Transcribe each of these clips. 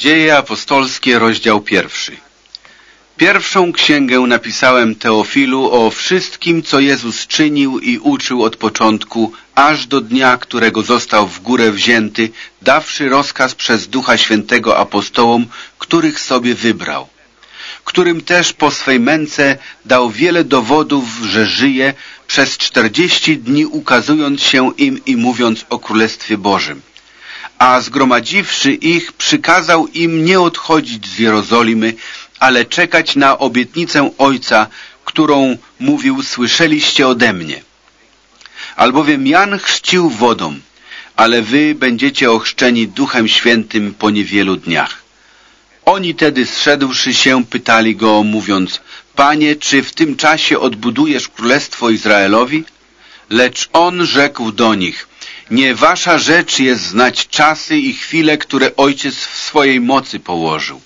Dzieje apostolskie, rozdział pierwszy. Pierwszą księgę napisałem Teofilu o wszystkim, co Jezus czynił i uczył od początku, aż do dnia, którego został w górę wzięty, dawszy rozkaz przez Ducha Świętego apostołom, których sobie wybrał, którym też po swej męce dał wiele dowodów, że żyje, przez czterdzieści dni ukazując się im i mówiąc o Królestwie Bożym a zgromadziwszy ich, przykazał im nie odchodzić z Jerozolimy, ale czekać na obietnicę Ojca, którą mówił, słyszeliście ode mnie. Albowiem Jan chrzcił wodą, ale wy będziecie ochrzczeni Duchem Świętym po niewielu dniach. Oni tedy zszedłszy się, pytali go, mówiąc, Panie, czy w tym czasie odbudujesz Królestwo Izraelowi? Lecz on rzekł do nich, nie wasza rzecz jest znać czasy i chwile, które Ojciec w swojej mocy położył.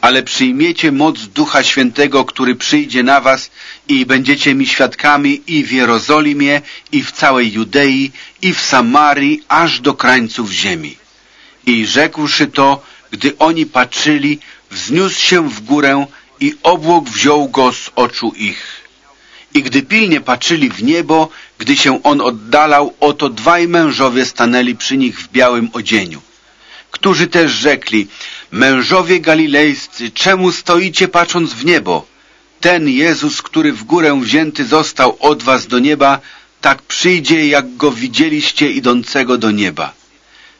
Ale przyjmiecie moc Ducha Świętego, który przyjdzie na was i będziecie mi świadkami i w Jerozolimie, i w całej Judei, i w Samarii, aż do krańców ziemi. I rzekłszy to, gdy oni patrzyli, wzniósł się w górę i obłok wziął go z oczu ich. I gdy pilnie patrzyli w niebo, gdy się on oddalał, oto dwaj mężowie stanęli przy nich w białym odzieniu, którzy też rzekli, mężowie galilejscy, czemu stoicie patrząc w niebo? Ten Jezus, który w górę wzięty został od was do nieba, tak przyjdzie, jak go widzieliście idącego do nieba.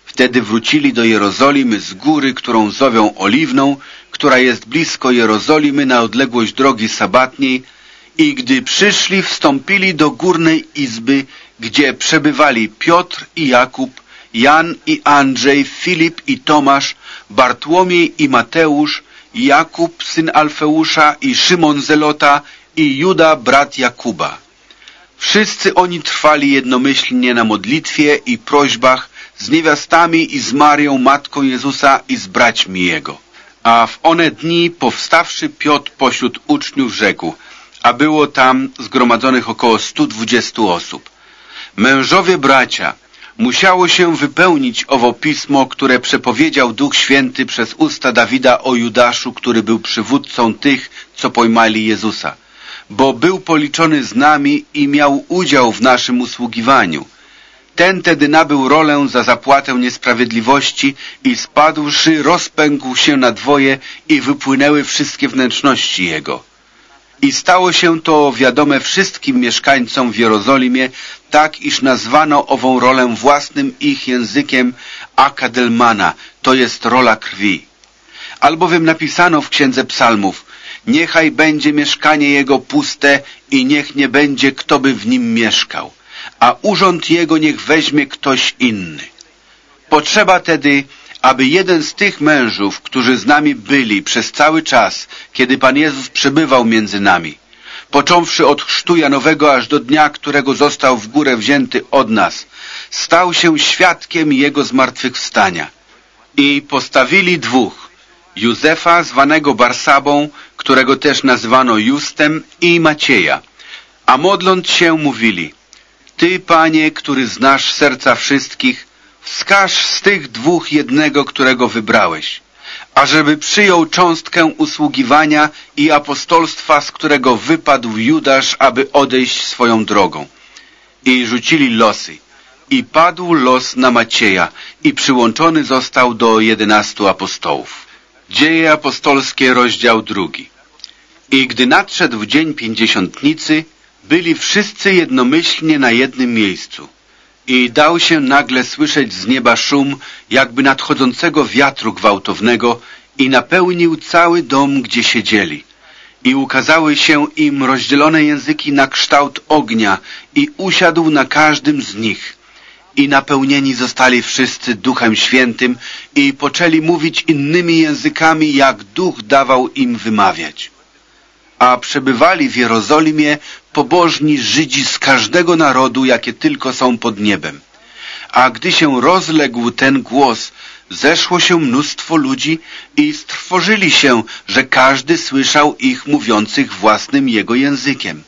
Wtedy wrócili do Jerozolimy z góry, którą zowią Oliwną, która jest blisko Jerozolimy na odległość drogi sabatniej, i gdy przyszli, wstąpili do górnej izby, gdzie przebywali Piotr i Jakub, Jan i Andrzej, Filip i Tomasz, Bartłomiej i Mateusz, Jakub, syn Alfeusza i Szymon Zelota i Juda, brat Jakuba. Wszyscy oni trwali jednomyślnie na modlitwie i prośbach z niewiastami i z Marią, matką Jezusa i z braćmi Jego. A w one dni, powstawszy Piotr pośród uczniów, rzekł – a było tam zgromadzonych około 120 osób. Mężowie bracia, musiało się wypełnić owo pismo, które przepowiedział Duch Święty przez usta Dawida o Judaszu, który był przywódcą tych, co pojmali Jezusa. Bo był policzony z nami i miał udział w naszym usługiwaniu. Ten tedy nabył rolę za zapłatę niesprawiedliwości i spadłszy rozpękł się na dwoje i wypłynęły wszystkie wnętrzności jego. I stało się to wiadome wszystkim mieszkańcom w Jerozolimie, tak iż nazwano ową rolę własnym ich językiem Akadelmana, to jest rola krwi. Albowiem napisano w Księdze Psalmów, niechaj będzie mieszkanie jego puste i niech nie będzie kto by w nim mieszkał, a urząd jego niech weźmie ktoś inny. Potrzeba tedy aby jeden z tych mężów, którzy z nami byli przez cały czas, kiedy Pan Jezus przebywał między nami, począwszy od chrztu Janowego aż do dnia, którego został w górę wzięty od nas, stał się świadkiem Jego zmartwychwstania. I postawili dwóch, Józefa zwanego Barsabą, którego też nazwano Justem i Macieja, a modląc się mówili, Ty, Panie, który znasz serca wszystkich, Wskaż z tych dwóch jednego, którego wybrałeś, ażeby przyjął cząstkę usługiwania i apostolstwa, z którego wypadł Judasz, aby odejść swoją drogą. I rzucili losy. I padł los na Macieja i przyłączony został do jedenastu apostołów. Dzieje apostolskie, rozdział drugi. I gdy nadszedł dzień pięćdziesiątnicy, byli wszyscy jednomyślnie na jednym miejscu. I dał się nagle słyszeć z nieba szum, jakby nadchodzącego wiatru gwałtownego i napełnił cały dom, gdzie siedzieli. I ukazały się im rozdzielone języki na kształt ognia i usiadł na każdym z nich. I napełnieni zostali wszyscy Duchem Świętym i poczęli mówić innymi językami, jak Duch dawał im wymawiać a przebywali w Jerozolimie pobożni Żydzi z każdego narodu, jakie tylko są pod niebem. A gdy się rozległ ten głos, zeszło się mnóstwo ludzi i strwożyli się, że każdy słyszał ich mówiących własnym jego językiem.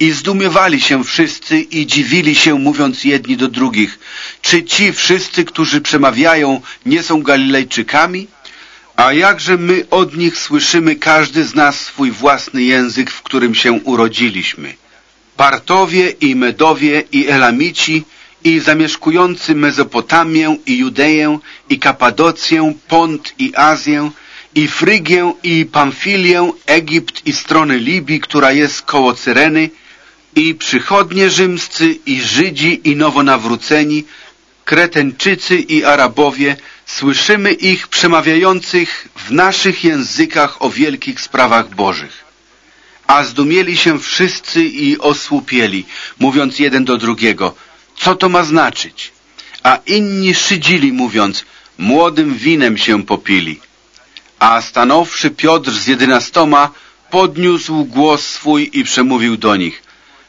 I zdumiewali się wszyscy i dziwili się, mówiąc jedni do drugich, czy ci wszyscy, którzy przemawiają, nie są Galilejczykami? A jakże my od nich słyszymy każdy z nas swój własny język, w którym się urodziliśmy. Partowie i Medowie i Elamici i zamieszkujący Mezopotamię i Judeję i Kapadocję, Pont i Azję i Frygię i Pamfilię, Egipt i strony Libii, która jest koło Cyreny i przychodnie rzymscy i Żydzi i nowonawróceni, Kretenczycy i Arabowie, słyszymy ich przemawiających w naszych językach o wielkich sprawach Bożych. A zdumieli się wszyscy i osłupieli, mówiąc jeden do drugiego, co to ma znaczyć? A inni szydzili, mówiąc, młodym winem się popili. A stanowszy Piotr z jedenastoma, podniósł głos swój i przemówił do nich.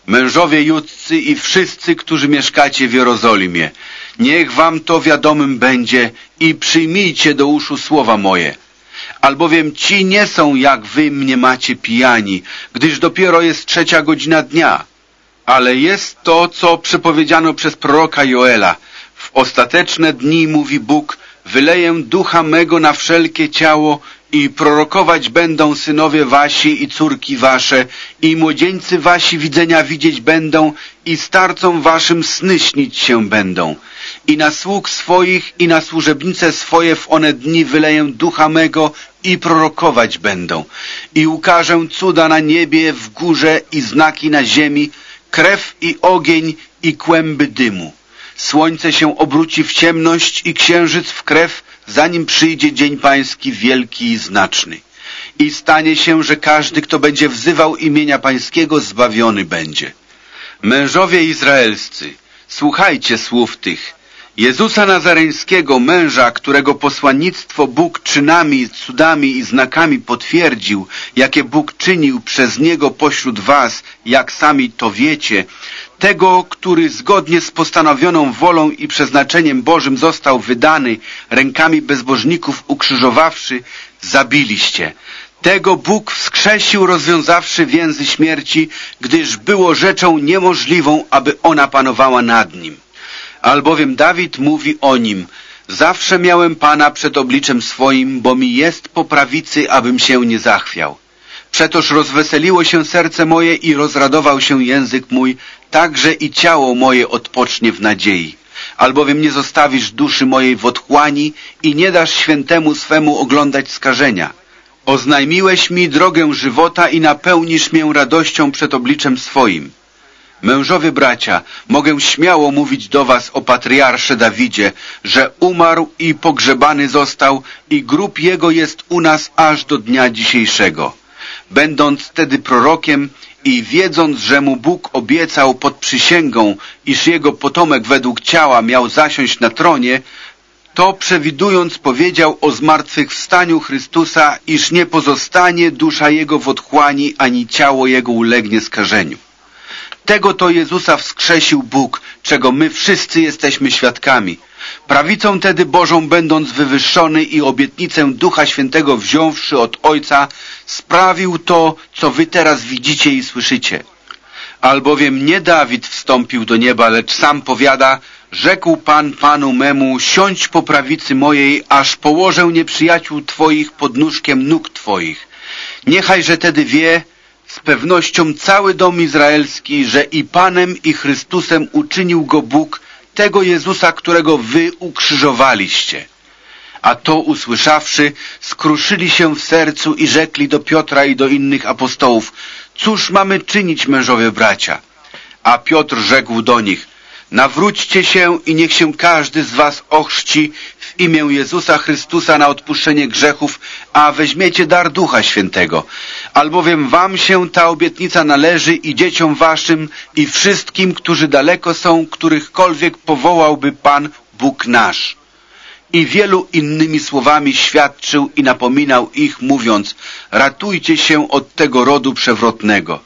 Mężowie judzcy i wszyscy, którzy mieszkacie w Jerozolimie, niech wam to wiadomym będzie i przyjmijcie do uszu słowa moje. Albowiem ci nie są jak wy mnie macie pijani, gdyż dopiero jest trzecia godzina dnia. Ale jest to, co przepowiedziano przez proroka Joela. W ostateczne dni, mówi Bóg, wyleję ducha mego na wszelkie ciało i prorokować będą synowie wasi i córki wasze i młodzieńcy wasi widzenia widzieć będą i starcom waszym sny śnić się będą. I na sług swoich i na służebnice swoje w one dni wyleję ducha mego i prorokować będą. I ukażę cuda na niebie, w górze i znaki na ziemi, krew i ogień i kłęby dymu. Słońce się obróci w ciemność i księżyc w krew, zanim przyjdzie dzień pański wielki i znaczny. I stanie się, że każdy, kto będzie wzywał imienia pańskiego, zbawiony będzie. Mężowie izraelscy, słuchajcie słów tych. Jezusa Nazareńskiego, męża, którego posłannictwo Bóg czynami, cudami i znakami potwierdził, jakie Bóg czynił przez Niego pośród was, jak sami to wiecie, tego, który zgodnie z postanowioną wolą i przeznaczeniem Bożym został wydany, rękami bezbożników ukrzyżowawszy, zabiliście. Tego Bóg wskrzesił, rozwiązawszy więzy śmierci, gdyż było rzeczą niemożliwą, aby ona panowała nad nim. Albowiem Dawid mówi o nim, zawsze miałem Pana przed obliczem swoim, bo mi jest po prawicy, abym się nie zachwiał. Przetoż rozweseliło się serce moje i rozradował się język mój, także i ciało moje odpocznie w nadziei. Albowiem nie zostawisz duszy mojej w otchłani i nie dasz świętemu swemu oglądać skażenia. Oznajmiłeś mi drogę żywota i napełnisz mię radością przed obliczem swoim. Mężowie bracia, mogę śmiało mówić do was o patriarsze Dawidzie, że umarł i pogrzebany został i grób jego jest u nas aż do dnia dzisiejszego. Będąc wtedy prorokiem i wiedząc, że mu Bóg obiecał pod przysięgą, iż jego potomek według ciała miał zasiąść na tronie, to przewidując powiedział o zmartwychwstaniu Chrystusa, iż nie pozostanie dusza Jego w otchłani, ani ciało Jego ulegnie skażeniu. Tego to Jezusa wskrzesił Bóg, czego my wszyscy jesteśmy świadkami. Prawicą tedy Bożą będąc wywyższony i obietnicę Ducha Świętego wziąwszy od Ojca, sprawił to, co wy teraz widzicie i słyszycie. Albowiem nie Dawid wstąpił do nieba, lecz sam powiada, rzekł Pan Panu memu, siądź po prawicy mojej, aż położę nieprzyjaciół Twoich pod nóżkiem nóg Twoich. Niechajże tedy wie, pewnością cały dom izraelski, że i Panem i Chrystusem uczynił go Bóg, tego Jezusa, którego wy ukrzyżowaliście. A to usłyszawszy, skruszyli się w sercu i rzekli do Piotra i do innych apostołów, cóż mamy czynić, mężowie bracia? A Piotr rzekł do nich, nawróćcie się i niech się każdy z was ochrzci w imię Jezusa Chrystusa na odpuszczenie grzechów, a weźmiecie dar Ducha Świętego. Albowiem wam się ta obietnica należy i dzieciom waszym i wszystkim, którzy daleko są, którychkolwiek powołałby Pan Bóg nasz. I wielu innymi słowami świadczył i napominał ich, mówiąc, ratujcie się od tego rodu przewrotnego.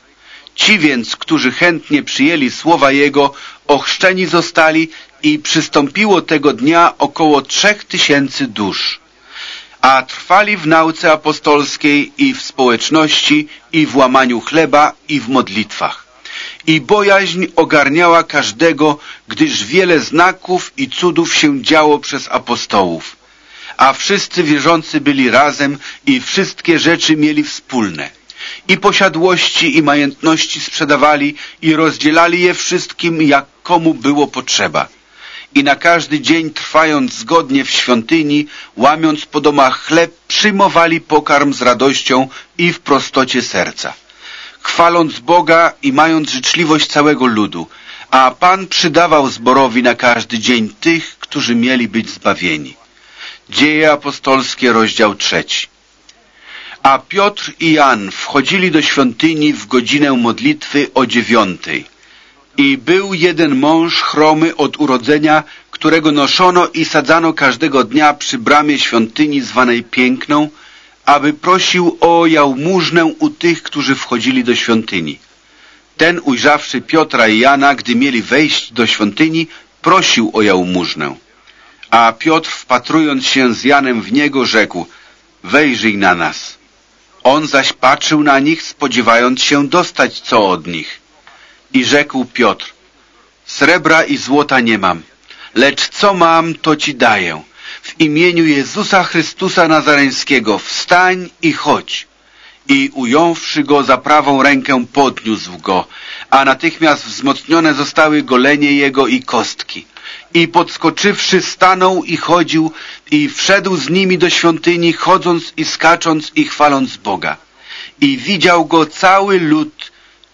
Ci więc, którzy chętnie przyjęli słowa Jego, ochrzczeni zostali i przystąpiło tego dnia około trzech tysięcy dusz. A trwali w nauce apostolskiej i w społeczności, i w łamaniu chleba, i w modlitwach. I bojaźń ogarniała każdego, gdyż wiele znaków i cudów się działo przez apostołów. a wszyscy wierzący byli razem i wszystkie rzeczy mieli wspólne. I posiadłości i majątności sprzedawali i rozdzielali je wszystkim, jak komu było potrzeba. I na każdy dzień trwając zgodnie w świątyni, łamiąc po domach chleb, przyjmowali pokarm z radością i w prostocie serca chwaląc Boga i mając życzliwość całego ludu, a Pan przydawał zborowi na każdy dzień tych, którzy mieli być zbawieni. Dzieje apostolskie, rozdział trzeci. A Piotr i Jan wchodzili do świątyni w godzinę modlitwy o dziewiątej. I był jeden mąż chromy od urodzenia, którego noszono i sadzano każdego dnia przy bramie świątyni zwanej Piękną, aby prosił o jałmużnę u tych, którzy wchodzili do świątyni. Ten ujrzawszy Piotra i Jana, gdy mieli wejść do świątyni, prosił o jałmużnę. A Piotr, wpatrując się z Janem w niego, rzekł, wejrzyj na nas. On zaś patrzył na nich, spodziewając się dostać co od nich. I rzekł Piotr, srebra i złota nie mam, lecz co mam, to ci daję w imieniu Jezusa Chrystusa Nazareńskiego wstań i chodź. I ująwszy go za prawą rękę podniósł go, a natychmiast wzmocnione zostały golenie jego i kostki. I podskoczywszy stanął i chodził i wszedł z nimi do świątyni, chodząc i skacząc i chwaląc Boga. I widział go cały lud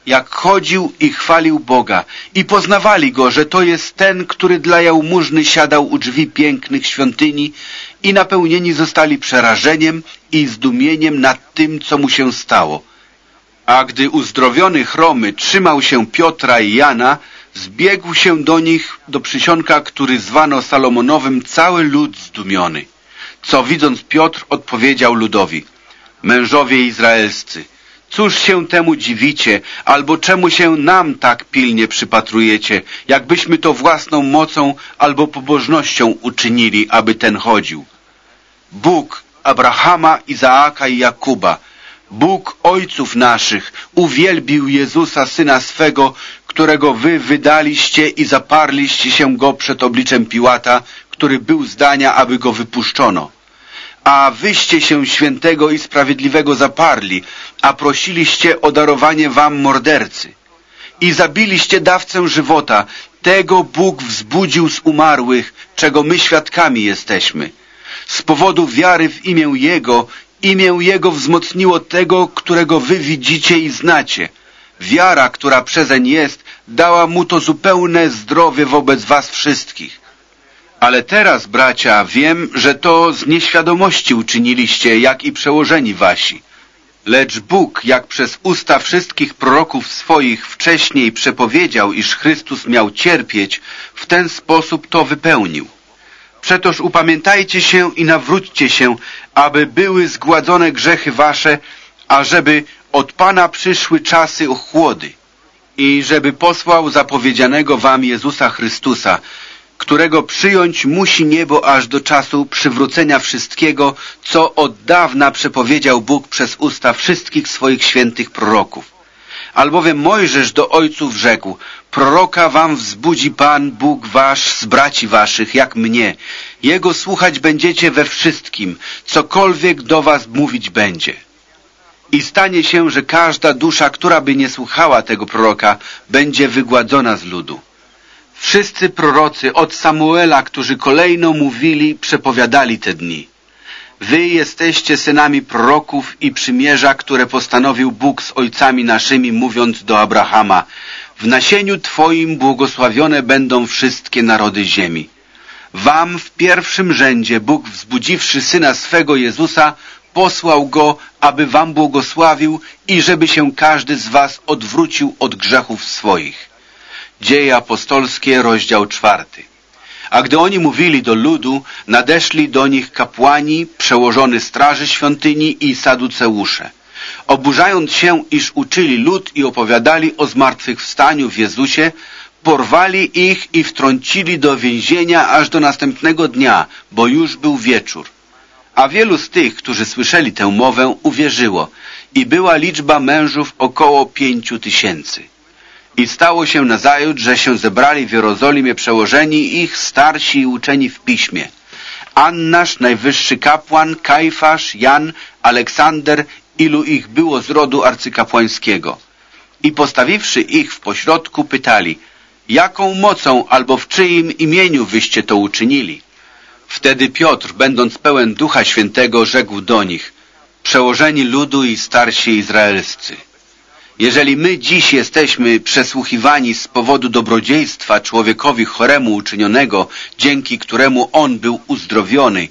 jak chodził i chwalił Boga i poznawali go, że to jest ten, który dla jałmużny siadał u drzwi pięknych świątyni i napełnieni zostali przerażeniem i zdumieniem nad tym, co mu się stało. A gdy uzdrowiony chromy trzymał się Piotra i Jana, zbiegł się do nich do przysionka, który zwano Salomonowym cały lud zdumiony. Co widząc Piotr odpowiedział ludowi, mężowie izraelscy, Cóż się temu dziwicie, albo czemu się nam tak pilnie przypatrujecie, jakbyśmy to własną mocą albo pobożnością uczynili, aby ten chodził? Bóg Abrahama, Izaaka i Jakuba, Bóg ojców naszych, uwielbił Jezusa, Syna swego, którego wy wydaliście i zaparliście się go przed obliczem Piłata, który był zdania, aby go wypuszczono a wyście się świętego i sprawiedliwego zaparli, a prosiliście o darowanie wam mordercy. I zabiliście dawcę żywota, tego Bóg wzbudził z umarłych, czego my świadkami jesteśmy. Z powodu wiary w imię Jego, imię Jego wzmocniło tego, którego wy widzicie i znacie. Wiara, która przezeń jest, dała mu to zupełne zdrowie wobec was wszystkich. Ale teraz, bracia, wiem, że to z nieświadomości uczyniliście, jak i przełożeni wasi. Lecz Bóg, jak przez usta wszystkich proroków swoich wcześniej przepowiedział, iż Chrystus miał cierpieć, w ten sposób to wypełnił. Przetoż upamiętajcie się i nawróćcie się, aby były zgładzone grzechy wasze, ażeby od Pana przyszły czasy ochłody i żeby posłał zapowiedzianego wam Jezusa Chrystusa, którego przyjąć musi niebo aż do czasu przywrócenia wszystkiego, co od dawna przepowiedział Bóg przez usta wszystkich swoich świętych proroków. Albowiem Mojżesz do ojców rzekł, proroka wam wzbudzi Pan, Bóg wasz, z braci waszych, jak mnie. Jego słuchać będziecie we wszystkim, cokolwiek do was mówić będzie. I stanie się, że każda dusza, która by nie słuchała tego proroka, będzie wygładzona z ludu. Wszyscy prorocy od Samuela, którzy kolejno mówili, przepowiadali te dni. Wy jesteście synami proroków i przymierza, które postanowił Bóg z ojcami naszymi, mówiąc do Abrahama, w nasieniu Twoim błogosławione będą wszystkie narody ziemi. Wam w pierwszym rzędzie Bóg, wzbudziwszy Syna swego Jezusa, posłał Go, aby Wam błogosławił i żeby się każdy z Was odwrócił od grzechów swoich. Dzieje apostolskie, rozdział czwarty. A gdy oni mówili do ludu, nadeszli do nich kapłani, przełożony straży świątyni i saduceusze. Oburzając się, iż uczyli lud i opowiadali o zmartwychwstaniu w Jezusie, porwali ich i wtrącili do więzienia aż do następnego dnia, bo już był wieczór. A wielu z tych, którzy słyszeli tę mowę, uwierzyło i była liczba mężów około pięciu tysięcy. I stało się nazajutrz, że się zebrali w Jerozolimie przełożeni ich starsi i uczeni w piśmie. Annasz, najwyższy kapłan, Kajfasz, Jan, Aleksander, ilu ich było z rodu arcykapłańskiego. I postawiwszy ich w pośrodku, pytali, jaką mocą albo w czyim imieniu wyście to uczynili? Wtedy Piotr, będąc pełen Ducha Świętego, rzekł do nich, przełożeni ludu i starsi izraelscy. Jeżeli my dziś jesteśmy przesłuchiwani z powodu dobrodziejstwa człowiekowi choremu uczynionego, dzięki któremu on był uzdrowiony,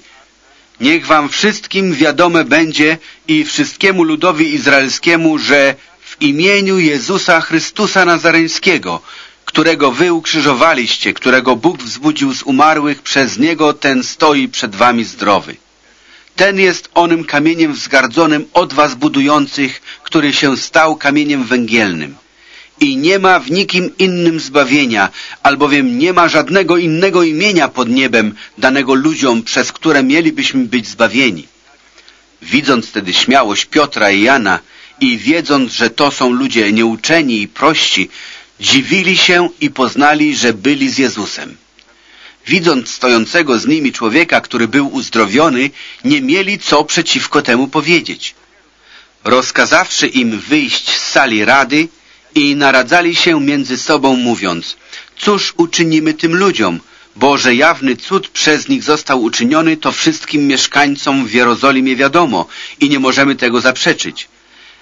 niech wam wszystkim wiadome będzie i wszystkiemu ludowi izraelskiemu, że w imieniu Jezusa Chrystusa Nazareńskiego, którego wy ukrzyżowaliście, którego Bóg wzbudził z umarłych, przez Niego ten stoi przed wami zdrowy. Ten jest onym kamieniem wzgardzonym od was budujących, który się stał kamieniem węgielnym. I nie ma w nikim innym zbawienia, albowiem nie ma żadnego innego imienia pod niebem danego ludziom, przez które mielibyśmy być zbawieni. Widząc tedy śmiałość Piotra i Jana i wiedząc, że to są ludzie nieuczeni i prości, dziwili się i poznali, że byli z Jezusem widząc stojącego z nimi człowieka, który był uzdrowiony, nie mieli co przeciwko temu powiedzieć. Rozkazawszy im wyjść z sali rady i naradzali się między sobą mówiąc, cóż uczynimy tym ludziom, bo że jawny cud przez nich został uczyniony, to wszystkim mieszkańcom w Jerozolimie wiadomo i nie możemy tego zaprzeczyć.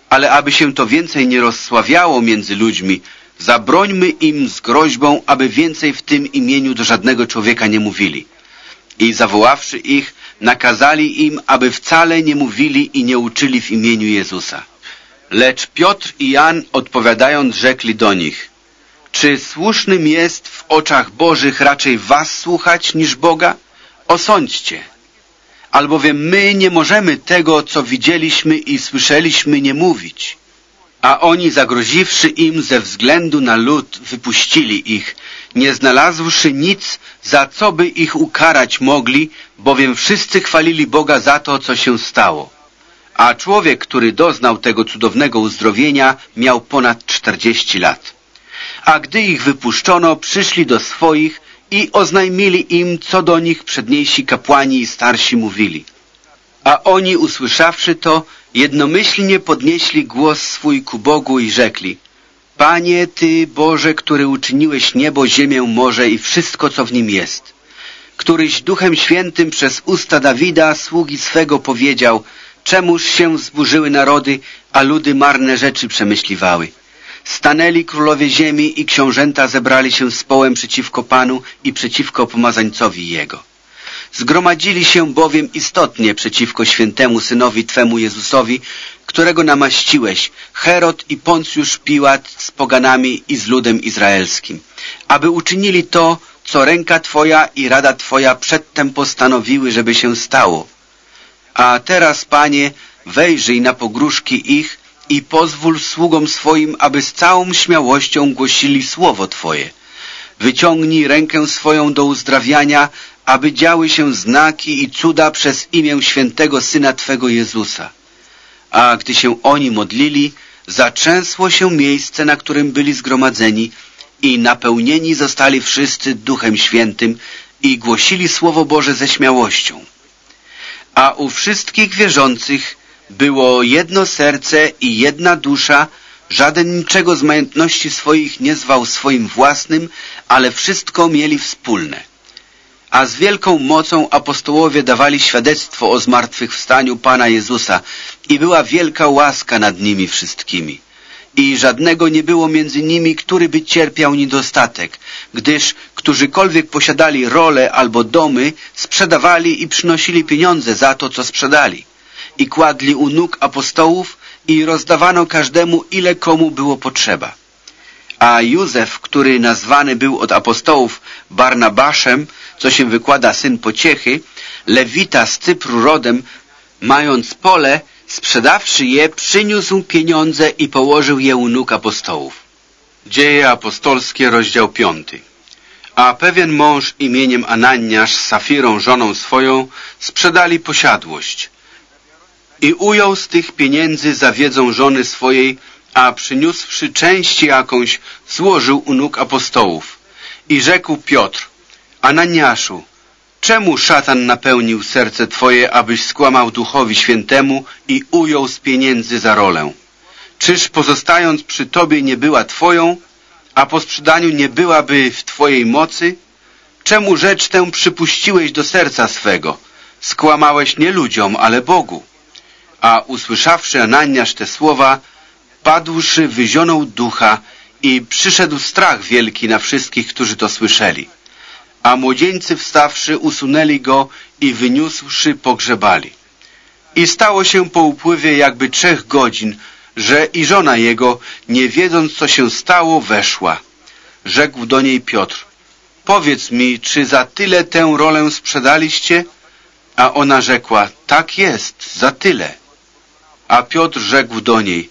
Ale aby się to więcej nie rozsławiało między ludźmi, Zabrońmy im z groźbą, aby więcej w tym imieniu do żadnego człowieka nie mówili. I zawoławszy ich, nakazali im, aby wcale nie mówili i nie uczyli w imieniu Jezusa. Lecz Piotr i Jan odpowiadając rzekli do nich, czy słusznym jest w oczach Bożych raczej was słuchać niż Boga? Osądźcie. Albowiem my nie możemy tego, co widzieliśmy i słyszeliśmy, nie mówić. A oni zagroziwszy im ze względu na lud, wypuścili ich, nie znalazłszy nic, za co by ich ukarać mogli, bowiem wszyscy chwalili Boga za to, co się stało. A człowiek, który doznał tego cudownego uzdrowienia, miał ponad czterdzieści lat. A gdy ich wypuszczono, przyszli do swoich i oznajmili im, co do nich przedniejsi kapłani i starsi mówili. A oni, usłyszawszy to, jednomyślnie podnieśli głos swój ku Bogu i rzekli Panie Ty, Boże, który uczyniłeś niebo, ziemię, morze i wszystko, co w nim jest, któryś Duchem Świętym przez usta Dawida, sługi swego, powiedział Czemuż się zburzyły narody, a ludy marne rzeczy przemyśliwały? Stanęli królowie ziemi i książęta zebrali się z połem przeciwko Panu i przeciwko pomazańcowi Jego. Zgromadzili się bowiem istotnie przeciwko świętemu Synowi Twemu Jezusowi, którego namaściłeś, Herod i Poncjusz Piłat z poganami i z ludem izraelskim, aby uczynili to, co ręka Twoja i rada Twoja przedtem postanowiły, żeby się stało. A teraz, Panie, wejrzyj na pogróżki ich i pozwól sługom swoim, aby z całą śmiałością głosili słowo Twoje. Wyciągnij rękę swoją do uzdrawiania, aby działy się znaki i cuda przez imię świętego Syna Twego Jezusa. A gdy się oni modlili, zaczęsło się miejsce, na którym byli zgromadzeni i napełnieni zostali wszyscy Duchem Świętym i głosili Słowo Boże ze śmiałością. A u wszystkich wierzących było jedno serce i jedna dusza, żaden niczego z majątności swoich nie zwał swoim własnym, ale wszystko mieli wspólne a z wielką mocą apostołowie dawali świadectwo o zmartwychwstaniu Pana Jezusa i była wielka łaska nad nimi wszystkimi. I żadnego nie było między nimi, który by cierpiał niedostatek, gdyż którzykolwiek posiadali role albo domy, sprzedawali i przynosili pieniądze za to, co sprzedali. I kładli u nóg apostołów i rozdawano każdemu, ile komu było potrzeba. A Józef, który nazwany był od apostołów Barnabaszem, co się wykłada syn pociechy, Lewita z Cypru rodem, mając pole, sprzedawszy je, przyniósł pieniądze i położył je u nóg apostołów. Dzieje apostolskie, rozdział piąty. A pewien mąż imieniem Ananiasz z Safirą, żoną swoją, sprzedali posiadłość. I ujął z tych pieniędzy za wiedzą żony swojej, a przyniósłszy część jakąś, złożył u nóg apostołów. I rzekł Piotr, Ananiaszu, Czemu szatan napełnił serce Twoje, abyś skłamał Duchowi Świętemu i ujął z pieniędzy za rolę? Czyż pozostając przy Tobie nie była Twoją, a po sprzedaniu nie byłaby w Twojej mocy? Czemu rzecz tę przypuściłeś do serca swego? Skłamałeś nie ludziom, ale Bogu. A usłyszawszy Ananiasz te słowa, padłszy wyzionął ducha i przyszedł strach wielki na wszystkich, którzy to słyszeli. A młodzieńcy wstawszy usunęli go i wyniósłszy pogrzebali. I stało się po upływie jakby trzech godzin, że i żona jego, nie wiedząc co się stało, weszła. Rzekł do niej Piotr, powiedz mi, czy za tyle tę rolę sprzedaliście? A ona rzekła, tak jest, za tyle. A Piotr rzekł do niej,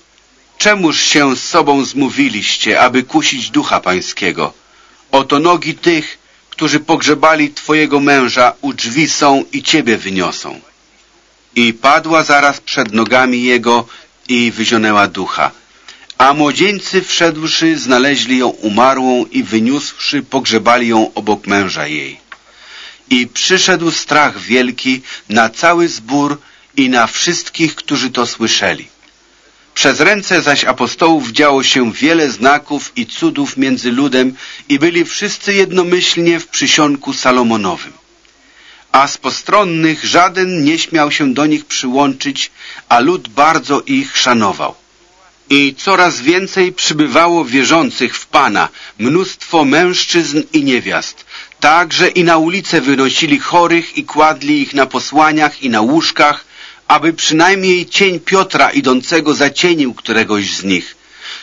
czemuż się z sobą zmówiliście, aby kusić ducha pańskiego? Oto nogi tych, którzy pogrzebali twojego męża, u drzwi są i ciebie wyniosą. I padła zaraz przed nogami jego i wyzionęła ducha. A młodzieńcy wszedłszy, znaleźli ją umarłą i wyniósłszy, pogrzebali ją obok męża jej. I przyszedł strach wielki na cały zbór i na wszystkich, którzy to słyszeli. Przez ręce zaś apostołów działo się wiele znaków i cudów między ludem i byli wszyscy jednomyślnie w przysionku Salomonowym. A z postronnych żaden nie śmiał się do nich przyłączyć, a lud bardzo ich szanował. I coraz więcej przybywało wierzących w Pana, mnóstwo mężczyzn i niewiast, tak, że i na ulice wynosili chorych i kładli ich na posłaniach i na łóżkach, aby przynajmniej cień Piotra idącego zacienił któregoś z nich.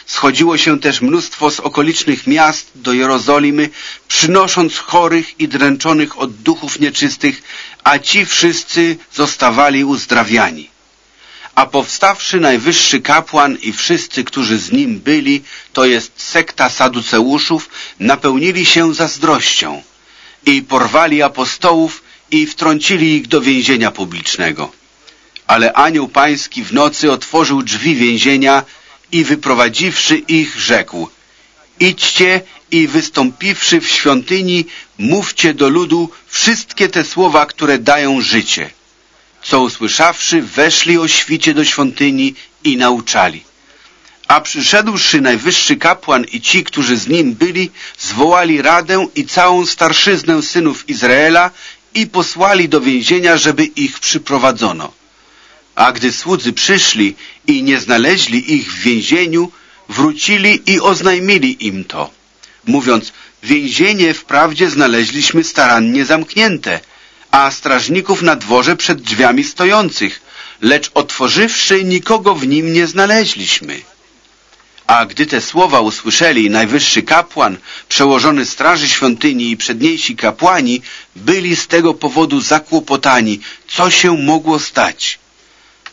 Schodziło się też mnóstwo z okolicznych miast do Jerozolimy, przynosząc chorych i dręczonych od duchów nieczystych, a ci wszyscy zostawali uzdrawiani. A powstawszy najwyższy kapłan i wszyscy, którzy z nim byli, to jest sekta saduceuszów, napełnili się zazdrością i porwali apostołów i wtrącili ich do więzienia publicznego. Ale anioł pański w nocy otworzył drzwi więzienia i wyprowadziwszy ich rzekł idźcie i wystąpiwszy w świątyni mówcie do ludu wszystkie te słowa, które dają życie. Co usłyszawszy, weszli o świcie do świątyni i nauczali. A przyszedłszy najwyższy kapłan i ci, którzy z nim byli, zwołali radę i całą starszyznę synów Izraela i posłali do więzienia, żeby ich przyprowadzono. A gdy słudzy przyszli i nie znaleźli ich w więzieniu, wrócili i oznajmili im to, mówiąc, więzienie wprawdzie znaleźliśmy starannie zamknięte, a strażników na dworze przed drzwiami stojących, lecz otworzywszy nikogo w nim nie znaleźliśmy. A gdy te słowa usłyszeli, najwyższy kapłan, przełożony straży świątyni i przedniejsi kapłani byli z tego powodu zakłopotani, co się mogło stać.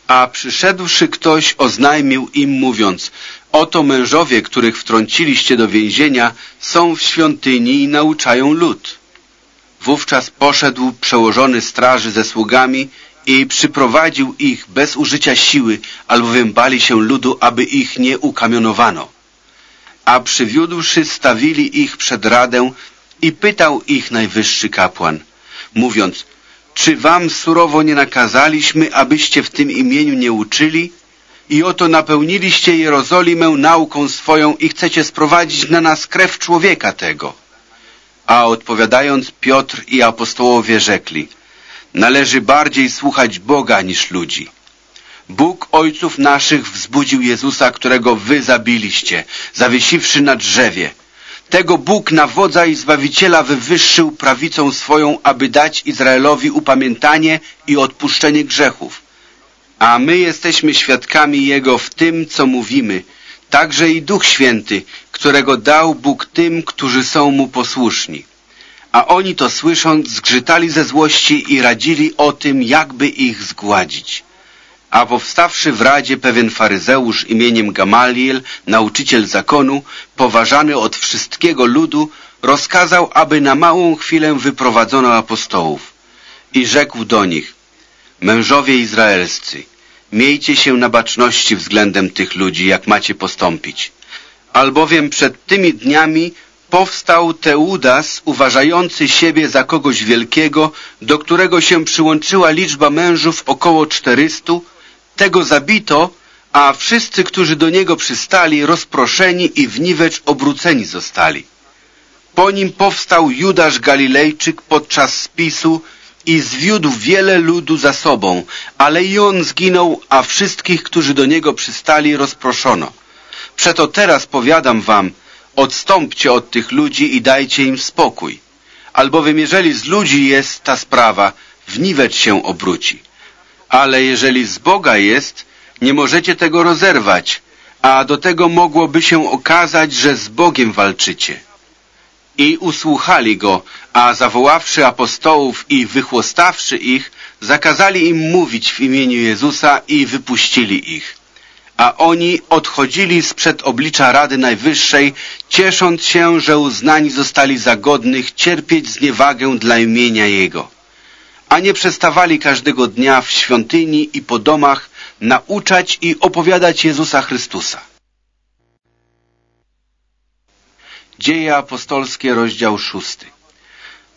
A przyszedłszy ktoś oznajmił im mówiąc, oto mężowie, których wtrąciliście do więzienia, są w świątyni i nauczają lud. Wówczas poszedł przełożony straży ze sługami i przyprowadził ich bez użycia siły, albowiem bali się ludu, aby ich nie ukamionowano. A przywiódłszy stawili ich przed radę i pytał ich najwyższy kapłan, mówiąc, czy wam surowo nie nakazaliśmy, abyście w tym imieniu nie uczyli? I oto napełniliście Jerozolimę nauką swoją i chcecie sprowadzić na nas krew człowieka tego. A odpowiadając Piotr i apostołowie rzekli, należy bardziej słuchać Boga niż ludzi. Bóg ojców naszych wzbudził Jezusa, którego wy zabiliście, zawiesiwszy na drzewie. Tego Bóg na wodza i Zbawiciela wywyższył prawicą swoją, aby dać Izraelowi upamiętanie i odpuszczenie grzechów. A my jesteśmy świadkami Jego w tym, co mówimy, także i Duch Święty, którego dał Bóg tym, którzy są Mu posłuszni. A oni to słysząc, zgrzytali ze złości i radzili o tym, jakby ich zgładzić. A powstawszy w radzie pewien faryzeusz imieniem Gamaliel, nauczyciel zakonu, poważany od wszystkiego ludu, rozkazał, aby na małą chwilę wyprowadzono apostołów. I rzekł do nich, mężowie izraelscy, miejcie się na baczności względem tych ludzi, jak macie postąpić. Albowiem przed tymi dniami powstał Teudas, uważający siebie za kogoś wielkiego, do którego się przyłączyła liczba mężów około czterystu. Tego zabito, a wszyscy, którzy do niego przystali, rozproszeni i w niwecz obróceni zostali. Po nim powstał Judasz Galilejczyk podczas spisu i zwiódł wiele ludu za sobą, ale i on zginął, a wszystkich, którzy do niego przystali, rozproszono. Przeto teraz powiadam wam, odstąpcie od tych ludzi i dajcie im spokój. Albowiem jeżeli z ludzi jest ta sprawa, w niwecz się obróci. Ale jeżeli z Boga jest, nie możecie tego rozerwać, a do tego mogłoby się okazać, że z Bogiem walczycie. I usłuchali go, a zawoławszy apostołów i wychłostawszy ich, zakazali im mówić w imieniu Jezusa i wypuścili ich. A oni odchodzili sprzed oblicza Rady Najwyższej, ciesząc się, że uznani zostali za godnych cierpieć zniewagę dla imienia Jego. A nie przestawali każdego dnia w świątyni i po domach nauczać i opowiadać Jezusa Chrystusa. Dzieje apostolskie, rozdział szósty.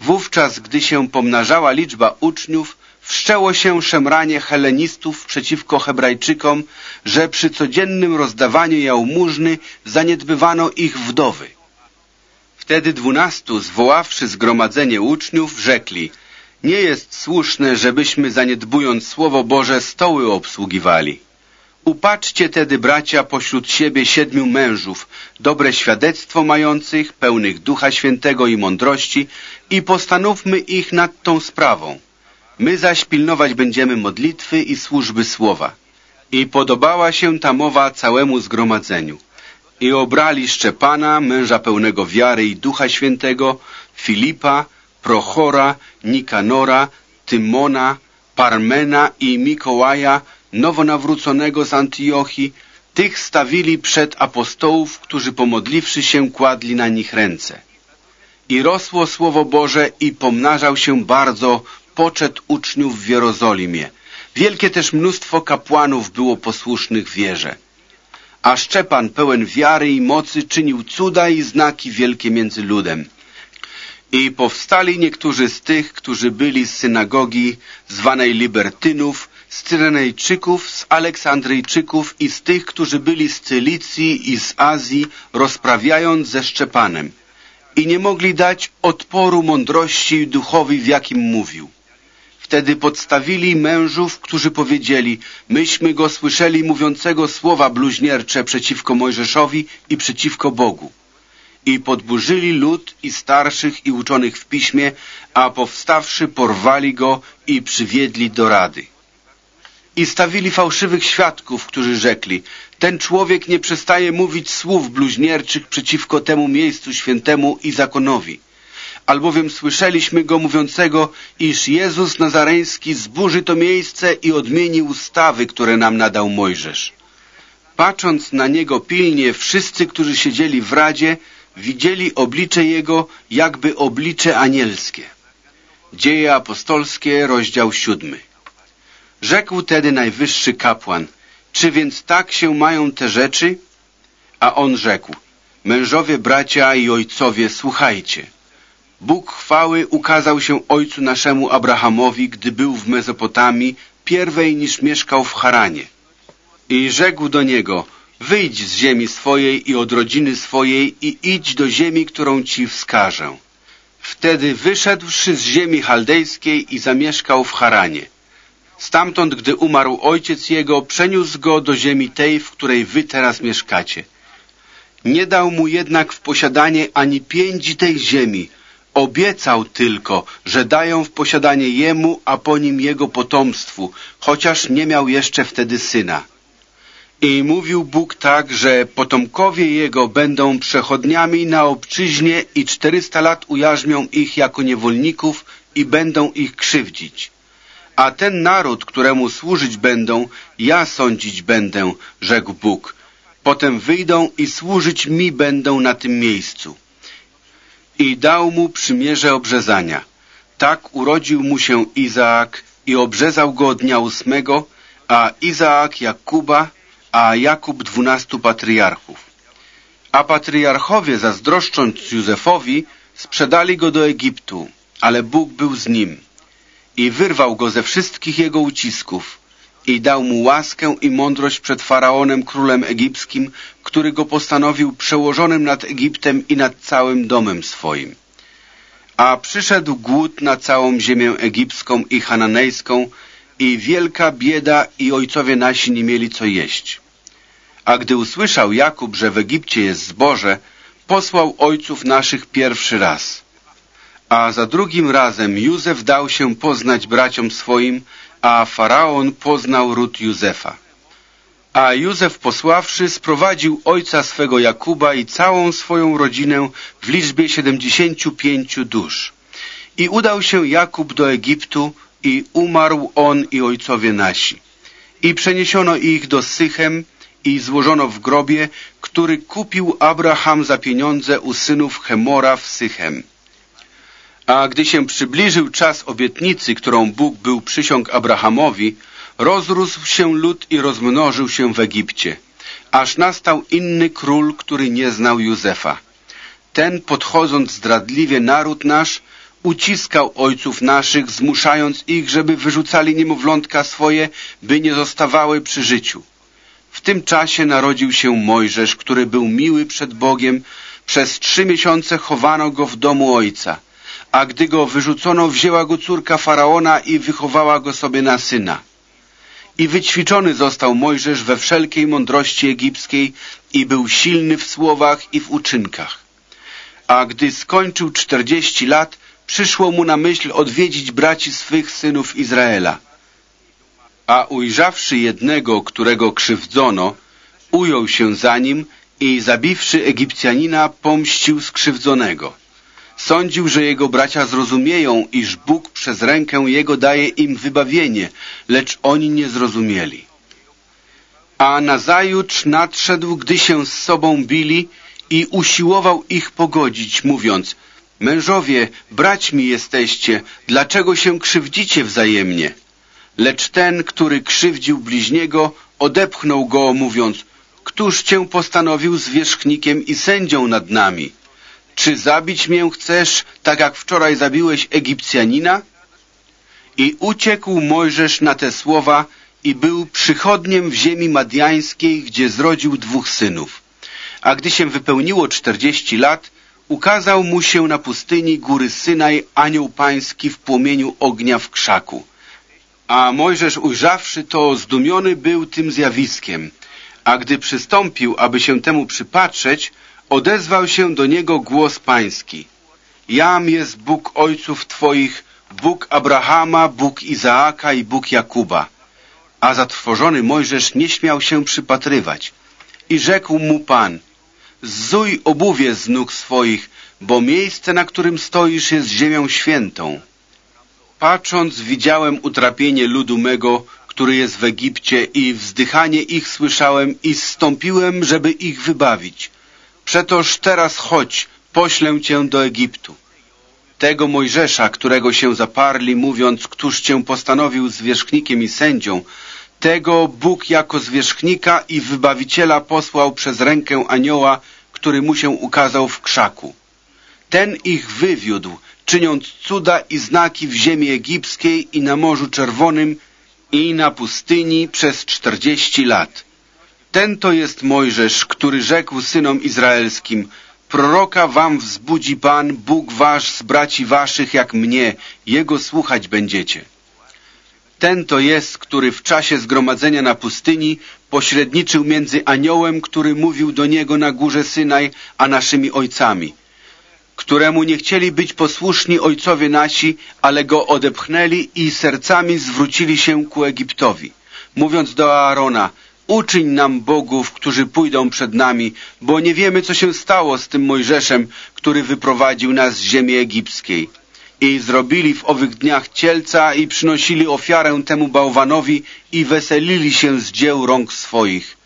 Wówczas, gdy się pomnażała liczba uczniów, wszczęło się szemranie helenistów przeciwko hebrajczykom, że przy codziennym rozdawaniu jałmużny zaniedbywano ich wdowy. Wtedy dwunastu, zwoławszy zgromadzenie uczniów, rzekli Nie jest słuszne, żebyśmy zaniedbując Słowo Boże stoły obsługiwali. Upatrzcie tedy, bracia, pośród siebie siedmiu mężów, dobre świadectwo mających, pełnych Ducha Świętego i mądrości i postanówmy ich nad tą sprawą. My zaś pilnować będziemy modlitwy i służby słowa. I podobała się ta mowa całemu zgromadzeniu. I obrali Szczepana, męża pełnego wiary i Ducha Świętego, Filipa, Prochora, Nikanora, Tymona, Parmena i Mikołaja, nowonawróconego z Antiochii, tych stawili przed apostołów, którzy pomodliwszy się kładli na nich ręce. I rosło Słowo Boże i pomnażał się bardzo poczet uczniów w Jerozolimie. Wielkie też mnóstwo kapłanów było posłusznych wierze. A Szczepan pełen wiary i mocy czynił cuda i znaki wielkie między ludem. I powstali niektórzy z tych, którzy byli z synagogi zwanej Libertynów, z Cyrenejczyków, z Aleksandryjczyków i z tych, którzy byli z Cylicji i z Azji, rozprawiając ze Szczepanem. I nie mogli dać odporu mądrości duchowi, w jakim mówił. Wtedy podstawili mężów, którzy powiedzieli, myśmy go słyszeli mówiącego słowa bluźniercze przeciwko Mojżeszowi i przeciwko Bogu. I podburzyli lud i starszych i uczonych w piśmie, a powstawszy porwali go i przywiedli do rady. I stawili fałszywych świadków, którzy rzekli, ten człowiek nie przestaje mówić słów bluźnierczych przeciwko temu miejscu świętemu i zakonowi albowiem słyszeliśmy go mówiącego, iż Jezus Nazareński zburzy to miejsce i odmieni ustawy, które nam nadał Mojżesz. Patrząc na niego pilnie, wszyscy, którzy siedzieli w radzie, widzieli oblicze jego, jakby oblicze anielskie. Dzieje apostolskie, rozdział siódmy. Rzekł tedy najwyższy kapłan, czy więc tak się mają te rzeczy? A on rzekł, mężowie, bracia i ojcowie, słuchajcie – Bóg chwały ukazał się ojcu naszemu Abrahamowi, gdy był w Mezopotamii, pierwej niż mieszkał w Haranie. I rzekł do niego, wyjdź z ziemi swojej i od rodziny swojej i idź do ziemi, którą ci wskażę. Wtedy wyszedłszy z ziemi chaldejskiej i zamieszkał w Haranie. Stamtąd, gdy umarł ojciec jego, przeniósł go do ziemi tej, w której wy teraz mieszkacie. Nie dał mu jednak w posiadanie ani pięci tej ziemi, Obiecał tylko, że dają w posiadanie jemu, a po nim jego potomstwu, chociaż nie miał jeszcze wtedy syna. I mówił Bóg tak, że potomkowie jego będą przechodniami na obczyźnie i czterysta lat ujarzmią ich jako niewolników i będą ich krzywdzić. A ten naród, któremu służyć będą, ja sądzić będę, rzekł Bóg. Potem wyjdą i służyć mi będą na tym miejscu i dał mu przymierze obrzezania. Tak urodził mu się Izaak i obrzezał go dnia ósmego, a Izaak Jakuba, a Jakub dwunastu patriarchów. A patriarchowie, zazdroszcząc Józefowi, sprzedali go do Egiptu, ale Bóg był z nim i wyrwał go ze wszystkich jego ucisków i dał mu łaskę i mądrość przed Faraonem, królem egipskim, który go postanowił przełożonym nad Egiptem i nad całym domem swoim. A przyszedł głód na całą ziemię egipską i hananejską i wielka bieda i ojcowie nasi nie mieli co jeść. A gdy usłyszał Jakub, że w Egipcie jest zboże, posłał ojców naszych pierwszy raz. A za drugim razem Józef dał się poznać braciom swoim, a Faraon poznał ród Józefa. A Józef posławszy sprowadził ojca swego Jakuba i całą swoją rodzinę w liczbie siedemdziesięciu pięciu dusz. I udał się Jakub do Egiptu i umarł on i ojcowie nasi. I przeniesiono ich do Sychem i złożono w grobie, który kupił Abraham za pieniądze u synów Chemora w Sychem. A gdy się przybliżył czas obietnicy, którą Bóg był przysiąg Abrahamowi, rozrósł się lud i rozmnożył się w Egipcie, aż nastał inny król, który nie znał Józefa. Ten, podchodząc zdradliwie naród nasz, uciskał ojców naszych, zmuszając ich, żeby wyrzucali niemowlątka swoje, by nie zostawały przy życiu. W tym czasie narodził się Mojżesz, który był miły przed Bogiem. Przez trzy miesiące chowano go w domu ojca. A gdy go wyrzucono, wzięła go córka Faraona i wychowała go sobie na syna. I wyćwiczony został Mojżesz we wszelkiej mądrości egipskiej i był silny w słowach i w uczynkach. A gdy skończył czterdzieści lat, przyszło mu na myśl odwiedzić braci swych synów Izraela. A ujrzawszy jednego, którego krzywdzono, ujął się za nim i zabiwszy Egipcjanina, pomścił skrzywdzonego. Sądził, że jego bracia zrozumieją, iż Bóg przez rękę jego daje im wybawienie, lecz oni nie zrozumieli. A nazajutrz nadszedł, gdy się z sobą bili i usiłował ich pogodzić, mówiąc Mężowie, braćmi jesteście, dlaczego się krzywdzicie wzajemnie? Lecz ten, który krzywdził bliźniego, odepchnął go, mówiąc Któż cię postanowił zwierzchnikiem i sędzią nad nami? Czy zabić mię chcesz, tak jak wczoraj zabiłeś Egipcjanina? I uciekł Mojżesz na te słowa i był przychodniem w ziemi madiańskiej, gdzie zrodził dwóch synów. A gdy się wypełniło czterdzieści lat, ukazał mu się na pustyni góry Synaj anioł pański w płomieniu ognia w krzaku. A Mojżesz ujrzawszy to, zdumiony był tym zjawiskiem. A gdy przystąpił, aby się temu przypatrzeć, odezwał się do niego głos pański. Jam jest Bóg ojców twoich, Bóg Abrahama, Bóg Izaaka i Bóg Jakuba. A zatrwożony Mojżesz nie śmiał się przypatrywać. I rzekł mu Pan, zuj obuwie z nóg swoich, bo miejsce, na którym stoisz, jest ziemią świętą. Patrząc, widziałem utrapienie ludu mego, który jest w Egipcie i wzdychanie ich słyszałem i zstąpiłem, żeby ich wybawić. Przetoż teraz chodź, poślę cię do Egiptu. Tego Mojżesza, którego się zaparli, mówiąc, któż cię postanowił zwierzchnikiem i sędzią, tego Bóg jako zwierzchnika i wybawiciela posłał przez rękę anioła, który mu się ukazał w krzaku. Ten ich wywiódł, czyniąc cuda i znaki w ziemi egipskiej i na Morzu Czerwonym i na pustyni przez czterdzieści lat. Ten to jest Mojżesz, który rzekł synom izraelskim, proroka wam wzbudzi Pan, Bóg wasz z braci waszych jak mnie, Jego słuchać będziecie. Ten to jest, który w czasie zgromadzenia na pustyni pośredniczył między aniołem, który mówił do niego na górze Synaj, a naszymi ojcami, któremu nie chcieli być posłuszni ojcowie nasi, ale go odepchnęli i sercami zwrócili się ku Egiptowi, mówiąc do Aarona, uczyń nam bogów, którzy pójdą przed nami, bo nie wiemy, co się stało z tym Mojżeszem, który wyprowadził nas z ziemi egipskiej. I zrobili w owych dniach cielca i przynosili ofiarę temu bałwanowi i weselili się z dzieł rąk swoich.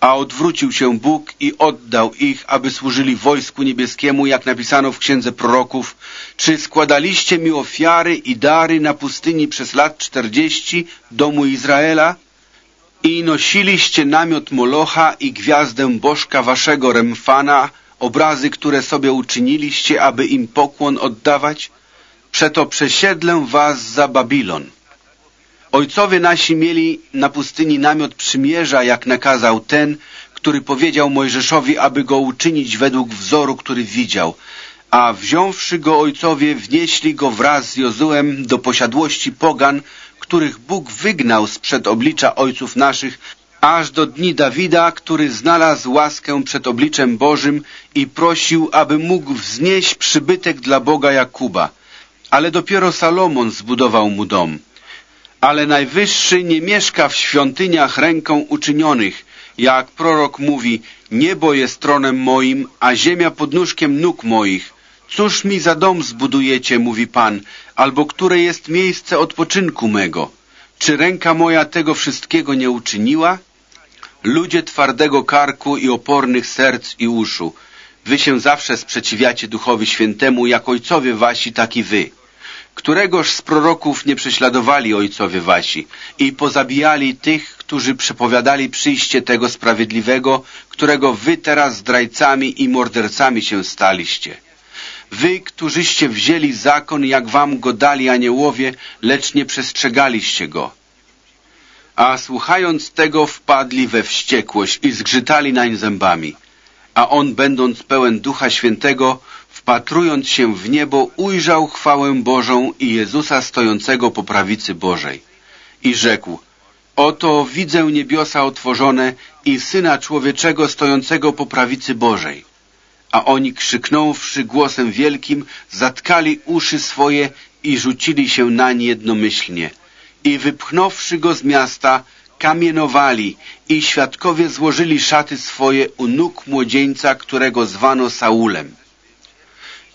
A odwrócił się Bóg i oddał ich, aby służyli wojsku niebieskiemu, jak napisano w księdze proroków. Czy składaliście mi ofiary i dary na pustyni przez lat czterdzieści domu Izraela? I nosiliście namiot Molocha i gwiazdę bożka waszego Remfana, obrazy, które sobie uczyniliście, aby im pokłon oddawać? Przeto przesiedlę was za Babilon. Ojcowie nasi mieli na pustyni namiot przymierza, jak nakazał ten, który powiedział Mojżeszowi, aby go uczynić według wzoru, który widział. A wziąwszy go ojcowie, wnieśli go wraz z Jozułem do posiadłości pogan, których Bóg wygnał sprzed oblicza ojców naszych, aż do dni Dawida, który znalazł łaskę przed obliczem Bożym i prosił, aby mógł wznieść przybytek dla Boga Jakuba. Ale dopiero Salomon zbudował mu dom. Ale Najwyższy nie mieszka w świątyniach ręką uczynionych, jak prorok mówi, niebo jest tronem moim, a ziemia podnóżkiem nóg moich. Cóż mi za dom zbudujecie, mówi Pan, albo które jest miejsce odpoczynku mego? Czy ręka moja tego wszystkiego nie uczyniła? Ludzie twardego karku i opornych serc i uszu, wy się zawsze sprzeciwiacie Duchowi Świętemu, jak ojcowie wasi, tak i wy. Któregoż z proroków nie prześladowali ojcowie wasi i pozabijali tych, którzy przepowiadali przyjście tego sprawiedliwego, którego wy teraz zdrajcami i mordercami się staliście. Wy, którzyście wzięli zakon, jak wam go dali aniołowie, lecz nie przestrzegaliście go. A słuchając tego wpadli we wściekłość i zgrzytali nań zębami. A on, będąc pełen Ducha Świętego, wpatrując się w niebo, ujrzał chwałę Bożą i Jezusa stojącego po prawicy Bożej. I rzekł, oto widzę niebiosa otworzone i Syna Człowieczego stojącego po prawicy Bożej. A oni krzyknąwszy głosem wielkim, zatkali uszy swoje i rzucili się nań jednomyślnie. I wypchnąwszy go z miasta, kamienowali i świadkowie złożyli szaty swoje u nóg młodzieńca, którego zwano Saulem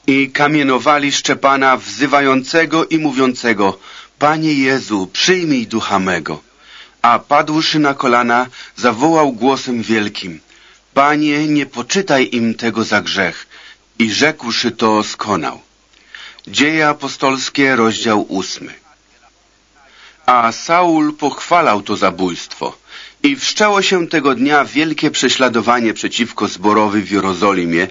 i kamienowali Szczepana wzywającego i mówiącego Panie Jezu, przyjmij ducha mego. A padłszy na kolana, zawołał głosem wielkim Panie, nie poczytaj im tego za grzech. I rzekłszy to, skonał. Dzieje apostolskie, rozdział ósmy. A Saul pochwalał to zabójstwo. I wszczęło się tego dnia wielkie prześladowanie przeciwko zborowi w Jerozolimie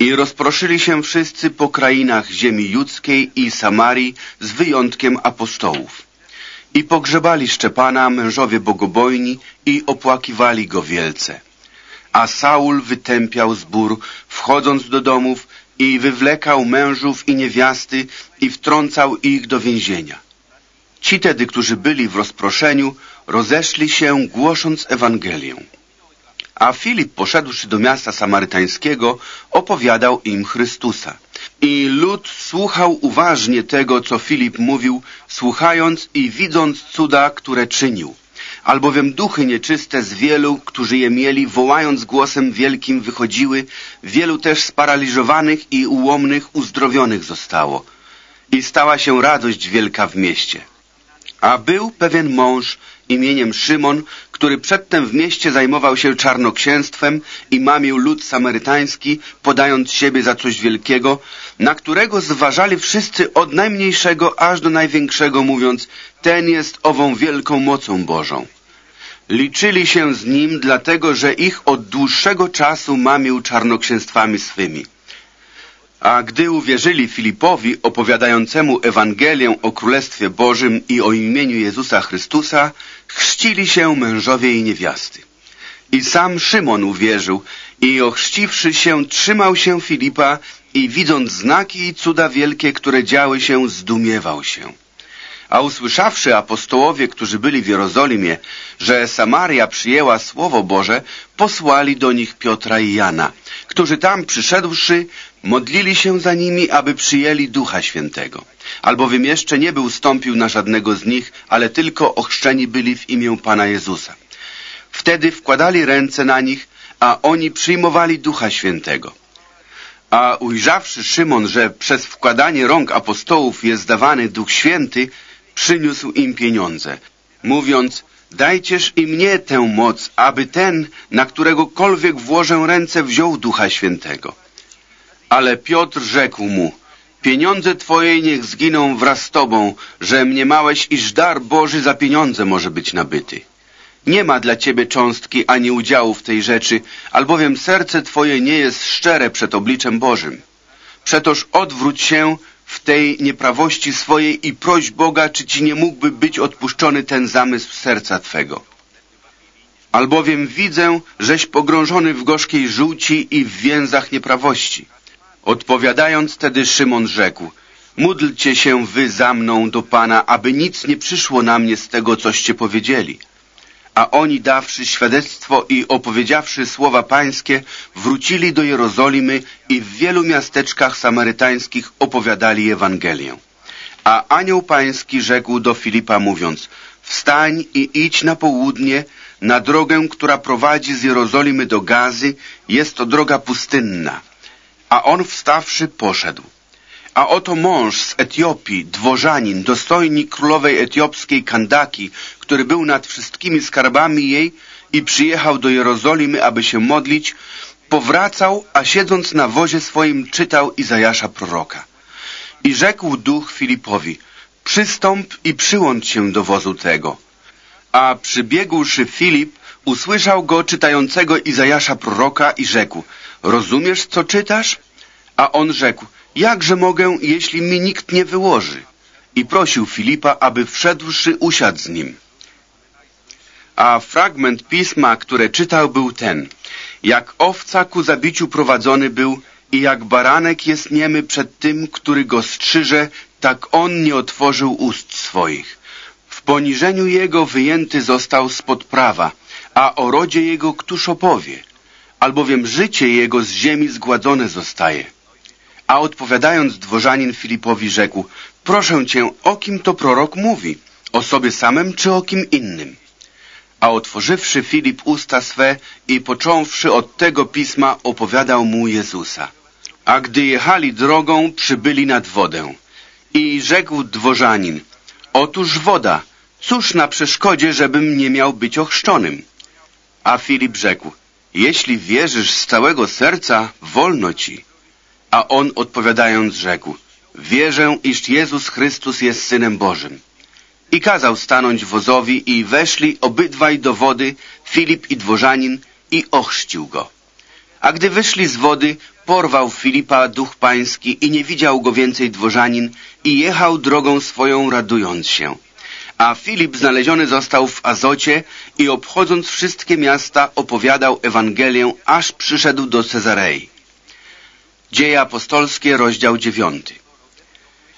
i rozproszyli się wszyscy po krainach ziemi judzkiej i Samarii z wyjątkiem apostołów. I pogrzebali Szczepana mężowie bogobojni i opłakiwali go wielce. A Saul wytępiał zbór, wchodząc do domów i wywlekał mężów i niewiasty i wtrącał ich do więzienia. Ci tedy, którzy byli w rozproszeniu, rozeszli się, głosząc Ewangelię. A Filip, poszedłszy do miasta samarytańskiego, opowiadał im Chrystusa. I lud słuchał uważnie tego, co Filip mówił, słuchając i widząc cuda, które czynił. Albowiem duchy nieczyste z wielu, którzy je mieli, wołając głosem wielkim wychodziły, wielu też sparaliżowanych i ułomnych uzdrowionych zostało. I stała się radość wielka w mieście. A był pewien mąż imieniem Szymon, który przedtem w mieście zajmował się czarnoksięstwem i mamił lud samarytański, podając siebie za coś wielkiego, na którego zważali wszyscy od najmniejszego aż do największego, mówiąc, ten jest ową wielką mocą Bożą. Liczyli się z nim, dlatego że ich od dłuższego czasu mamił czarnoksięstwami swymi. A gdy uwierzyli Filipowi opowiadającemu Ewangelię o Królestwie Bożym i o imieniu Jezusa Chrystusa, chrzcili się mężowie i niewiasty. I sam Szymon uwierzył i ochrzciwszy się trzymał się Filipa i widząc znaki i cuda wielkie, które działy się, zdumiewał się. A usłyszawszy apostołowie, którzy byli w Jerozolimie, że Samaria przyjęła Słowo Boże, posłali do nich Piotra i Jana, którzy tam przyszedłszy, modlili się za nimi, aby przyjęli Ducha Świętego. Albowiem jeszcze nie był stąpił na żadnego z nich, ale tylko ochrzczeni byli w imię Pana Jezusa. Wtedy wkładali ręce na nich, a oni przyjmowali Ducha Świętego. A ujrzawszy Szymon, że przez wkładanie rąk apostołów jest dawany Duch Święty, przyniósł im pieniądze, mówiąc, dajcież i mnie tę moc, aby ten, na któregokolwiek włożę ręce, wziął Ducha Świętego. Ale Piotr rzekł mu, pieniądze twoje niech zginą wraz z tobą, że mniemałeś, iż dar Boży za pieniądze może być nabyty. nie ma dla ciebie cząstki ani udziału w tej rzeczy, albowiem serce twoje nie jest szczere przed obliczem Bożym. Przetoż odwróć się w tej nieprawości swojej i proś Boga, czy ci nie mógłby być odpuszczony ten zamysł serca twego. Albowiem widzę, żeś pogrążony w gorzkiej żółci i w więzach nieprawości. Odpowiadając tedy Szymon rzekł, módlcie się wy za mną do Pana, aby nic nie przyszło na mnie z tego, coście powiedzieli. A oni dawszy świadectwo i opowiedziawszy słowa pańskie, wrócili do Jerozolimy i w wielu miasteczkach samarytańskich opowiadali Ewangelię. A anioł pański rzekł do Filipa mówiąc, wstań i idź na południe, na drogę, która prowadzi z Jerozolimy do Gazy, jest to droga pustynna. A on wstawszy poszedł. A oto mąż z Etiopii, dworzanin, dostojnik królowej etiopskiej Kandaki, który był nad wszystkimi skarbami jej i przyjechał do Jerozolimy, aby się modlić, powracał, a siedząc na wozie swoim czytał Izajasza proroka. I rzekł duch Filipowi, przystąp i przyłącz się do wozu tego. A przybiegłszy Filip, usłyszał go czytającego Izajasza proroka i rzekł, rozumiesz, co czytasz? A on rzekł, jakże mogę, jeśli mi nikt nie wyłoży? I prosił Filipa, aby wszedłszy usiadł z nim. A fragment pisma, które czytał, był ten. Jak owca ku zabiciu prowadzony był i jak baranek jest niemy przed tym, który go strzyże, tak on nie otworzył ust swoich. W poniżeniu jego wyjęty został spod prawa, a o rodzie jego któż opowie? Albowiem życie jego z ziemi zgładzone zostaje. A odpowiadając dworzanin Filipowi rzekł, proszę cię, o kim to prorok mówi? O sobie samym czy o kim innym? A otworzywszy Filip usta swe i począwszy od tego pisma opowiadał mu Jezusa. A gdy jechali drogą, przybyli nad wodę. I rzekł dworzanin, otóż woda, cóż na przeszkodzie, żebym nie miał być ochrzczonym? A Filip rzekł, jeśli wierzysz z całego serca, wolno ci. A on odpowiadając rzekł, wierzę, iż Jezus Chrystus jest Synem Bożym. I kazał stanąć wozowi i weszli obydwaj do wody, Filip i dworzanin, i ochrzcił go. A gdy wyszli z wody, porwał Filipa duch pański i nie widział go więcej dworzanin i jechał drogą swoją radując się. A Filip znaleziony został w Azocie i obchodząc wszystkie miasta opowiadał Ewangelię, aż przyszedł do Cezarei. Dzieje apostolskie, rozdział dziewiąty.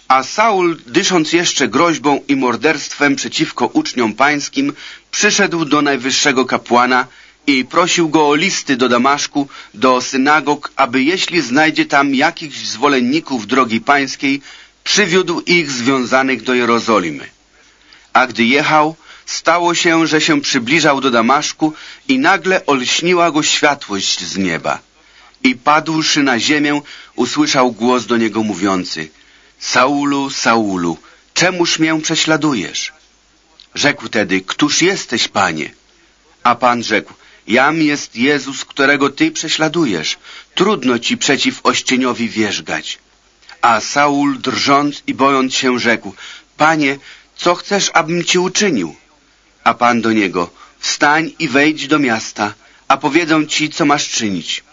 A Saul, dysząc jeszcze groźbą i morderstwem przeciwko uczniom pańskim, przyszedł do najwyższego kapłana i prosił go o listy do Damaszku, do synagog, aby jeśli znajdzie tam jakichś zwolenników drogi pańskiej, przywiódł ich związanych do Jerozolimy. A gdy jechał, stało się, że się przybliżał do Damaszku i nagle olśniła go światłość z nieba. I padłszy na ziemię, usłyszał głos do niego mówiący Saulu, Saulu, czemuż mię prześladujesz? Rzekł tedy, któż jesteś, panie? A pan rzekł, jam jest Jezus, którego ty prześladujesz. Trudno ci przeciw ościeniowi wierzgać. A Saul, drżąc i bojąc się, rzekł, panie, co chcesz, abym ci uczynił? A pan do niego, wstań i wejdź do miasta, a powiedzą ci, co masz czynić.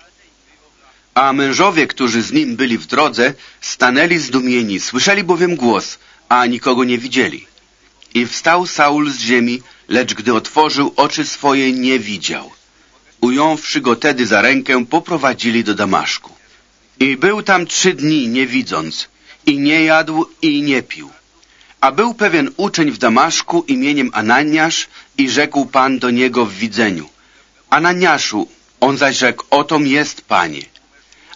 A mężowie, którzy z nim byli w drodze, stanęli zdumieni, słyszeli bowiem głos, a nikogo nie widzieli. I wstał Saul z ziemi, lecz gdy otworzył oczy swoje, nie widział. Ująwszy go tedy za rękę, poprowadzili do Damaszku. I był tam trzy dni, nie widząc, i nie jadł, i nie pił. A był pewien uczeń w Damaszku imieniem Ananiasz i rzekł Pan do niego w widzeniu. Ananiaszu, on zaś rzekł, otom jest Panie.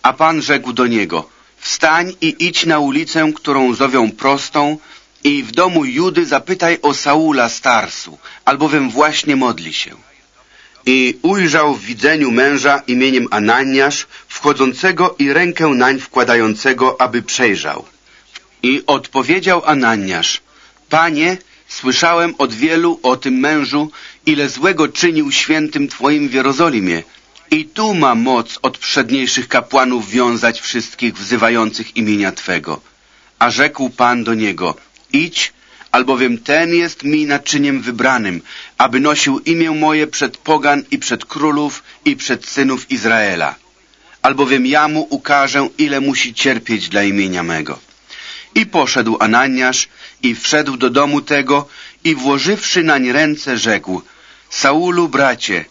A Pan rzekł do niego, wstań i idź na ulicę, którą zowią prostą i w domu Judy zapytaj o Saula Starsu, albowiem właśnie modli się. I ujrzał w widzeniu męża imieniem Ananiasz, wchodzącego i rękę nań wkładającego, aby przejrzał. I odpowiedział Ananiasz, Panie, słyszałem od wielu o tym mężu, ile złego czynił świętym Twoim w Jerozolimie, i tu ma moc od przedniejszych kapłanów wiązać wszystkich wzywających imienia Twego. A rzekł Pan do niego, idź, albowiem ten jest mi naczyniem wybranym, aby nosił imię moje przed pogan i przed królów i przed synów Izraela. Albowiem ja mu ukażę, ile musi cierpieć dla imienia mego. I poszedł Ananiasz i wszedł do domu tego i włożywszy nań ręce rzekł Saulu, bracie,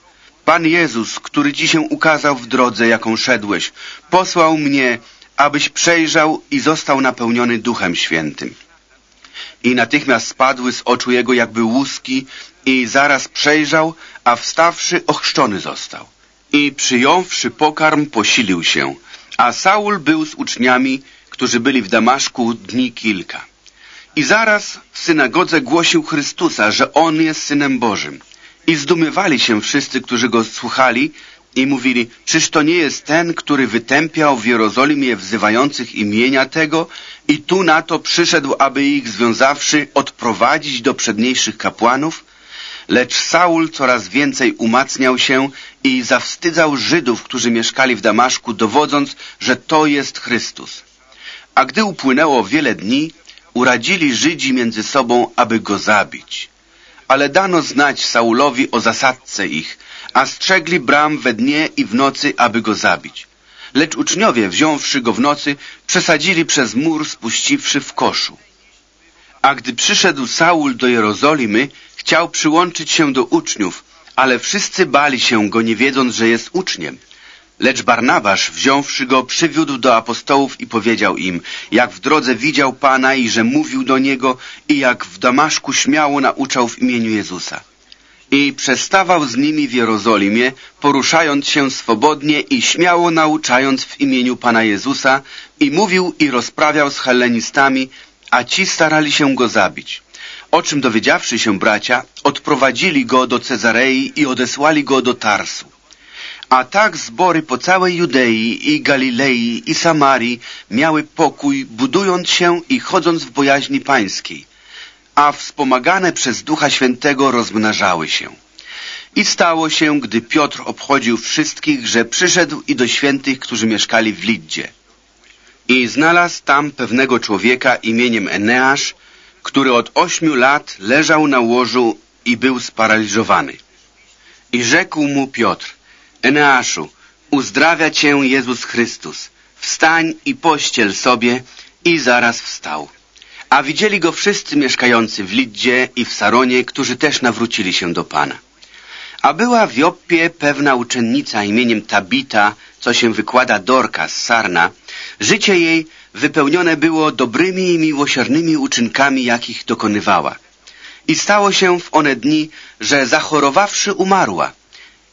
Pan Jezus, który ci się ukazał w drodze, jaką szedłeś, posłał mnie, abyś przejrzał i został napełniony Duchem Świętym. I natychmiast spadły z oczu jego jakby łuski i zaraz przejrzał, a wstawszy ochrzczony został. I przyjąwszy pokarm posilił się, a Saul był z uczniami, którzy byli w Damaszku dni kilka. I zaraz w synagodze głosił Chrystusa, że On jest Synem Bożym. I zdumywali się wszyscy, którzy Go słuchali i mówili, czyż to nie jest ten, który wytępiał w Jerozolimie wzywających imienia tego i tu na to przyszedł, aby ich związawszy odprowadzić do przedniejszych kapłanów? Lecz Saul coraz więcej umacniał się i zawstydzał Żydów, którzy mieszkali w Damaszku, dowodząc, że to jest Chrystus. A gdy upłynęło wiele dni, uradzili Żydzi między sobą, aby go zabić. Ale dano znać Saulowi o zasadce ich, a strzegli bram we dnie i w nocy, aby go zabić. Lecz uczniowie, wziąwszy go w nocy, przesadzili przez mur, spuściwszy w koszu. A gdy przyszedł Saul do Jerozolimy, chciał przyłączyć się do uczniów, ale wszyscy bali się go, nie wiedząc, że jest uczniem. Lecz Barnabasz, wziąwszy go, przywiódł do apostołów i powiedział im, jak w drodze widział Pana i że mówił do Niego i jak w Damaszku śmiało nauczał w imieniu Jezusa. I przestawał z nimi w Jerozolimie, poruszając się swobodnie i śmiało nauczając w imieniu Pana Jezusa i mówił i rozprawiał z hellenistami, a ci starali się go zabić. O czym dowiedziawszy się bracia, odprowadzili go do Cezarei i odesłali go do Tarsu. A tak zbory po całej Judei i Galilei i Samarii miały pokój, budując się i chodząc w bojaźni pańskiej, a wspomagane przez Ducha Świętego rozmnażały się. I stało się, gdy Piotr obchodził wszystkich, że przyszedł i do świętych, którzy mieszkali w Liddzie. I znalazł tam pewnego człowieka imieniem Eneasz, który od ośmiu lat leżał na łożu i był sparaliżowany. I rzekł mu Piotr, Eneaszu, uzdrawia cię Jezus Chrystus. Wstań i pościel sobie i zaraz wstał. A widzieli go wszyscy mieszkający w Liddzie i w Saronie, którzy też nawrócili się do Pana. A była w Joppie pewna uczennica imieniem Tabita, co się wykłada Dorka z Sarna. Życie jej wypełnione było dobrymi i miłosiernymi uczynkami, jakich dokonywała. I stało się w one dni, że zachorowawszy umarła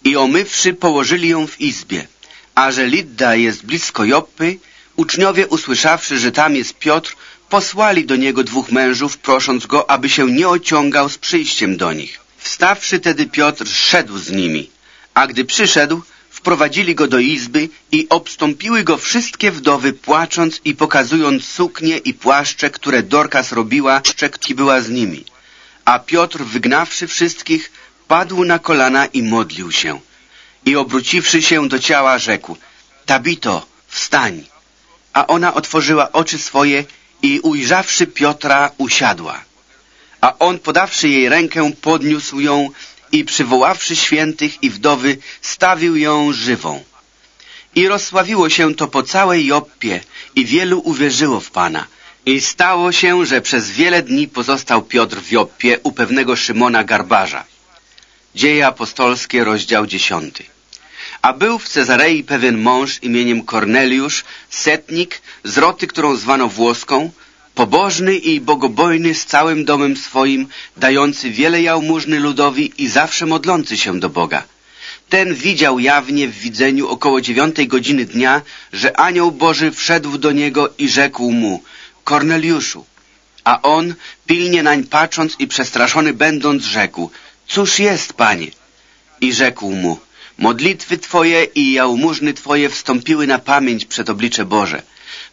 i omywszy położyli ją w izbie. A że Lidda jest blisko Joppy, uczniowie usłyszawszy, że tam jest Piotr, posłali do niego dwóch mężów, prosząc go, aby się nie ociągał z przyjściem do nich. Wstawszy tedy Piotr, szedł z nimi, a gdy przyszedł, wprowadzili go do izby i obstąpiły go wszystkie wdowy, płacząc i pokazując suknie i płaszcze, które Dorkas robiła, szczekki była z nimi. A Piotr, wygnawszy wszystkich, padł na kolana i modlił się. I obróciwszy się do ciała, rzekł, Tabito, wstań. A ona otworzyła oczy swoje i ujrzawszy Piotra, usiadła. A on, podawszy jej rękę, podniósł ją i przywoławszy świętych i wdowy, stawił ją żywą. I rozsławiło się to po całej Joppie i wielu uwierzyło w Pana. I stało się, że przez wiele dni pozostał Piotr w Joppie u pewnego Szymona Garbarza. Dzieje apostolskie, rozdział dziesiąty. A był w Cezarei pewien mąż imieniem Korneliusz, setnik z roty, którą zwano włoską, pobożny i bogobojny z całym domem swoim, dający wiele jałmużny ludowi i zawsze modlący się do Boga. Ten widział jawnie w widzeniu około dziewiątej godziny dnia, że anioł Boży wszedł do niego i rzekł mu, Korneliuszu. A on, pilnie nań patrząc i przestraszony będąc, rzekł, cóż jest, panie? I rzekł mu, modlitwy twoje i jałmużny twoje wstąpiły na pamięć przed oblicze Boże.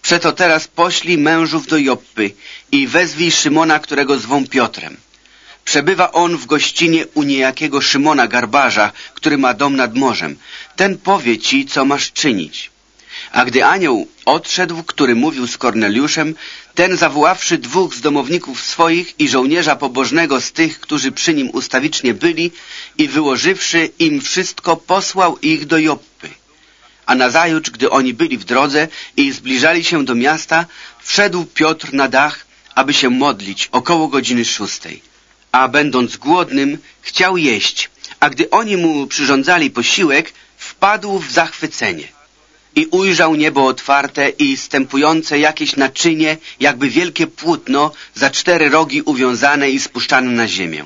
Przeto teraz poślij mężów do Joppy i wezwij Szymona, którego zwą Piotrem. Przebywa on w gościnie u niejakiego Szymona Garbarza, który ma dom nad morzem. Ten powie ci, co masz czynić. A gdy anioł odszedł, który mówił z Korneliuszem, Ten zawoławszy dwóch z domowników swoich i żołnierza pobożnego z tych, którzy przy nim ustawicznie byli i wyłożywszy im wszystko, posłał ich do Joppy. A nazajutrz, gdy oni byli w drodze i zbliżali się do miasta, wszedł Piotr na dach, aby się modlić około godziny szóstej. A będąc głodnym, chciał jeść, a gdy oni mu przyrządzali posiłek, wpadł w zachwycenie i ujrzał niebo otwarte i stępujące jakieś naczynie, jakby wielkie płótno, za cztery rogi uwiązane i spuszczane na ziemię,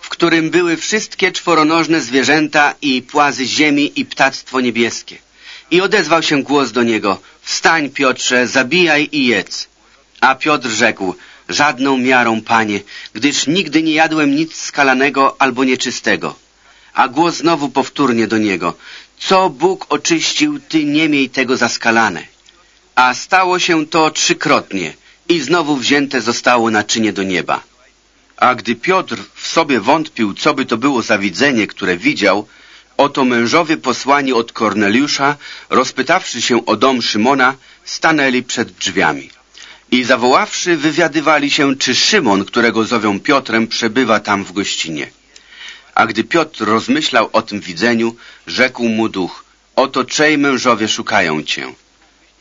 w którym były wszystkie czworonożne zwierzęta i płazy ziemi i ptactwo niebieskie. I odezwał się głos do niego, wstań Piotrze, zabijaj i jedz. A Piotr rzekł, żadną miarą, panie, gdyż nigdy nie jadłem nic skalanego albo nieczystego. A głos znowu powtórnie do niego, co Bóg oczyścił, ty nie miej tego zaskalane. A stało się to trzykrotnie i znowu wzięte zostało naczynie do nieba. A gdy Piotr w sobie wątpił, co by to było za widzenie, które widział, oto mężowie posłani od Korneliusza, rozpytawszy się o dom Szymona, stanęli przed drzwiami. I zawoławszy, wywiadywali się, czy Szymon, którego zowią Piotrem, przebywa tam w gościnie. A gdy Piotr rozmyślał o tym widzeniu, rzekł mu duch, oto trzej mężowie szukają cię.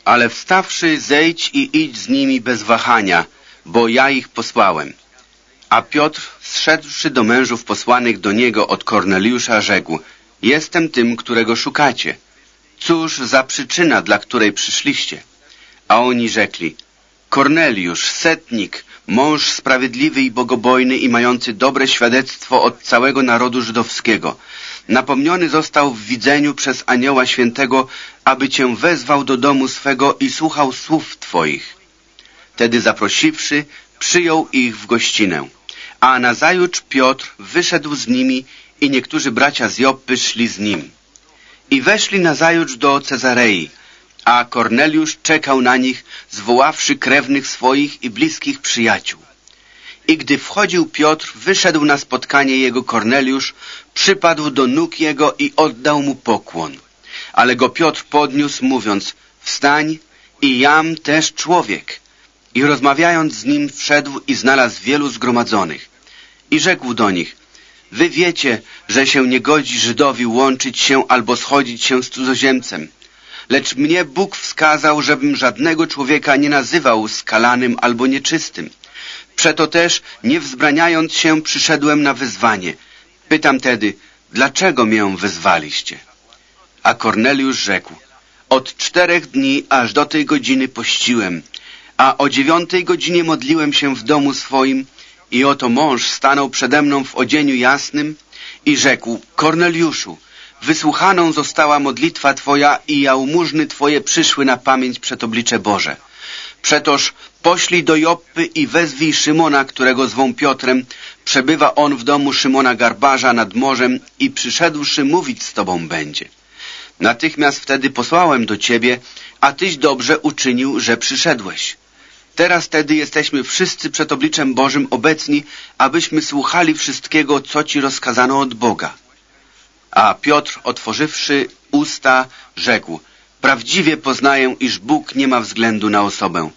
Ale wstawszy, zejdź i idź z nimi bez wahania, bo ja ich posłałem. A Piotr, zszedłszy do mężów posłanych do niego od Korneliusza, rzekł, jestem tym, którego szukacie. Cóż za przyczyna, dla której przyszliście? A oni rzekli, Korneliusz, setnik, mąż sprawiedliwy i bogobojny i mający dobre świadectwo od całego narodu żydowskiego. Napomniony został w widzeniu przez anioła świętego, aby cię wezwał do domu swego i słuchał słów twoich. Tedy zaprosiwszy, przyjął ich w gościnę. A nazajutrz Piotr wyszedł z nimi i niektórzy bracia z Joppy szli z nim. I weszli nazajutrz do Cezarei, a Korneliusz czekał na nich, zwoławszy krewnych swoich i bliskich przyjaciół. I gdy wchodził Piotr, wyszedł na spotkanie jego Korneliusz, przypadł do nóg jego i oddał mu pokłon. Ale go Piotr podniósł, mówiąc, wstań i jam też człowiek. I rozmawiając z nim wszedł i znalazł wielu zgromadzonych. I rzekł do nich, wy wiecie, że się nie godzi Żydowi łączyć się albo schodzić się z cudzoziemcem. Lecz mnie Bóg wskazał, żebym żadnego człowieka nie nazywał skalanym albo nieczystym. Przeto też, nie wzbraniając się, przyszedłem na wyzwanie. Pytam tedy, dlaczego mię wyzwaliście? A Korneliusz rzekł, od czterech dni aż do tej godziny pościłem, a o dziewiątej godzinie modliłem się w domu swoim i oto mąż stanął przede mną w odzieniu jasnym i rzekł, Korneliuszu, Wysłuchaną została modlitwa Twoja i jałmużny Twoje przyszły na pamięć przed oblicze Boże. Przetoż poślij do Joppy i wezwij Szymona, którego zwą Piotrem. Przebywa on w domu Szymona Garbarza nad morzem i przyszedłszy mówić z Tobą będzie. Natychmiast wtedy posłałem do Ciebie, a Tyś dobrze uczynił, że przyszedłeś. Teraz tedy jesteśmy wszyscy przed obliczem Bożym obecni, abyśmy słuchali wszystkiego, co Ci rozkazano od Boga. A Piotr, otworzywszy usta, rzekł, prawdziwie poznaję, iż Bóg nie ma względu na osobę,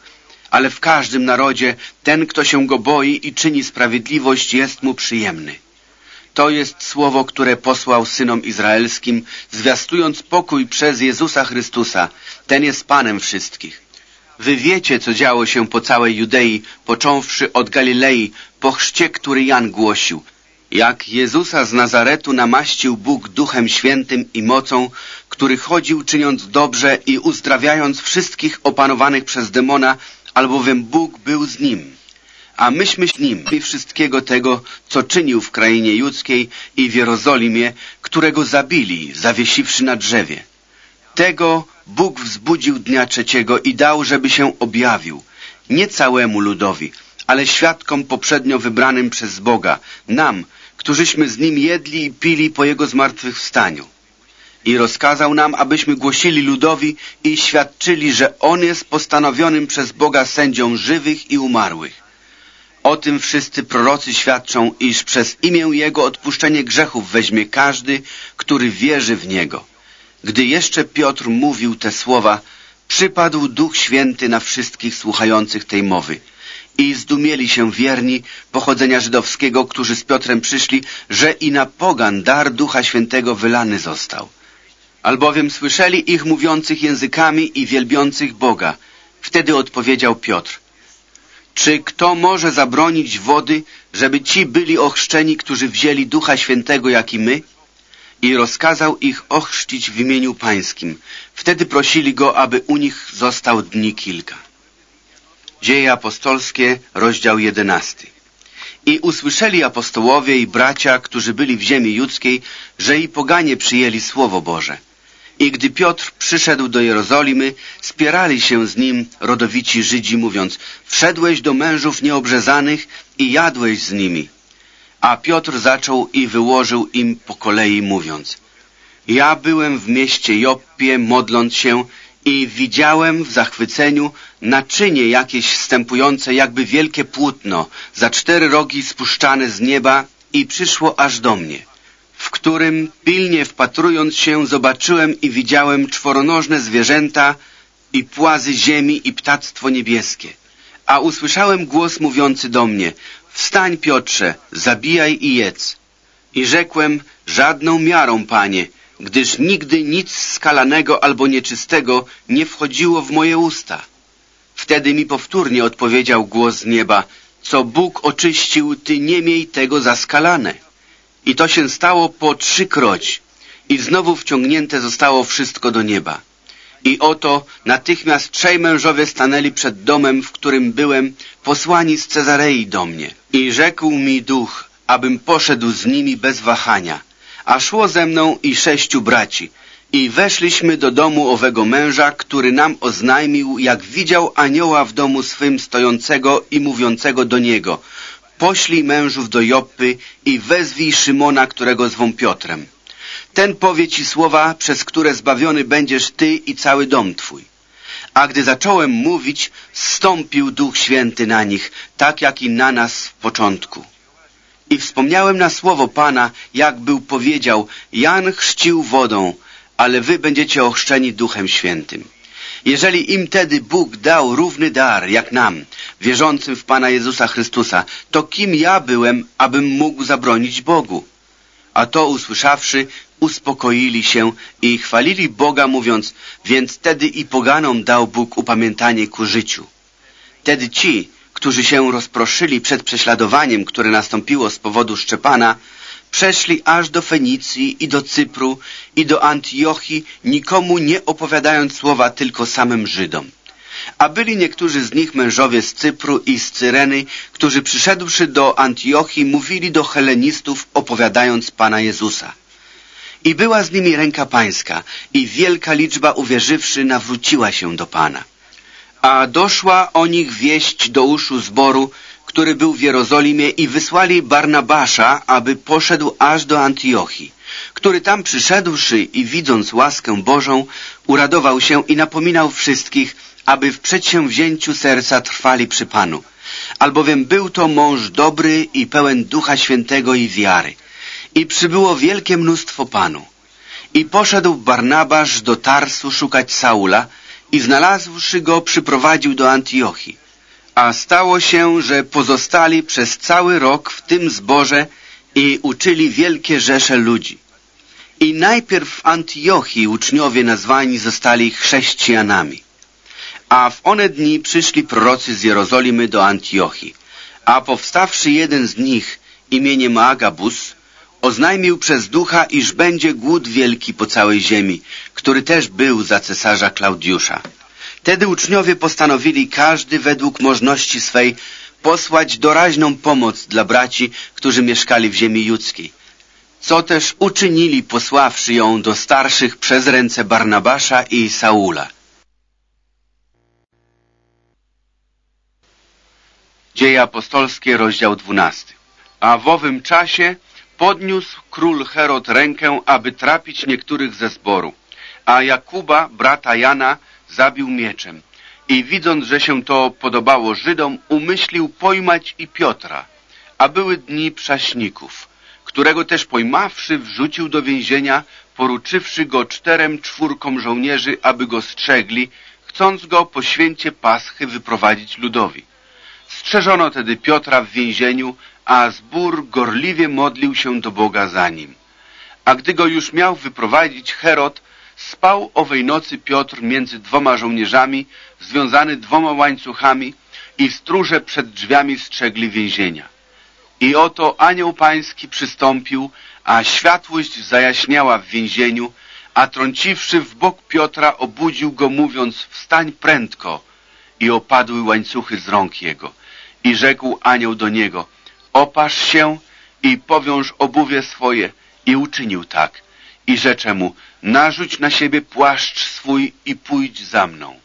ale w każdym narodzie ten, kto się go boi i czyni sprawiedliwość, jest mu przyjemny. To jest słowo, które posłał synom izraelskim, zwiastując pokój przez Jezusa Chrystusa. Ten jest Panem wszystkich. Wy wiecie, co działo się po całej Judei, począwszy od Galilei, po chrzcie, który Jan głosił, jak Jezusa z Nazaretu namaścił Bóg Duchem Świętym i mocą, który chodził czyniąc dobrze i uzdrawiając wszystkich opanowanych przez demona, albowiem Bóg był z nim. A myśmy z nim i wszystkiego tego, co czynił w krainie judzkiej i w Jerozolimie, którego zabili, zawiesiwszy na drzewie. Tego Bóg wzbudził dnia trzeciego i dał, żeby się objawił, nie całemu ludowi, ale świadkom poprzednio wybranym przez Boga, nam, którzyśmy z nim jedli i pili po jego zmartwychwstaniu. I rozkazał nam, abyśmy głosili ludowi i świadczyli, że On jest postanowionym przez Boga sędzią żywych i umarłych. O tym wszyscy prorocy świadczą, iż przez imię Jego odpuszczenie grzechów weźmie każdy, który wierzy w Niego. Gdy jeszcze Piotr mówił te słowa, przypadł Duch Święty na wszystkich słuchających tej mowy. I zdumieli się wierni pochodzenia żydowskiego, którzy z Piotrem przyszli, że i na pogan dar Ducha Świętego wylany został. Albowiem słyszeli ich mówiących językami i wielbiących Boga. Wtedy odpowiedział Piotr. Czy kto może zabronić wody, żeby ci byli ochrzczeni, którzy wzięli Ducha Świętego, jak i my? I rozkazał ich ochrzcić w imieniu pańskim. Wtedy prosili go, aby u nich został dni kilka. Dzieje apostolskie, rozdział jedenasty. I usłyszeli apostołowie i bracia, którzy byli w ziemi judzkiej, że i poganie przyjęli Słowo Boże. I gdy Piotr przyszedł do Jerozolimy, spierali się z nim rodowici Żydzi, mówiąc, wszedłeś do mężów nieobrzezanych i jadłeś z nimi. A Piotr zaczął i wyłożył im po kolei, mówiąc, ja byłem w mieście Joppie, modląc się i widziałem w zachwyceniu naczynie jakieś wstępujące jakby wielkie płótno, za cztery rogi spuszczane z nieba i przyszło aż do mnie w którym pilnie wpatrując się zobaczyłem i widziałem czworonożne zwierzęta i płazy ziemi i ptactwo niebieskie. A usłyszałem głos mówiący do mnie, wstań Piotrze, zabijaj i jedz. I rzekłem, żadną miarą, panie, gdyż nigdy nic skalanego albo nieczystego nie wchodziło w moje usta. Wtedy mi powtórnie odpowiedział głos z nieba, co Bóg oczyścił, ty nie miej tego za skalane. I to się stało po trzykroć i znowu wciągnięte zostało wszystko do nieba. I oto natychmiast trzej mężowie stanęli przed domem, w którym byłem, posłani z Cezarei do mnie. I rzekł mi duch, abym poszedł z nimi bez wahania. A szło ze mną i sześciu braci. I weszliśmy do domu owego męża, który nam oznajmił, jak widział anioła w domu swym stojącego i mówiącego do niego – poślij mężów do Joppy i wezwij Szymona, którego zwą Piotrem. Ten powie ci słowa, przez które zbawiony będziesz ty i cały dom twój. A gdy zacząłem mówić, stąpił Duch Święty na nich, tak jak i na nas w początku. I wspomniałem na słowo Pana, jak był powiedział, Jan chrzcił wodą, ale wy będziecie ochrzczeni Duchem Świętym. Jeżeli im tedy Bóg dał równy dar, jak nam, wierzącym w Pana Jezusa Chrystusa, to kim ja byłem, abym mógł zabronić Bogu? A to usłyszawszy, uspokoili się i chwalili Boga, mówiąc, więc tedy i poganom dał Bóg upamiętanie ku życiu. Tedy ci, którzy się rozproszyli przed prześladowaniem, które nastąpiło z powodu Szczepana, Przeszli aż do Fenicji i do Cypru i do Antiochii, nikomu nie opowiadając słowa, tylko samym Żydom. A byli niektórzy z nich mężowie z Cypru i z Cyreny, którzy przyszedłszy do Antiochii, mówili do helenistów, opowiadając Pana Jezusa. I była z nimi ręka pańska i wielka liczba uwierzywszy nawróciła się do Pana. A doszła o nich wieść do uszu zboru, który był w Jerozolimie i wysłali Barnabasza, aby poszedł aż do Antiochii, który tam przyszedłszy i widząc łaskę Bożą, uradował się i napominał wszystkich, aby w przedsięwzięciu serca trwali przy Panu. Albowiem był to mąż dobry i pełen Ducha Świętego i wiary. I przybyło wielkie mnóstwo Panu. I poszedł Barnabasz do Tarsu szukać Saula i znalazłszy go przyprowadził do Antiochii. A stało się, że pozostali przez cały rok w tym zborze i uczyli wielkie rzesze ludzi. I najpierw w Antiochii uczniowie nazwani zostali chrześcijanami. A w one dni przyszli prorocy z Jerozolimy do Antiochii. A powstawszy jeden z nich imieniem Agabus, oznajmił przez ducha, iż będzie głód wielki po całej ziemi, który też był za cesarza Klaudiusza. Wtedy uczniowie postanowili każdy według możności swej posłać doraźną pomoc dla braci, którzy mieszkali w ziemi judzkiej. Co też uczynili, posławszy ją do starszych przez ręce Barnabasza i Saula. Dzieje apostolskie, rozdział 12. A w owym czasie podniósł król Herod rękę, aby trapić niektórych ze zboru, a Jakuba, brata Jana, zabił mieczem. I widząc, że się to podobało Żydom, umyślił pojmać i Piotra, a były dni prześników, którego też pojmawszy wrzucił do więzienia, poruczywszy go czterem czwórkom żołnierzy, aby go strzegli, chcąc go po święcie Paschy wyprowadzić ludowi. Strzeżono tedy Piotra w więzieniu, a zbór gorliwie modlił się do Boga za nim. A gdy go już miał wyprowadzić Herod, spał owej nocy Piotr między dwoma żołnierzami, związany dwoma łańcuchami i stróże przed drzwiami strzegli więzienia. I oto anioł pański przystąpił, a światłość zajaśniała w więzieniu, a trąciwszy w bok Piotra obudził go mówiąc wstań prędko i opadły łańcuchy z rąk jego. I rzekł anioł do niego opasz się i powiąż obuwie swoje i uczynił tak. I rzecze mu narzuć na siebie płaszcz swój i pójdź za mną.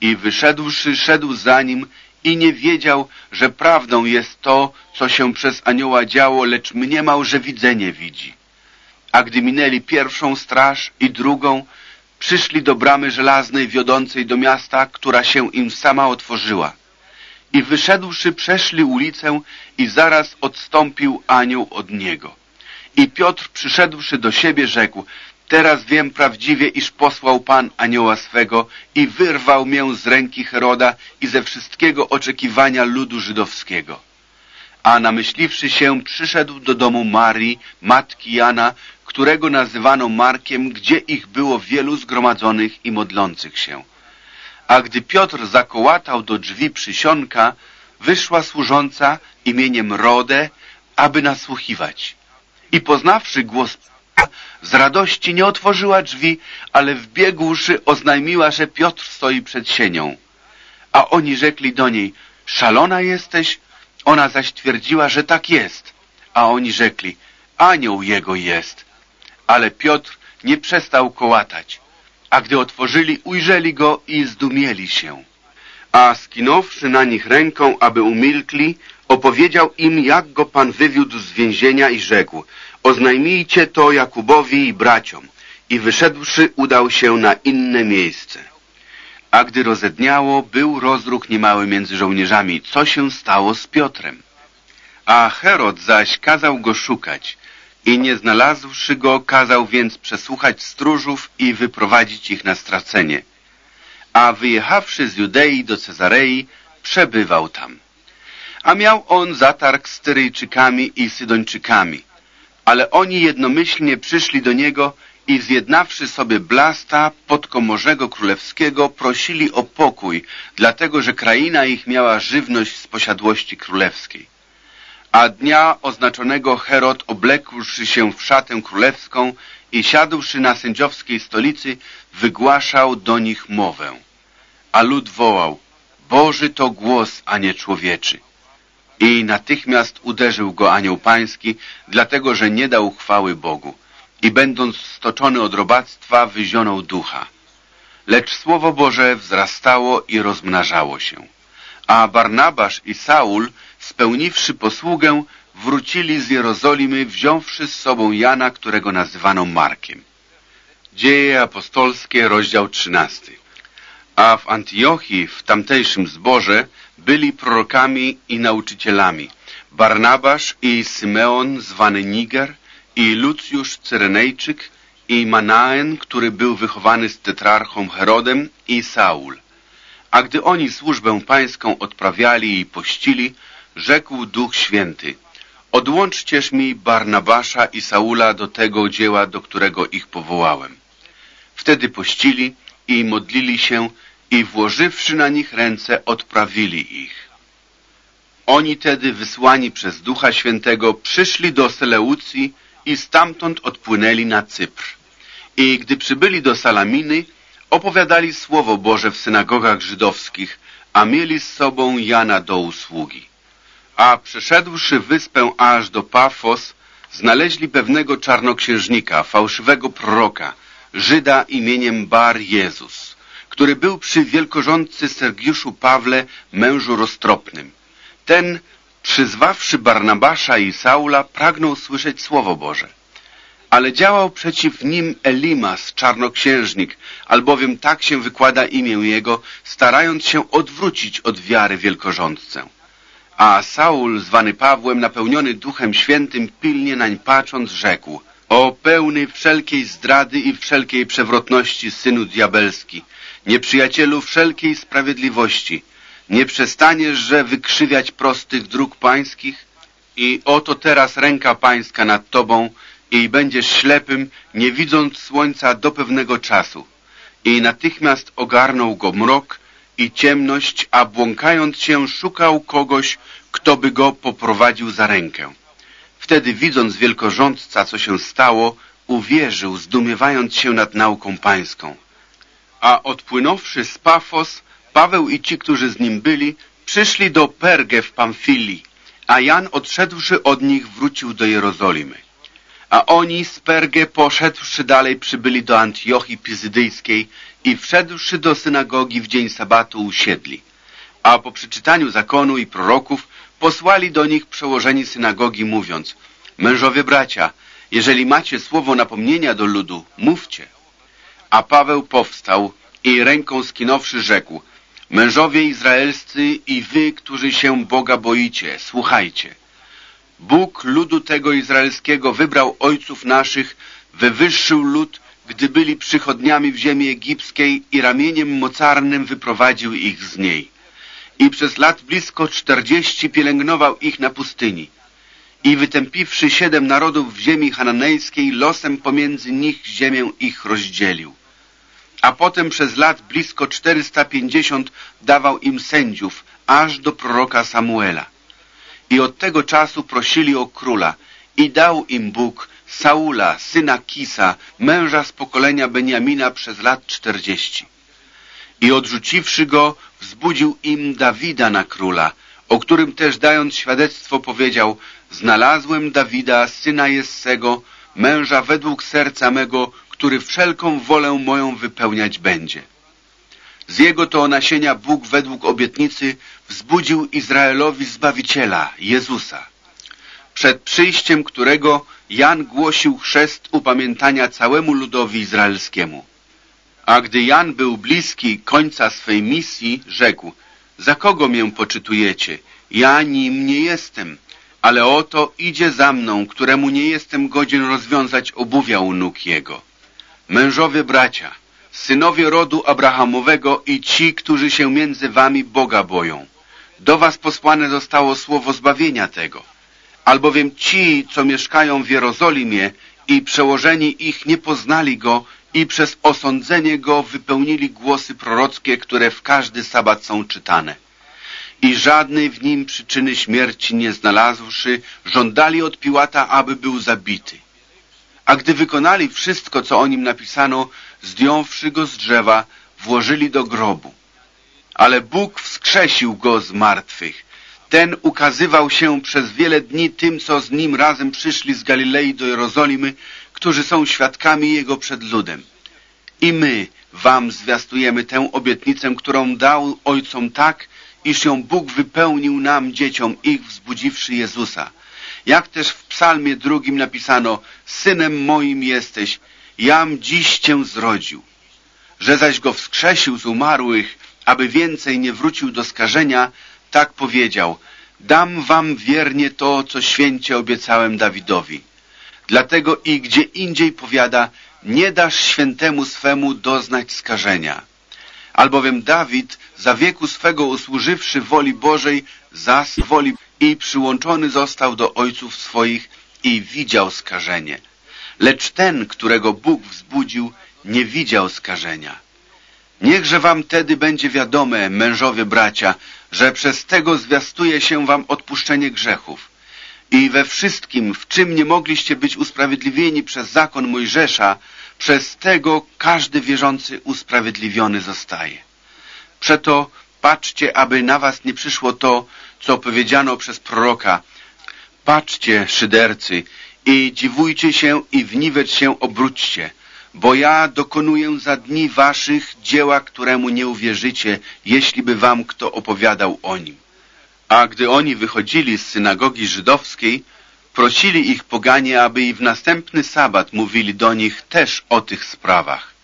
I wyszedłszy, szedł za nim i nie wiedział, że prawdą jest to, co się przez anioła działo, lecz mniemał, że widzenie widzi. A gdy minęli pierwszą straż i drugą, przyszli do bramy żelaznej wiodącej do miasta, która się im sama otworzyła. I wyszedłszy, przeszli ulicę i zaraz odstąpił anioł od niego. I Piotr przyszedłszy do siebie rzekł, Teraz wiem prawdziwie, iż posłał Pan anioła swego i wyrwał mię z ręki Heroda i ze wszystkiego oczekiwania ludu żydowskiego. A namyśliwszy się, przyszedł do domu Marii, matki Jana, którego nazywano Markiem, gdzie ich było wielu zgromadzonych i modlących się. A gdy Piotr zakołatał do drzwi przysionka, wyszła służąca imieniem Rodę, aby nasłuchiwać. I poznawszy głos z radości nie otworzyła drzwi, ale wbiegłszy oznajmiła, że Piotr stoi przed sienią. A oni rzekli do niej, szalona jesteś? Ona zaś twierdziła, że tak jest. A oni rzekli, anioł jego jest. Ale Piotr nie przestał kołatać. A gdy otworzyli, ujrzeli go i zdumieli się. A skinąwszy na nich ręką, aby umilkli, opowiedział im, jak go Pan wywiódł z więzienia i rzekł, oznajmijcie to Jakubowi i braciom. I wyszedłszy, udał się na inne miejsce. A gdy rozedniało, był rozruch niemały między żołnierzami, co się stało z Piotrem. A Herod zaś kazał go szukać i nie znalazłszy go, kazał więc przesłuchać stróżów i wyprowadzić ich na stracenie. A wyjechawszy z Judei do Cezarei, przebywał tam. A miał on zatarg z Tyryjczykami i Sydończykami, ale oni jednomyślnie przyszli do niego i zjednawszy sobie blasta podkomorzego królewskiego, prosili o pokój, dlatego że kraina ich miała żywność z posiadłości królewskiej. A dnia oznaczonego Herod, oblekłszy się w szatę królewską i siadłszy na sędziowskiej stolicy, wygłaszał do nich mowę. A lud wołał, Boży to głos, a nie człowieczy. I natychmiast uderzył go anioł pański, dlatego że nie dał chwały Bogu. I będąc stoczony od robactwa, wyzionął ducha. Lecz Słowo Boże wzrastało i rozmnażało się. A Barnabasz i Saul, spełniwszy posługę, wrócili z Jerozolimy, wziąwszy z sobą Jana, którego nazywano Markiem. Dzieje apostolskie, rozdział 13. A w Antiochii, w tamtejszym zborze, byli prorokami i nauczycielami Barnabasz i Symeon zwany Niger i Lucjusz Cyrenejczyk i Manaen, który był wychowany z tetrarchą Herodem i Saul. A gdy oni służbę pańską odprawiali i pościli, rzekł Duch Święty Odłączcież mi Barnabasza i Saula do tego dzieła, do którego ich powołałem. Wtedy pościli i modlili się i włożywszy na nich ręce, odprawili ich. Oni tedy, wysłani przez Ducha Świętego, przyszli do Seleucji i stamtąd odpłynęli na Cypr. I gdy przybyli do Salaminy, opowiadali Słowo Boże w synagogach żydowskich, a mieli z sobą Jana do usługi. A przeszedłszy wyspę aż do Pafos, znaleźli pewnego czarnoksiężnika, fałszywego proroka, Żyda imieniem Bar Jezus który był przy wielkorządcy Sergiuszu Pawle, mężu roztropnym. Ten, przyzwawszy Barnabasza i Saula, pragnął słyszeć Słowo Boże. Ale działał przeciw nim Elimas, czarnoksiężnik, albowiem tak się wykłada imię jego, starając się odwrócić od wiary wielkorządcę. A Saul, zwany Pawłem, napełniony Duchem Świętym, pilnie nań patrząc, rzekł, O pełny wszelkiej zdrady i wszelkiej przewrotności synu diabelski, nieprzyjacielu wszelkiej sprawiedliwości, nie przestaniesz, że wykrzywiać prostych dróg pańskich? I oto teraz ręka pańska nad tobą i będziesz ślepym, nie widząc słońca do pewnego czasu. I natychmiast ogarnął go mrok i ciemność, a błąkając się szukał kogoś, kto by go poprowadził za rękę. Wtedy widząc wielkorządca, co się stało, uwierzył, zdumiewając się nad nauką pańską. A odpłynąwszy z Pafos, Paweł i ci, którzy z nim byli, przyszli do Pergę w Pamfilii, a Jan odszedłszy od nich wrócił do Jerozolimy. A oni z Pergę poszedłszy dalej przybyli do Antiochii Pizydyjskiej i wszedłszy do synagogi w dzień sabatu usiedli. A po przeczytaniu zakonu i proroków posłali do nich przełożeni synagogi mówiąc Mężowie bracia, jeżeli macie słowo napomnienia do ludu, mówcie. A Paweł powstał i ręką skinąwszy rzekł Mężowie izraelscy i wy, którzy się Boga boicie, słuchajcie. Bóg ludu tego izraelskiego wybrał ojców naszych, wywyższył lud, gdy byli przychodniami w ziemi egipskiej i ramieniem mocarnym wyprowadził ich z niej. I przez lat blisko czterdzieści pielęgnował ich na pustyni. I wytępiwszy siedem narodów w ziemi hananejskiej, losem pomiędzy nich ziemię ich rozdzielił a potem przez lat blisko 450 dawał im sędziów, aż do proroka Samuela. I od tego czasu prosili o króla i dał im Bóg Saula, syna Kisa, męża z pokolenia Beniamina przez lat czterdzieści. I odrzuciwszy go, wzbudził im Dawida na króla, o którym też dając świadectwo powiedział Znalazłem Dawida, syna Jessego, męża według serca mego, który wszelką wolę moją wypełniać będzie. Z jego to nasienia Bóg według obietnicy wzbudził Izraelowi Zbawiciela, Jezusa, przed przyjściem którego Jan głosił chrzest upamiętania całemu ludowi izraelskiemu. A gdy Jan był bliski końca swej misji, rzekł, za kogo mię poczytujecie? Ja nim nie jestem, ale oto idzie za mną, któremu nie jestem godzien rozwiązać obuwia u nóg jego. Mężowie bracia, synowie rodu Abrahamowego i ci, którzy się między wami Boga boją. Do was posłane zostało słowo zbawienia tego. Albowiem ci, co mieszkają w Jerozolimie i przełożeni ich nie poznali Go i przez osądzenie Go wypełnili głosy prorockie, które w każdy sabat są czytane. I żadnej w nim przyczyny śmierci nie znalazłszy, żądali od Piłata, aby był zabity. A gdy wykonali wszystko, co o nim napisano, zdjąwszy go z drzewa, włożyli do grobu. Ale Bóg wskrzesił go z martwych. Ten ukazywał się przez wiele dni tym, co z nim razem przyszli z Galilei do Jerozolimy, którzy są świadkami Jego przed ludem. I my wam zwiastujemy tę obietnicę, którą dał ojcom tak, iż ją Bóg wypełnił nam, dzieciom ich, wzbudziwszy Jezusa, jak też w psalmie drugim napisano, synem moim jesteś, jam dziś cię zrodził. Że zaś go wskrzesił z umarłych, aby więcej nie wrócił do skażenia, tak powiedział, dam wam wiernie to, co święcie obiecałem Dawidowi. Dlatego i gdzie indziej powiada, nie dasz świętemu swemu doznać skażenia. Albowiem Dawid, za wieku swego usłużywszy woli Bożej, zas woli i przyłączony został do ojców swoich i widział skażenie. Lecz ten, którego Bóg wzbudził, nie widział skażenia. Niechże wam tedy będzie wiadome, mężowie bracia, że przez tego zwiastuje się wam odpuszczenie grzechów. I we wszystkim, w czym nie mogliście być usprawiedliwieni przez zakon Mojżesza, przez tego każdy wierzący usprawiedliwiony zostaje. Przeto patrzcie, aby na was nie przyszło to, co powiedziano przez proroka. Patrzcie, szydercy, i dziwujcie się i w niwecz się obróćcie, bo ja dokonuję za dni waszych dzieła, któremu nie uwierzycie, jeśli by wam kto opowiadał o nim. A gdy oni wychodzili z synagogi żydowskiej, prosili ich poganie, aby i w następny sabat mówili do nich też o tych sprawach.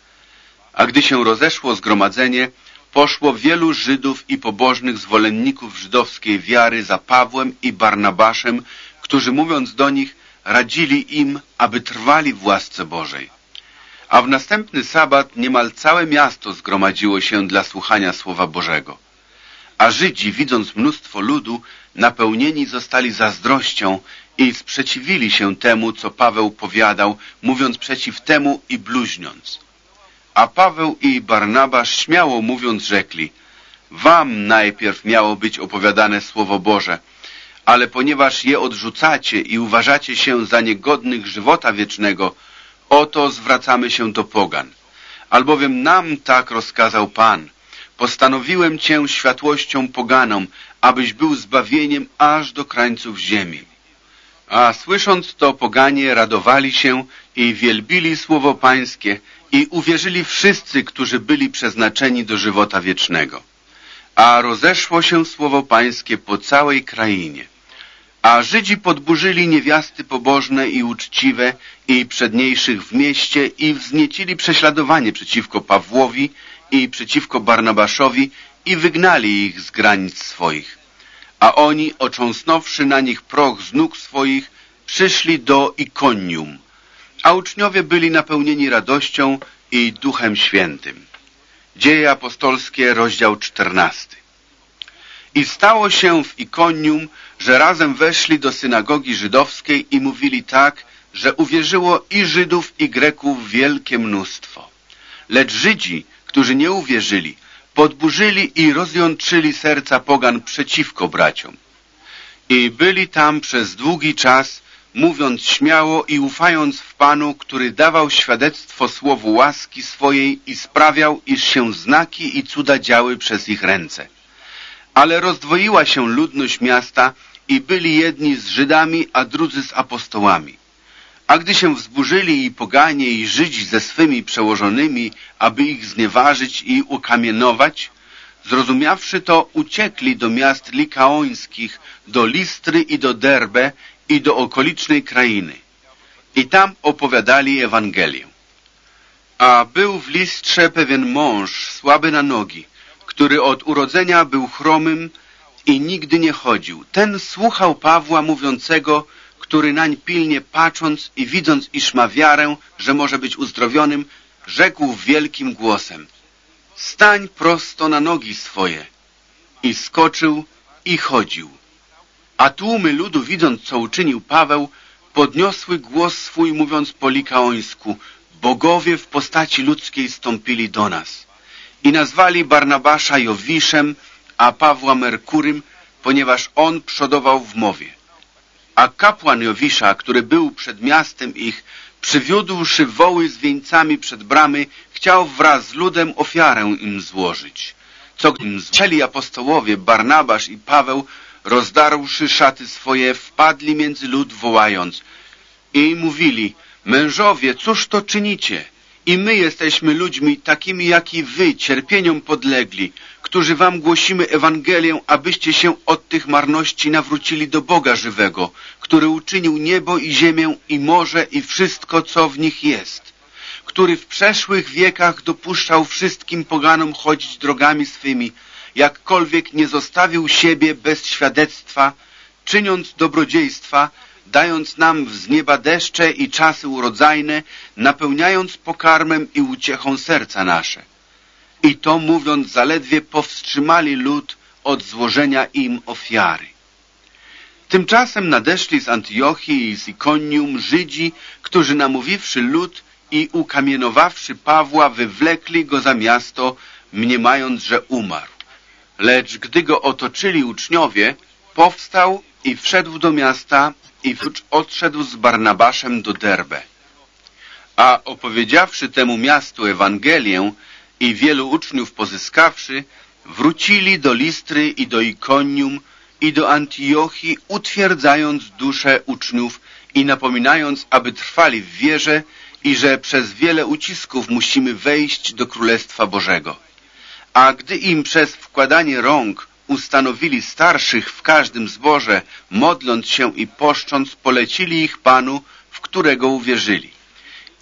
A gdy się rozeszło zgromadzenie, poszło wielu Żydów i pobożnych zwolenników żydowskiej wiary za Pawłem i Barnabaszem, którzy mówiąc do nich, radzili im, aby trwali w łasce Bożej. A w następny sabat niemal całe miasto zgromadziło się dla słuchania Słowa Bożego. A Żydzi, widząc mnóstwo ludu, napełnieni zostali zazdrością i sprzeciwili się temu, co Paweł powiadał, mówiąc przeciw temu i bluźniąc. A Paweł i Barnabasz śmiało mówiąc rzekli, wam najpierw miało być opowiadane Słowo Boże, ale ponieważ je odrzucacie i uważacie się za niegodnych żywota wiecznego, oto zwracamy się do pogan. Albowiem nam tak rozkazał Pan. Postanowiłem Cię światłością poganą, abyś był zbawieniem aż do krańców ziemi. A słysząc to poganie radowali się i wielbili słowo pańskie i uwierzyli wszyscy, którzy byli przeznaczeni do żywota wiecznego. A rozeszło się słowo pańskie po całej krainie. A Żydzi podburzyli niewiasty pobożne i uczciwe i przedniejszych w mieście i wzniecili prześladowanie przeciwko Pawłowi i przeciwko Barnabaszowi i wygnali ich z granic swoich. A oni, ocząsnąwszy na nich proch z nóg swoich, przyszli do Ikonium. A uczniowie byli napełnieni radością i Duchem Świętym. Dzieje apostolskie, rozdział czternasty. I stało się w Ikonium, że razem weszli do synagogi żydowskiej i mówili tak, że uwierzyło i Żydów, i Greków wielkie mnóstwo. Lecz Żydzi, którzy nie uwierzyli, podburzyli i rozjątrzyli serca pogan przeciwko braciom. I byli tam przez długi czas, mówiąc śmiało i ufając w Panu, który dawał świadectwo słowu łaski swojej i sprawiał, iż się znaki i cuda działy przez ich ręce. Ale rozdwoiła się ludność miasta i byli jedni z Żydami, a drudzy z apostołami. A gdy się wzburzyli i poganie i Żydzi ze swymi przełożonymi, aby ich znieważyć i ukamienować, zrozumiawszy to, uciekli do miast likaońskich, do Listry i do Derbe i do okolicznej krainy. I tam opowiadali Ewangelię. A był w Listrze pewien mąż, słaby na nogi, który od urodzenia był chromym i nigdy nie chodził. Ten słuchał Pawła mówiącego, który nań pilnie patrząc i widząc, iż ma wiarę, że może być uzdrowionym, rzekł wielkim głosem Stań prosto na nogi swoje. I skoczył i chodził. A tłumy ludu, widząc, co uczynił Paweł, podniosły głos swój, mówiąc po likaońsku Bogowie w postaci ludzkiej stąpili do nas. I nazwali Barnabasza Jowiszem, a Pawła Merkurym, ponieważ on przodował w mowie. A kapłan Jowisza, który był przed miastem ich, przywiódłszy woły z wieńcami przed bramy, chciał wraz z ludem ofiarę im złożyć. Co im zczeli apostołowie Barnabasz i Paweł, rozdarłszy szaty swoje, wpadli między lud wołając i mówili, mężowie, cóż to czynicie? I my jesteśmy ludźmi takimi jak i wy, cierpieniom podlegli, którzy wam głosimy Ewangelię, abyście się od tych marności nawrócili do Boga żywego, który uczynił niebo i ziemię i morze i wszystko, co w nich jest, który w przeszłych wiekach dopuszczał wszystkim poganom chodzić drogami swymi, jakkolwiek nie zostawił siebie bez świadectwa, czyniąc dobrodziejstwa, dając nam z nieba deszcze i czasy urodzajne, napełniając pokarmem i uciechą serca nasze. I to mówiąc, zaledwie powstrzymali lud od złożenia im ofiary. Tymczasem nadeszli z Antiochii i z Ikonium Żydzi, którzy namówiwszy lud i ukamienowawszy Pawła, wywlekli go za miasto, mniemając, że umarł. Lecz gdy go otoczyli uczniowie, powstał i wszedł do miasta i odszedł z Barnabaszem do Derbe. A opowiedziawszy temu miastu Ewangelię i wielu uczniów pozyskawszy, wrócili do Listry i do Ikonium i do Antiochii, utwierdzając dusze uczniów i napominając, aby trwali w wierze i że przez wiele ucisków musimy wejść do Królestwa Bożego. A gdy im przez wkładanie rąk ustanowili starszych w każdym zborze, modląc się i poszcząc, polecili ich Panu, w którego uwierzyli.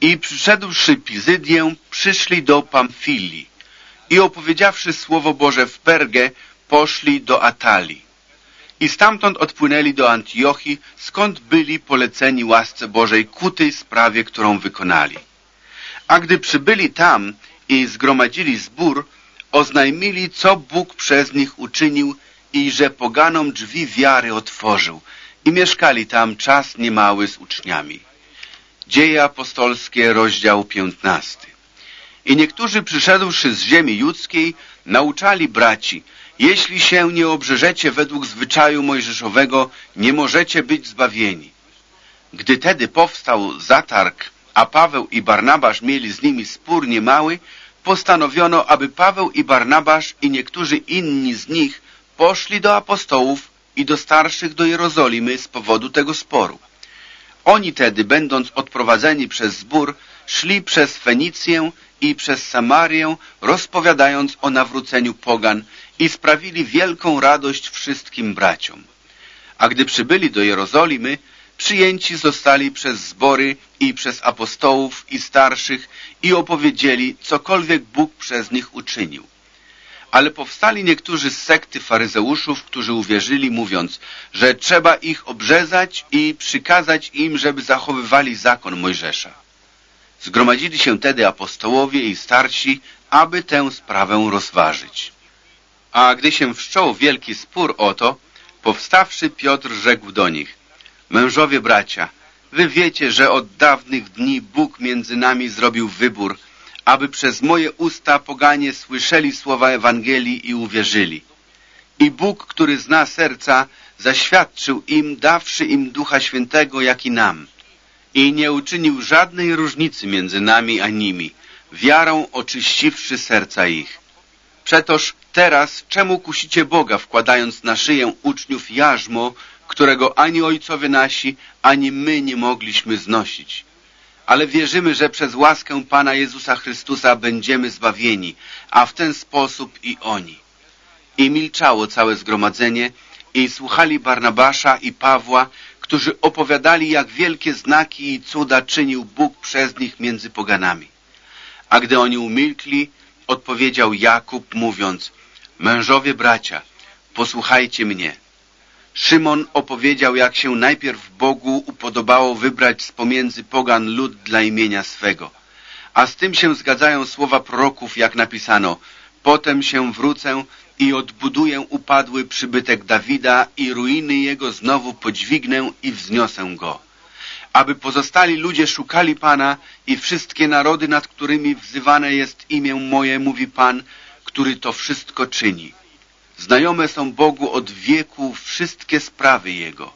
I przyszedłszy Pizydię, przyszli do Pamfilii i opowiedziawszy Słowo Boże w Pergę, poszli do Atalii. i stamtąd odpłynęli do Antiochii, skąd byli poleceni łasce Bożej ku tej sprawie, którą wykonali. A gdy przybyli tam i zgromadzili zbór, oznajmili, co Bóg przez nich uczynił i że poganom drzwi wiary otworzył i mieszkali tam czas niemały z uczniami. Dzieje apostolskie, rozdział 15. I niektórzy przyszedłszy z ziemi judzkiej, nauczali braci, jeśli się nie obrzeżecie według zwyczaju mojżeszowego, nie możecie być zbawieni. Gdy tedy powstał zatarg, a Paweł i Barnabasz mieli z nimi spór niemały, postanowiono, aby Paweł i Barnabasz i niektórzy inni z nich poszli do apostołów i do starszych do Jerozolimy z powodu tego sporu. Oni tedy, będąc odprowadzeni przez zbór, szli przez Fenicję i przez Samarię, rozpowiadając o nawróceniu pogan i sprawili wielką radość wszystkim braciom. A gdy przybyli do Jerozolimy, przyjęci zostali przez zbory i przez apostołów i starszych i opowiedzieli, cokolwiek Bóg przez nich uczynił. Ale powstali niektórzy z sekty faryzeuszów, którzy uwierzyli, mówiąc, że trzeba ich obrzezać i przykazać im, żeby zachowywali zakon Mojżesza. Zgromadzili się tedy apostołowie i starsi, aby tę sprawę rozważyć. A gdy się wszczął wielki spór o to, powstawszy Piotr rzekł do nich, Mężowie bracia, wy wiecie, że od dawnych dni Bóg między nami zrobił wybór, aby przez moje usta poganie słyszeli słowa Ewangelii i uwierzyli. I Bóg, który zna serca, zaświadczył im, dawszy im Ducha Świętego, jak i nam. I nie uczynił żadnej różnicy między nami a nimi, wiarą oczyściwszy serca ich. Przetoż teraz czemu kusicie Boga, wkładając na szyję uczniów jarzmo, którego ani ojcowie nasi, ani my nie mogliśmy znosić? ale wierzymy, że przez łaskę Pana Jezusa Chrystusa będziemy zbawieni, a w ten sposób i oni. I milczało całe zgromadzenie i słuchali Barnabasza i Pawła, którzy opowiadali, jak wielkie znaki i cuda czynił Bóg przez nich między poganami. A gdy oni umilkli, odpowiedział Jakub, mówiąc, mężowie bracia, posłuchajcie mnie. Szymon opowiedział, jak się najpierw Bogu upodobało wybrać z pomiędzy pogan lud dla imienia swego. A z tym się zgadzają słowa proroków, jak napisano, potem się wrócę i odbuduję upadły przybytek Dawida i ruiny jego znowu podźwignę i wzniosę go. Aby pozostali ludzie szukali Pana i wszystkie narody, nad którymi wzywane jest imię moje, mówi Pan, który to wszystko czyni. Znajome są Bogu od wieku wszystkie sprawy Jego.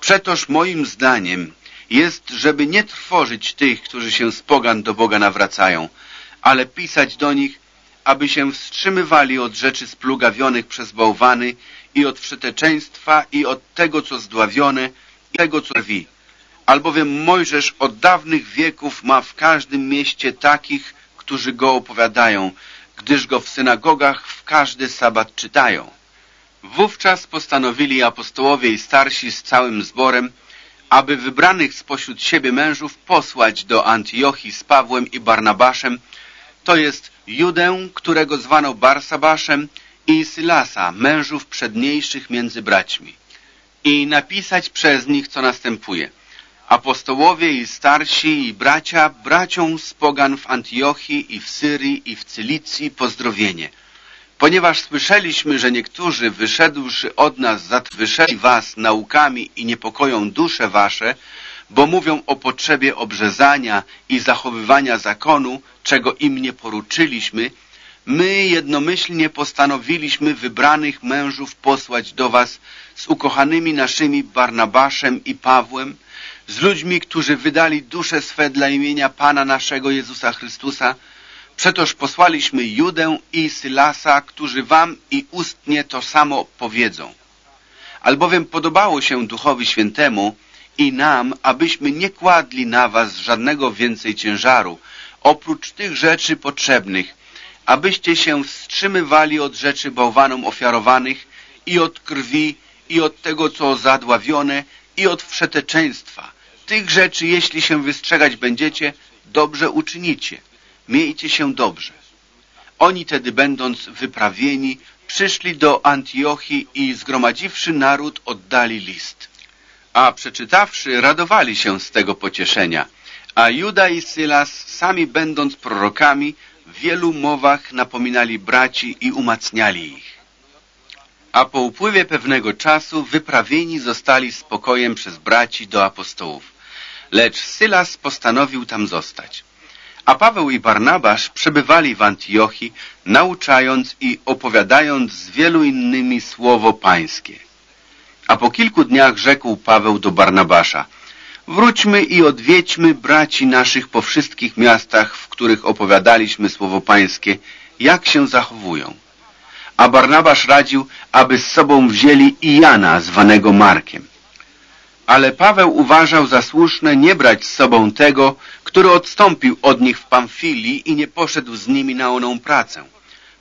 Przetoż moim zdaniem jest, żeby nie trwożyć tych, którzy się z pogan do Boga nawracają, ale pisać do nich, aby się wstrzymywali od rzeczy splugawionych przez bałwany i od wszeteczeństwa i od tego, co zdławione i tego, co rwi. Albowiem Mojżesz od dawnych wieków ma w każdym mieście takich, którzy go opowiadają, gdyż go w synagogach w każdy sabat czytają. Wówczas postanowili apostołowie i starsi z całym zborem, aby wybranych spośród siebie mężów posłać do Antiochii z Pawłem i Barnabaszem, to jest Judę, którego zwano Barsabaszem i Sylasa, mężów przedniejszych między braćmi. I napisać przez nich, co następuje – apostołowie i starsi i bracia, braciom z pogan w Antiochii i w Syrii i w Cylicji pozdrowienie. Ponieważ słyszeliśmy, że niektórzy wyszedłszy od nas wyszedli was naukami i niepokoją dusze wasze, bo mówią o potrzebie obrzezania i zachowywania zakonu, czego im nie poruczyliśmy, my jednomyślnie postanowiliśmy wybranych mężów posłać do was z ukochanymi naszymi Barnabaszem i Pawłem, z ludźmi, którzy wydali dusze swe dla imienia Pana naszego Jezusa Chrystusa, przetoż posłaliśmy Judę i Sylasa, którzy wam i ustnie to samo powiedzą. Albowiem podobało się Duchowi Świętemu i nam, abyśmy nie kładli na was żadnego więcej ciężaru, oprócz tych rzeczy potrzebnych, abyście się wstrzymywali od rzeczy bałwanom ofiarowanych i od krwi, i od tego, co zadławione, i od wszeteczeństwa, tych rzeczy, jeśli się wystrzegać będziecie, dobrze uczynicie. Miejcie się dobrze. Oni tedy, będąc wyprawieni, przyszli do Antiochii i zgromadziwszy naród oddali list. A przeczytawszy radowali się z tego pocieszenia. A Juda i Sylas, sami będąc prorokami, w wielu mowach napominali braci i umacniali ich. A po upływie pewnego czasu wyprawieni zostali spokojem przez braci do apostołów. Lecz Sylas postanowił tam zostać. A Paweł i Barnabasz przebywali w Antiochii, nauczając i opowiadając z wielu innymi słowo pańskie. A po kilku dniach rzekł Paweł do Barnabasza – Wróćmy i odwiedźmy braci naszych po wszystkich miastach, w których opowiadaliśmy słowo pańskie, jak się zachowują. A Barnabasz radził, aby z sobą wzięli i Jana, zwanego Markiem. Ale Paweł uważał za słuszne nie brać z sobą tego, który odstąpił od nich w Pamfilii i nie poszedł z nimi na oną pracę.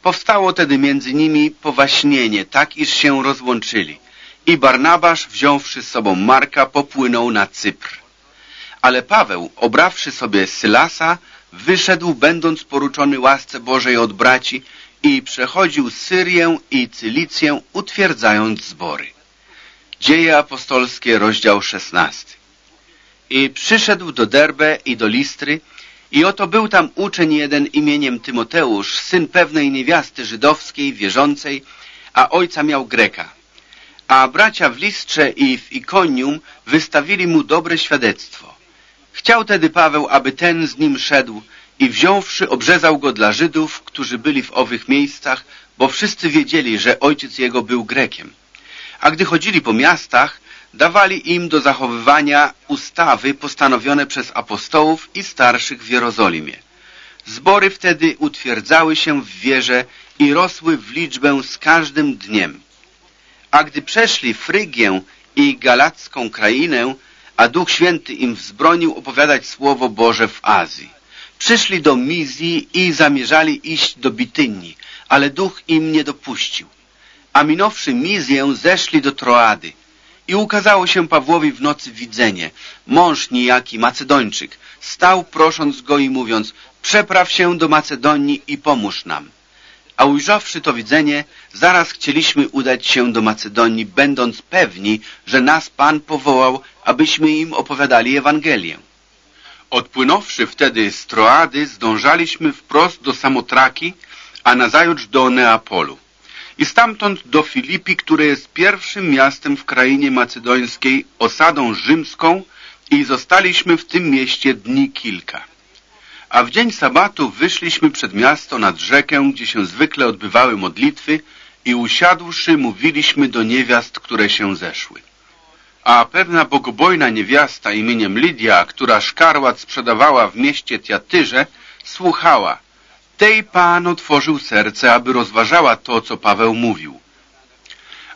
Powstało tedy między nimi powaśnienie, tak iż się rozłączyli. I Barnabasz, wziąwszy z sobą Marka, popłynął na Cypr. Ale Paweł, obrawszy sobie Sylasa, wyszedł, będąc poruczony łasce Bożej od braci i przechodził Syrię i Cylicję, utwierdzając zbory. Dzieje apostolskie, rozdział 16. I przyszedł do Derbe i do Listry i oto był tam uczeń jeden imieniem Tymoteusz, syn pewnej niewiasty żydowskiej, wierzącej, a ojca miał Greka. A bracia w Listrze i w Ikonium wystawili mu dobre świadectwo. Chciał tedy Paweł, aby ten z nim szedł i wziąwszy obrzezał go dla Żydów, którzy byli w owych miejscach, bo wszyscy wiedzieli, że ojciec jego był Grekiem. A gdy chodzili po miastach, dawali im do zachowywania ustawy postanowione przez apostołów i starszych w Jerozolimie. Zbory wtedy utwierdzały się w wierze i rosły w liczbę z każdym dniem. A gdy przeszli Frygię i Galacką krainę, a Duch Święty im wzbronił opowiadać Słowo Boże w Azji. Przyszli do Mizji i zamierzali iść do Bitynii, ale Duch im nie dopuścił. A minąwszy Mizję, zeszli do Troady. I ukazało się Pawłowi w nocy widzenie. Mąż niejaki, Macedończyk, stał prosząc go i mówiąc, przepraw się do Macedonii i pomóż nam. A ujrzawszy to widzenie, zaraz chcieliśmy udać się do Macedonii, będąc pewni, że nas Pan powołał, abyśmy im opowiadali Ewangelię. Odpłynąwszy wtedy z Troady, zdążaliśmy wprost do Samotraki, a nazajutrz do Neapolu. I stamtąd do Filipi, które jest pierwszym miastem w krainie macedońskiej, osadą rzymską i zostaliśmy w tym mieście dni kilka. A w dzień sabatu wyszliśmy przed miasto nad rzekę, gdzie się zwykle odbywały modlitwy i usiadłszy mówiliśmy do niewiast, które się zeszły. A pewna bogobojna niewiasta imieniem Lidia, która szkarłat sprzedawała w mieście Tiatyrze, słuchała. Tej Pan otworzył serce, aby rozważała to, co Paweł mówił.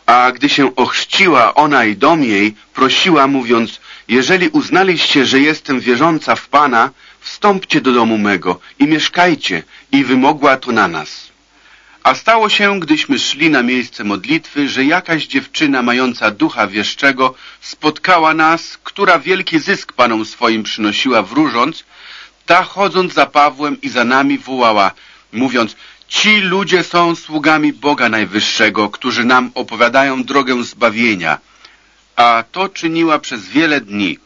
A gdy się ochrzciła ona i dom jej, prosiła mówiąc, jeżeli uznaliście, że jestem wierząca w Pana, wstąpcie do domu mego i mieszkajcie i wymogła to na nas. A stało się, gdyśmy szli na miejsce modlitwy, że jakaś dziewczyna mająca ducha wieszczego spotkała nas, która wielki zysk panom swoim przynosiła wróżąc, ta chodząc za Pawłem i za nami wołała, mówiąc, ci ludzie są sługami Boga Najwyższego, którzy nam opowiadają drogę zbawienia. A to czyniła przez wiele dni.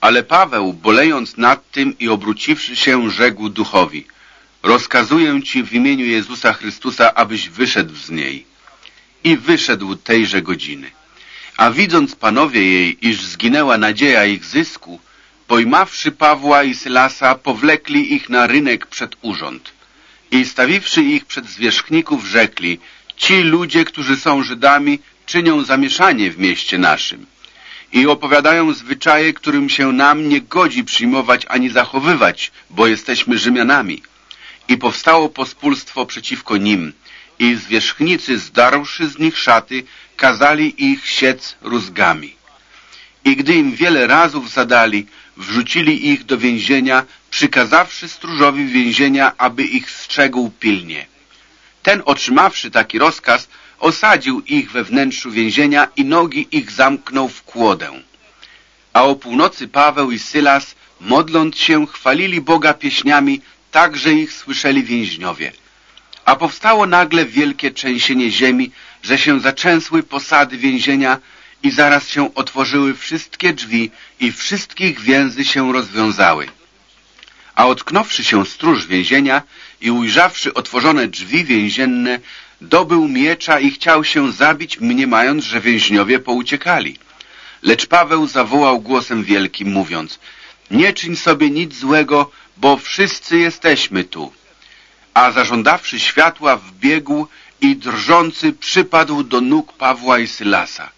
Ale Paweł, bolejąc nad tym i obróciwszy się, rzekł duchowi, rozkazuję ci w imieniu Jezusa Chrystusa, abyś wyszedł z niej. I wyszedł tejże godziny. A widząc panowie jej, iż zginęła nadzieja ich zysku, pojmawszy Pawła i Sylasa, powlekli ich na rynek przed urząd. I stawiwszy ich przed zwierzchników, rzekli, ci ludzie, którzy są Żydami, czynią zamieszanie w mieście naszym i opowiadają zwyczaje, którym się nam nie godzi przyjmować ani zachowywać, bo jesteśmy Rzymianami. I powstało pospólstwo przeciwko nim i zwierzchnicy, zdarłszy z nich szaty, kazali ich siec rózgami. I gdy im wiele razów zadali, wrzucili ich do więzienia, przykazawszy stróżowi więzienia, aby ich strzegł pilnie. Ten otrzymawszy taki rozkaz, osadził ich we wnętrzu więzienia i nogi ich zamknął w kłodę. A o północy Paweł i Sylas, modląc się, chwalili Boga pieśniami, tak, że ich słyszeli więźniowie. A powstało nagle wielkie trzęsienie ziemi, że się zaczęsły posady więzienia i zaraz się otworzyły wszystkie drzwi i wszystkich więzy się rozwiązały. A otknąwszy się stróż więzienia i ujrzawszy otworzone drzwi więzienne, dobył miecza i chciał się zabić, mniemając, że więźniowie pouciekali. Lecz Paweł zawołał głosem wielkim, mówiąc, nie czyń sobie nic złego, bo wszyscy jesteśmy tu. A zażądawszy światła wbiegł i drżący przypadł do nóg Pawła i Sylasa.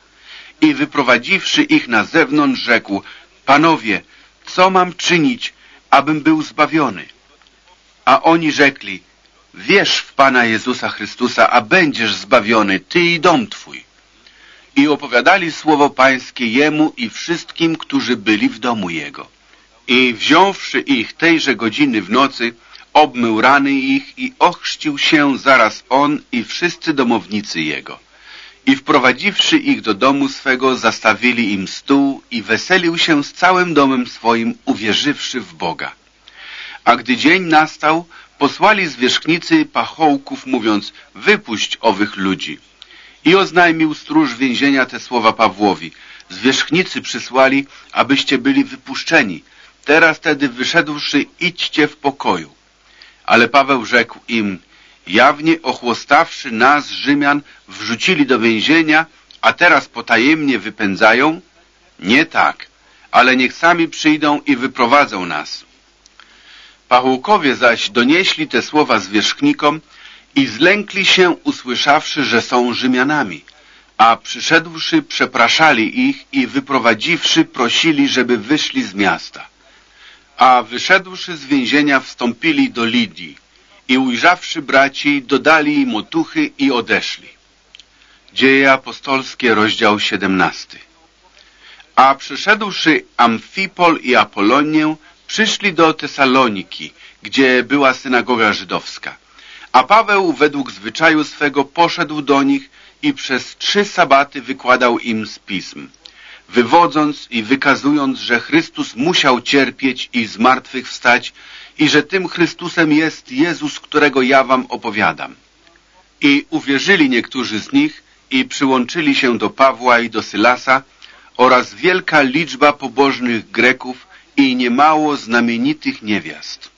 I wyprowadziwszy ich na zewnątrz rzekł, panowie, co mam czynić, abym był zbawiony? A oni rzekli, wierz w Pana Jezusa Chrystusa, a będziesz zbawiony, ty i dom twój. I opowiadali słowo pańskie jemu i wszystkim, którzy byli w domu jego. I wziąwszy ich tejże godziny w nocy, obmył rany ich i ochrzcił się zaraz on i wszyscy domownicy jego. I wprowadziwszy ich do domu swego, zastawili im stół i weselił się z całym domem swoim, uwierzywszy w Boga. A gdy dzień nastał, posłali zwierzchnicy pachołków, mówiąc, wypuść owych ludzi. I oznajmił stróż więzienia te słowa Pawłowi. Zwierzchnicy przysłali, abyście byli wypuszczeni. Teraz tedy wyszedłszy, idźcie w pokoju. Ale Paweł rzekł im, jawnie ochłostawszy nas, Rzymian, wrzucili do więzienia, a teraz potajemnie wypędzają? Nie tak, ale niech sami przyjdą i wyprowadzą nas. Pachołkowie zaś donieśli te słowa zwierzchnikom i zlękli się, usłyszawszy, że są Rzymianami. A przyszedłszy, przepraszali ich i wyprowadziwszy, prosili, żeby wyszli z miasta. A wyszedłszy z więzienia, wstąpili do Lidii i ujrzawszy braci, dodali im otuchy i odeszli. Dzieje apostolskie, rozdział 17. A przyszedłszy Amfipol i Apolonię, przyszli do Tesaloniki, gdzie była synagoga żydowska. A Paweł według zwyczaju swego poszedł do nich i przez trzy sabaty wykładał im z pism, wywodząc i wykazując, że Chrystus musiał cierpieć i zmartwychwstać i że tym Chrystusem jest Jezus, którego ja wam opowiadam. I uwierzyli niektórzy z nich i przyłączyli się do Pawła i do Sylasa oraz wielka liczba pobożnych Greków i niemało znamienitych niewiast.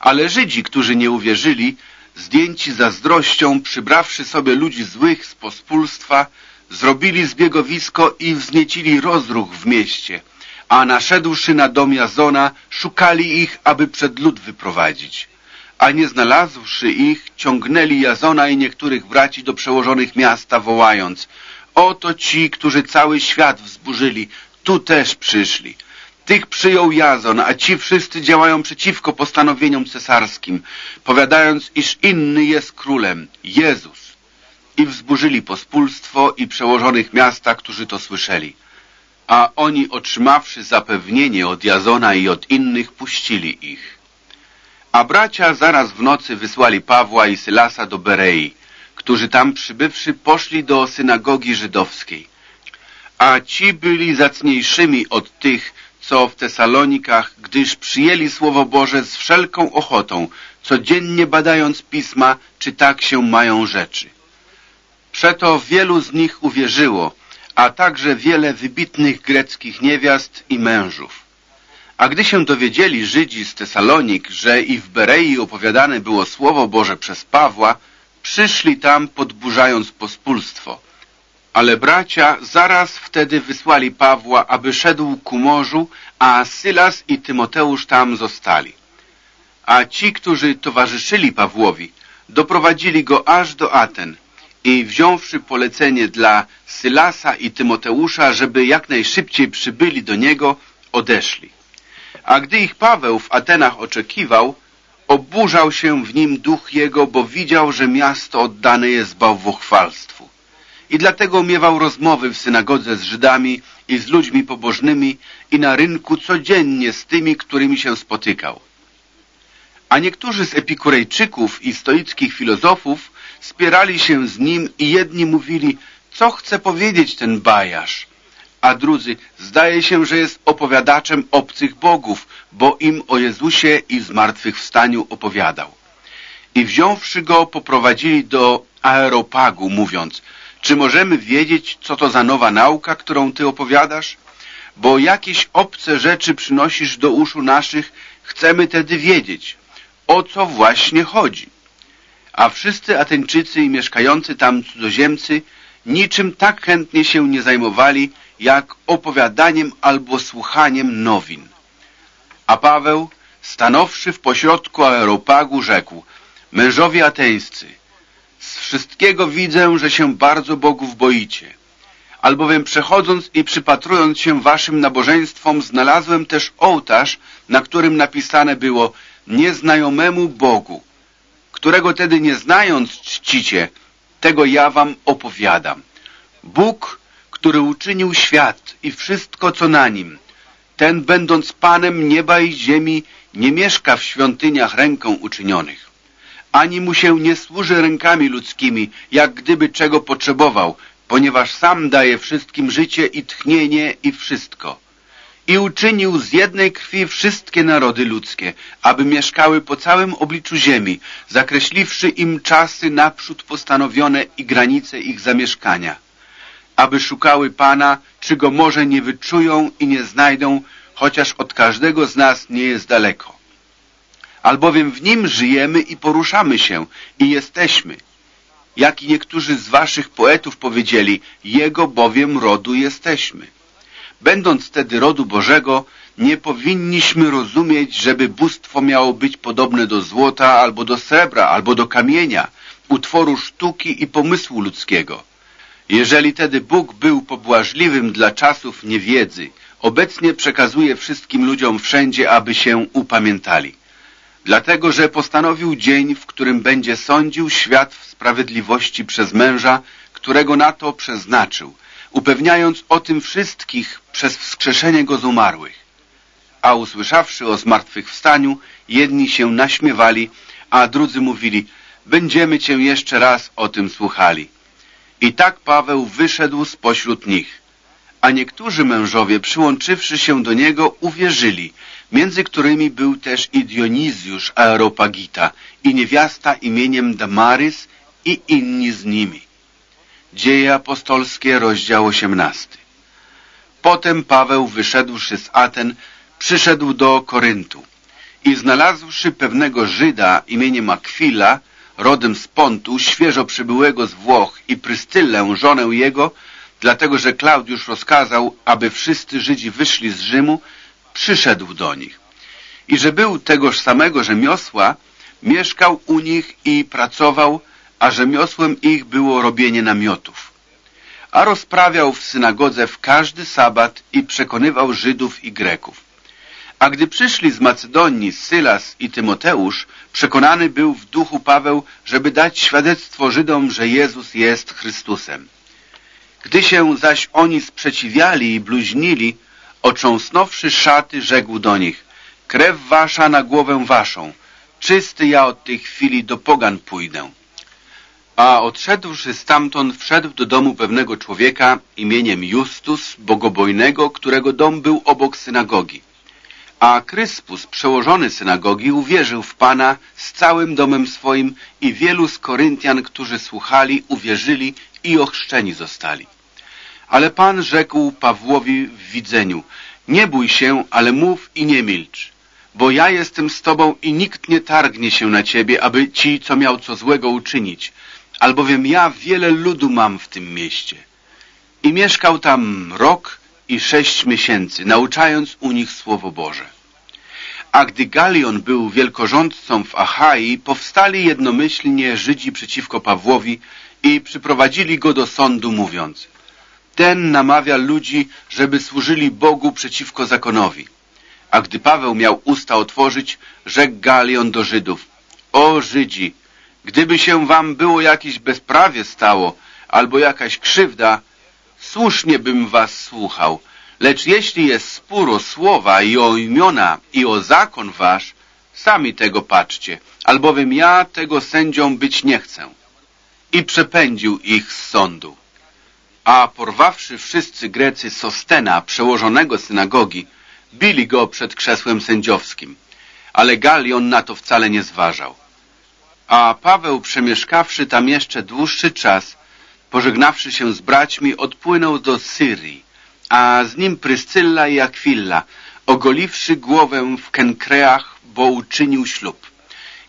Ale Żydzi, którzy nie uwierzyli, zdjęci zazdrością, przybrawszy sobie ludzi złych z pospólstwa, zrobili zbiegowisko i wzniecili rozruch w mieście, a naszedłszy na dom Jazona, szukali ich, aby przed lud wyprowadzić. A nie znalazłszy ich, ciągnęli Jazona i niektórych braci do przełożonych miasta, wołając Oto ci, którzy cały świat wzburzyli, tu też przyszli. Tych przyjął Jazon, a ci wszyscy działają przeciwko postanowieniom cesarskim, powiadając, iż inny jest królem, Jezus. I wzburzyli pospólstwo i przełożonych miasta, którzy to słyszeli. A oni, otrzymawszy zapewnienie od Jazona i od innych, puścili ich. A bracia zaraz w nocy wysłali Pawła i Sylasa do Berei, którzy tam przybywszy poszli do synagogi żydowskiej. A ci byli zacniejszymi od tych, co w Tesalonikach, gdyż przyjęli Słowo Boże z wszelką ochotą, codziennie badając pisma, czy tak się mają rzeczy. Przeto wielu z nich uwierzyło, a także wiele wybitnych greckich niewiast i mężów. A gdy się dowiedzieli Żydzi z Tesalonik, że i w Berei opowiadane było Słowo Boże przez Pawła, przyszli tam podburzając pospólstwo. Ale bracia zaraz wtedy wysłali Pawła, aby szedł ku morzu, a Sylas i Tymoteusz tam zostali. A ci, którzy towarzyszyli Pawłowi, doprowadzili go aż do Aten i wziąwszy polecenie dla Sylasa i Tymoteusza, żeby jak najszybciej przybyli do niego, odeszli. A gdy ich Paweł w Atenach oczekiwał, oburzał się w nim duch jego, bo widział, że miasto oddane jest bałwochwalstwu i dlatego miewał rozmowy w synagodze z Żydami i z ludźmi pobożnymi i na rynku codziennie z tymi, którymi się spotykał. A niektórzy z epikurejczyków i stoickich filozofów spierali się z nim i jedni mówili, co chce powiedzieć ten bajarz, a drudzy, zdaje się, że jest opowiadaczem obcych bogów, bo im o Jezusie i zmartwychwstaniu opowiadał. I wziąwszy go, poprowadzili do Aeropagu, mówiąc, czy możemy wiedzieć, co to za nowa nauka, którą ty opowiadasz? Bo jakieś obce rzeczy przynosisz do uszu naszych, chcemy tedy wiedzieć, o co właśnie chodzi. A wszyscy Ateńczycy i mieszkający tam cudzoziemcy niczym tak chętnie się nie zajmowali, jak opowiadaniem albo słuchaniem nowin. A Paweł, stanowszy w pośrodku aeropagu, rzekł, mężowie ateńscy, z wszystkiego widzę, że się bardzo Bogów boicie. Albowiem przechodząc i przypatrując się waszym nabożeństwom, znalazłem też ołtarz, na którym napisane było nieznajomemu Bogu, którego tedy nie znając czcicie, tego ja wam opowiadam. Bóg, który uczynił świat i wszystko, co na nim, ten będąc Panem nieba i ziemi, nie mieszka w świątyniach ręką uczynionych. Ani mu się nie służy rękami ludzkimi, jak gdyby czego potrzebował, ponieważ sam daje wszystkim życie i tchnienie i wszystko. I uczynił z jednej krwi wszystkie narody ludzkie, aby mieszkały po całym obliczu ziemi, zakreśliwszy im czasy naprzód postanowione i granice ich zamieszkania, aby szukały Pana, czy go może nie wyczują i nie znajdą, chociaż od każdego z nas nie jest daleko. Albowiem w nim żyjemy i poruszamy się i jesteśmy. Jak i niektórzy z waszych poetów powiedzieli, jego bowiem rodu jesteśmy. Będąc tedy rodu Bożego, nie powinniśmy rozumieć, żeby bóstwo miało być podobne do złota, albo do srebra, albo do kamienia, utworu sztuki i pomysłu ludzkiego. Jeżeli tedy Bóg był pobłażliwym dla czasów niewiedzy, obecnie przekazuje wszystkim ludziom wszędzie, aby się upamiętali. Dlatego, że postanowił dzień, w którym będzie sądził świat w sprawiedliwości przez męża, którego na to przeznaczył, upewniając o tym wszystkich przez wskrzeszenie go z umarłych. A usłyszawszy o zmartwychwstaniu, jedni się naśmiewali, a drudzy mówili, będziemy cię jeszcze raz o tym słuchali. I tak Paweł wyszedł spośród nich. A niektórzy mężowie, przyłączywszy się do niego, uwierzyli, między którymi był też i Dionizjusz Aeropagita i niewiasta imieniem Damarys i inni z nimi. Dzieje apostolskie, rozdział 18. Potem Paweł, wyszedłszy z Aten, przyszedł do Koryntu i znalazłszy pewnego Żyda imieniem Akwila, rodem z Pontu, świeżo przybyłego z Włoch i Prystylę, żonę jego, dlatego że Klaudiusz rozkazał, aby wszyscy Żydzi wyszli z Rzymu, przyszedł do nich. I że był tegoż samego rzemiosła, mieszkał u nich i pracował, a rzemiosłem ich było robienie namiotów. A rozprawiał w synagodze w każdy sabat i przekonywał Żydów i Greków. A gdy przyszli z Macedonii Sylas i Tymoteusz, przekonany był w duchu Paweł, żeby dać świadectwo Żydom, że Jezus jest Chrystusem. Gdy się zaś oni sprzeciwiali i bluźnili, otrząsnąwszy szaty, rzekł do nich, krew wasza na głowę waszą, czysty ja od tej chwili do pogan pójdę. A odszedłszy stamtąd, wszedł do domu pewnego człowieka imieniem Justus, bogobojnego, którego dom był obok synagogi. A Kryspus, przełożony synagogi, uwierzył w Pana z całym domem swoim i wielu z Koryntian, którzy słuchali, uwierzyli i ochrzczeni zostali. Ale Pan rzekł Pawłowi w widzeniu, nie bój się, ale mów i nie milcz, bo ja jestem z Tobą i nikt nie targnie się na Ciebie, aby Ci, co miał co złego uczynić, albowiem ja wiele ludu mam w tym mieście. I mieszkał tam rok i sześć miesięcy, nauczając u nich Słowo Boże. A gdy Galion był wielkorządcą w Achai, powstali jednomyślnie Żydzi przeciwko Pawłowi i przyprowadzili go do sądu, mówiąc Ten namawia ludzi, żeby służyli Bogu przeciwko zakonowi. A gdy Paweł miał usta otworzyć, rzekł Galion do Żydów O Żydzi, gdyby się wam było jakieś bezprawie stało, albo jakaś krzywda, słusznie bym was słuchał, Lecz jeśli jest spór o słowa i o imiona i o zakon wasz, sami tego patrzcie, albowiem ja tego sędzią być nie chcę. I przepędził ich z sądu. A porwawszy wszyscy Grecy Sostena, przełożonego synagogi, bili go przed krzesłem sędziowskim. Ale Galion na to wcale nie zważał. A Paweł, przemieszkawszy tam jeszcze dłuższy czas, pożegnawszy się z braćmi, odpłynął do Syrii, a z nim Pryscylla i Akwilla, ogoliwszy głowę w Kenkreach, bo uczynił ślub.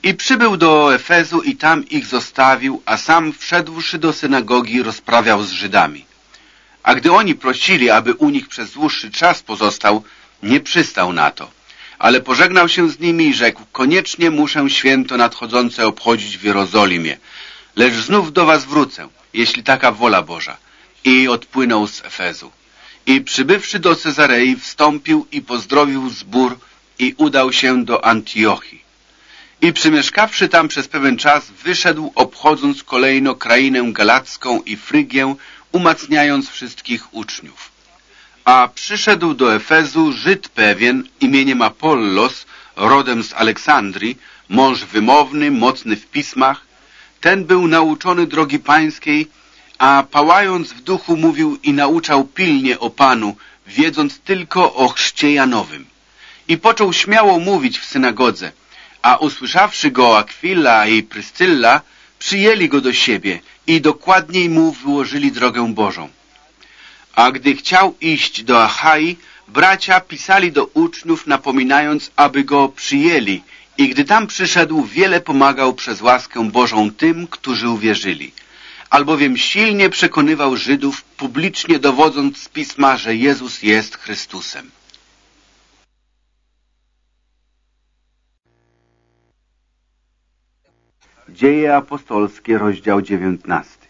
I przybył do Efezu i tam ich zostawił, a sam wszedłszy do synagogi rozprawiał z Żydami. A gdy oni prosili, aby u nich przez dłuższy czas pozostał, nie przystał na to. Ale pożegnał się z nimi i rzekł, koniecznie muszę święto nadchodzące obchodzić w Jerozolimie, lecz znów do was wrócę, jeśli taka wola Boża. I odpłynął z Efezu. I przybywszy do Cezarei, wstąpił i pozdrowił zbór i udał się do Antiochii. I przymieszkawszy tam przez pewien czas, wyszedł, obchodząc kolejno krainę galacką i Frygię, umacniając wszystkich uczniów. A przyszedł do Efezu Żyd pewien imieniem Apollos, rodem z Aleksandrii, mąż wymowny, mocny w pismach. Ten był nauczony drogi pańskiej, a pałając w duchu mówił i nauczał pilnie o Panu, wiedząc tylko o chrzcie Janowym. I począł śmiało mówić w synagodze, a usłyszawszy go Akwila i Pryscylla, przyjęli go do siebie i dokładniej mu wyłożyli drogę Bożą. A gdy chciał iść do Achai, bracia pisali do uczniów, napominając, aby go przyjęli i gdy tam przyszedł, wiele pomagał przez łaskę Bożą tym, którzy uwierzyli. Albowiem silnie przekonywał Żydów, publicznie dowodząc z Pisma, że Jezus jest Chrystusem. Dzieje apostolskie, rozdział 19.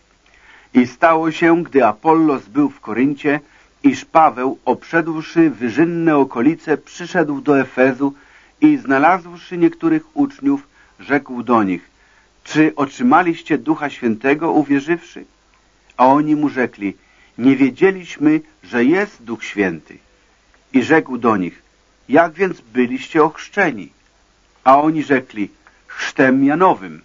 I stało się, gdy Apollos był w Koryncie, iż Paweł, obszedłszy wyżynne okolice, przyszedł do Efezu i znalazłszy niektórych uczniów, rzekł do nich, czy otrzymaliście Ducha Świętego uwierzywszy? A oni mu rzekli, nie wiedzieliśmy, że jest Duch Święty. I rzekł do nich, jak więc byliście ochrzczeni? A oni rzekli, chrztem Janowym.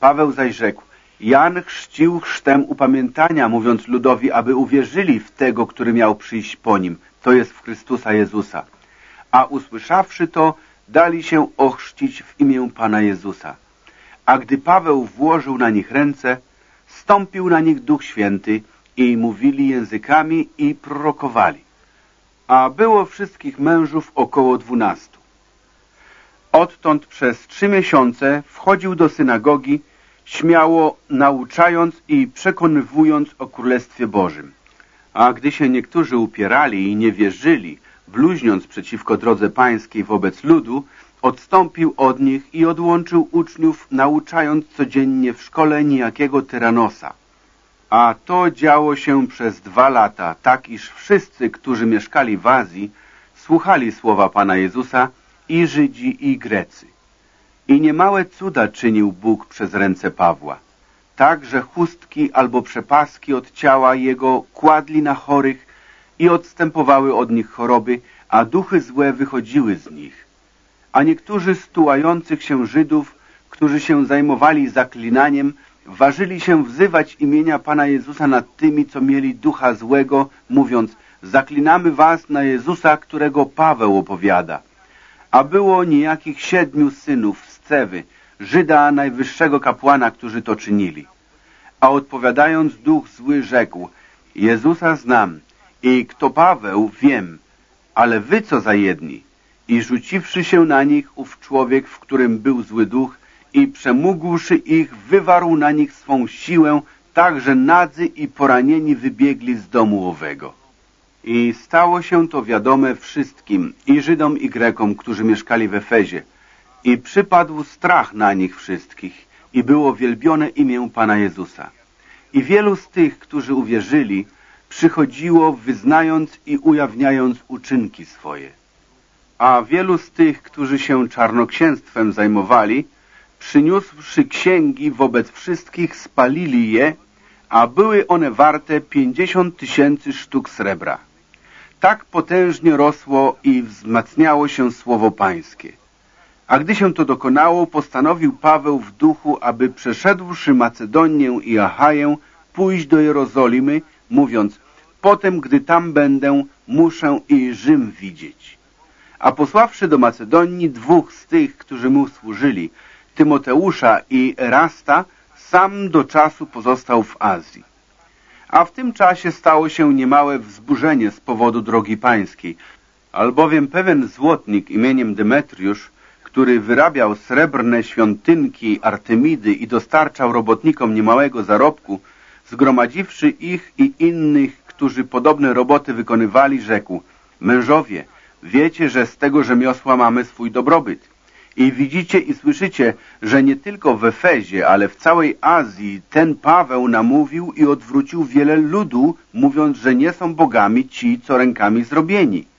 Paweł zaś rzekł, Jan chrzcił chrztem upamiętania, mówiąc ludowi, aby uwierzyli w tego, który miał przyjść po nim, to jest w Chrystusa Jezusa. A usłyszawszy to, dali się ochrzcić w imię Pana Jezusa. A gdy Paweł włożył na nich ręce, stąpił na nich Duch Święty i mówili językami i prorokowali. A było wszystkich mężów około dwunastu. Odtąd przez trzy miesiące wchodził do synagogi, śmiało nauczając i przekonywując o Królestwie Bożym. A gdy się niektórzy upierali i nie wierzyli, bluźniąc przeciwko drodze pańskiej wobec ludu, odstąpił od nich i odłączył uczniów, nauczając codziennie w szkole niejakiego Tyranosa. A to działo się przez dwa lata, tak iż wszyscy, którzy mieszkali w Azji, słuchali słowa Pana Jezusa i Żydzi i Grecy. I niemałe cuda czynił Bóg przez ręce Pawła, tak, że chustki albo przepaski od ciała jego kładli na chorych i odstępowały od nich choroby, a duchy złe wychodziły z nich. A niektórzy z tułających się Żydów, którzy się zajmowali zaklinaniem, ważyli się wzywać imienia Pana Jezusa nad tymi, co mieli ducha złego, mówiąc, zaklinamy was na Jezusa, którego Paweł opowiada. A było niejakich siedmiu synów Cewy, Żyda najwyższego kapłana, którzy to czynili. A odpowiadając duch zły rzekł, Jezusa znam i kto Paweł wiem, ale wy co za jedni? I rzuciwszy się na nich ów człowiek, w którym był zły duch i przemógłszy ich, wywarł na nich swą siłę, tak że nadzy i poranieni wybiegli z domu owego. I stało się to wiadome wszystkim, i Żydom, i Grekom, którzy mieszkali w Efezie, i przypadł strach na nich wszystkich i było wielbione imię Pana Jezusa. I wielu z tych, którzy uwierzyli, przychodziło wyznając i ujawniając uczynki swoje. A wielu z tych, którzy się czarnoksięstwem zajmowali, przyniósłszy księgi wobec wszystkich, spalili je, a były one warte pięćdziesiąt tysięcy sztuk srebra. Tak potężnie rosło i wzmacniało się słowo pańskie. A gdy się to dokonało, postanowił Paweł w duchu, aby przeszedłszy Macedonię i Achaję, pójść do Jerozolimy, mówiąc, potem, gdy tam będę, muszę i Rzym widzieć. A posławszy do Macedonii dwóch z tych, którzy mu służyli, Tymoteusza i Erasta, sam do czasu pozostał w Azji. A w tym czasie stało się niemałe wzburzenie z powodu drogi pańskiej, albowiem pewien złotnik imieniem Demetriusz, który wyrabiał srebrne świątynki Artemidy i dostarczał robotnikom niemałego zarobku, zgromadziwszy ich i innych, którzy podobne roboty wykonywali, rzekł Mężowie, wiecie, że z tego rzemiosła mamy swój dobrobyt. I widzicie i słyszycie, że nie tylko w Efezie, ale w całej Azji ten Paweł namówił i odwrócił wiele ludu, mówiąc, że nie są bogami ci, co rękami zrobieni.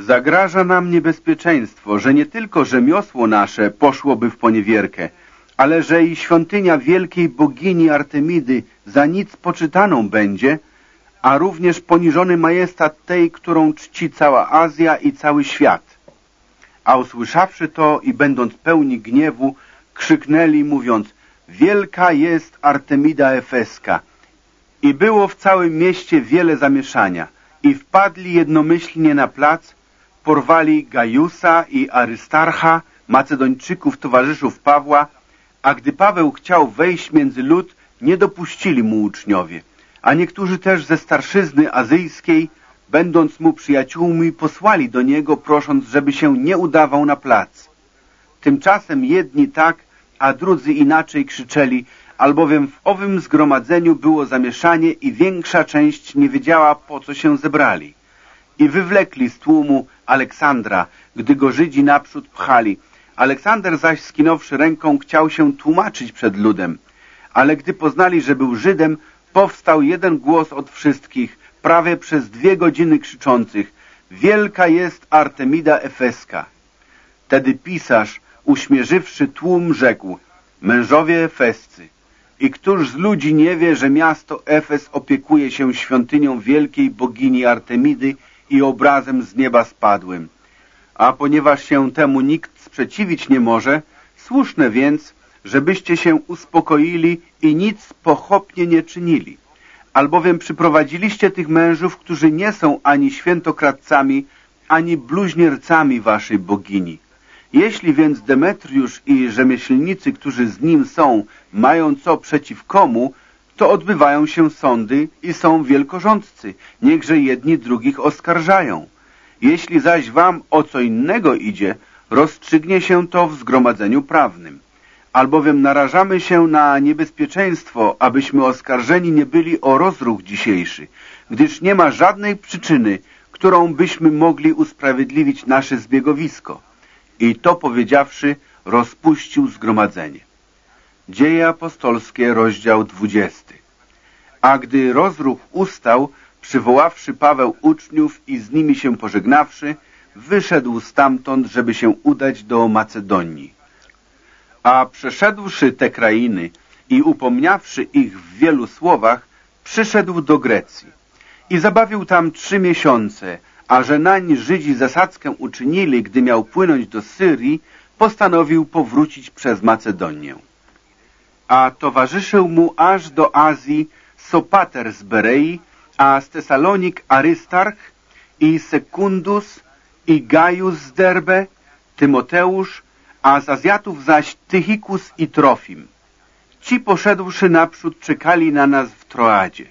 Zagraża nam niebezpieczeństwo, że nie tylko rzemiosło nasze poszłoby w poniewierkę, ale że i świątynia wielkiej bogini Artemidy za nic poczytaną będzie, a również poniżony majestat tej, którą czci cała Azja i cały świat. A usłyszawszy to i będąc pełni gniewu, krzyknęli mówiąc, wielka jest Artemida Efeska. I było w całym mieście wiele zamieszania i wpadli jednomyślnie na plac, porwali Gajusa i Arystarcha, Macedończyków, towarzyszów Pawła, a gdy Paweł chciał wejść między lud, nie dopuścili mu uczniowie, a niektórzy też ze starszyzny azyjskiej, będąc mu przyjaciółmi, posłali do niego, prosząc, żeby się nie udawał na plac. Tymczasem jedni tak, a drudzy inaczej krzyczeli, albowiem w owym zgromadzeniu było zamieszanie i większa część nie wiedziała, po co się zebrali. I wywlekli z tłumu Aleksandra, gdy go Żydzi naprzód pchali. Aleksander zaś skinąwszy ręką chciał się tłumaczyć przed ludem. Ale gdy poznali, że był Żydem, powstał jeden głos od wszystkich, prawie przez dwie godziny krzyczących Wielka jest Artemida Efeska. Tedy pisarz, uśmierzywszy tłum, rzekł Mężowie Efescy, i któż z ludzi nie wie, że miasto Efes opiekuje się świątynią wielkiej bogini Artemidy i obrazem z nieba spadłym. A ponieważ się temu nikt sprzeciwić nie może, słuszne więc, żebyście się uspokoili i nic pochopnie nie czynili. Albowiem przyprowadziliście tych mężów, którzy nie są ani świętokradcami, ani bluźniercami waszej bogini. Jeśli więc Demetriusz i rzemieślnicy, którzy z nim są, mają co przeciw komu, to odbywają się sądy i są wielkorządcy, niechże jedni drugich oskarżają. Jeśli zaś wam o co innego idzie, rozstrzygnie się to w zgromadzeniu prawnym. Albowiem narażamy się na niebezpieczeństwo, abyśmy oskarżeni nie byli o rozruch dzisiejszy, gdyż nie ma żadnej przyczyny, którą byśmy mogli usprawiedliwić nasze zbiegowisko. I to powiedziawszy, rozpuścił zgromadzenie. Dzieje apostolskie, rozdział 20. A gdy rozruch ustał, przywoławszy Paweł uczniów i z nimi się pożegnawszy, wyszedł stamtąd, żeby się udać do Macedonii. A przeszedłszy te krainy i upomniawszy ich w wielu słowach, przyszedł do Grecji i zabawił tam trzy miesiące, a że nań Żydzi zasadzkę uczynili, gdy miał płynąć do Syrii, postanowił powrócić przez Macedonię a towarzyszył mu aż do Azji Sopater z Berei, a z Tesalonik Arystarch i Sekundus i Gaius z Derbe, Tymoteusz, a z Azjatów zaś Tychikus i Trofim. Ci poszedłszy naprzód czekali na nas w Troadzie.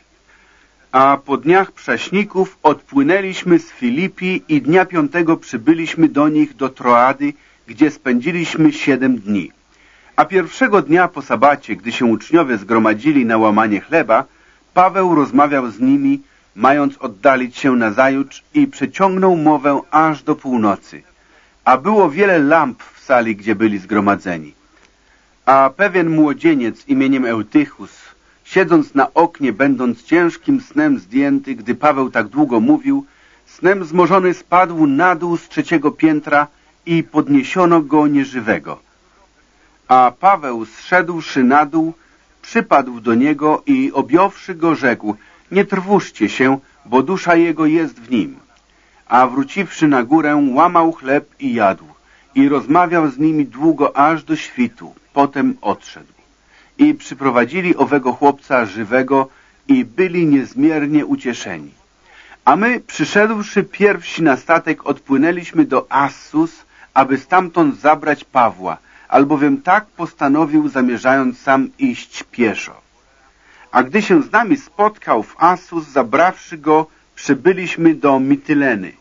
A po dniach prześników odpłynęliśmy z Filipi i dnia piątego przybyliśmy do nich do Troady, gdzie spędziliśmy siedem dni. A pierwszego dnia po sabacie, gdy się uczniowie zgromadzili na łamanie chleba, Paweł rozmawiał z nimi, mając oddalić się na zajutrz i przeciągnął mowę aż do północy. A było wiele lamp w sali, gdzie byli zgromadzeni. A pewien młodzieniec imieniem Eutychus, siedząc na oknie, będąc ciężkim snem zdjęty, gdy Paweł tak długo mówił, snem zmorzony spadł na dół z trzeciego piętra i podniesiono go nieżywego a Paweł zszedłszy na dół, przypadł do niego i objąwszy go rzekł, nie trwóżcie się, bo dusza jego jest w nim. A wróciwszy na górę, łamał chleb i jadł i rozmawiał z nimi długo aż do świtu. Potem odszedł. I przyprowadzili owego chłopca żywego i byli niezmiernie ucieszeni. A my, przyszedłszy pierwsi na statek, odpłynęliśmy do Assus, aby stamtąd zabrać Pawła, albowiem tak postanowił, zamierzając sam iść pieszo. A gdy się z nami spotkał w Asus, zabrawszy go, przybyliśmy do Mityleny.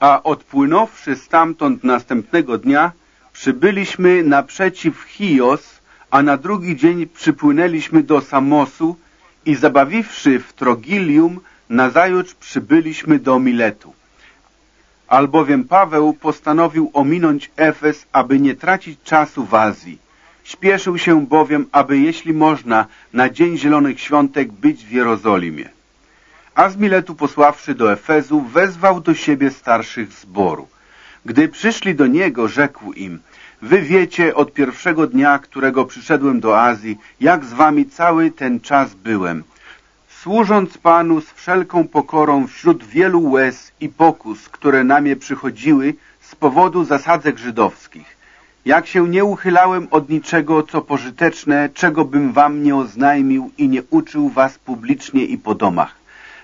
A odpłynąwszy stamtąd następnego dnia, przybyliśmy naprzeciw Chios, a na drugi dzień przypłynęliśmy do Samosu i zabawiwszy w Trogilium, nazajutrz przybyliśmy do Miletu. Albowiem Paweł postanowił ominąć Efes, aby nie tracić czasu w Azji. Śpieszył się bowiem, aby jeśli można, na Dzień Zielonych Świątek być w Jerozolimie. A z Miletu posławszy do Efezu, wezwał do siebie starszych zboru. Gdy przyszli do niego, rzekł im, wy wiecie od pierwszego dnia, którego przyszedłem do Azji, jak z wami cały ten czas byłem, służąc Panu z wszelką pokorą wśród wielu łez i pokus, które na mnie przychodziły z powodu zasadzek żydowskich. Jak się nie uchylałem od niczego, co pożyteczne, czego bym wam nie oznajmił i nie uczył was publicznie i po domach,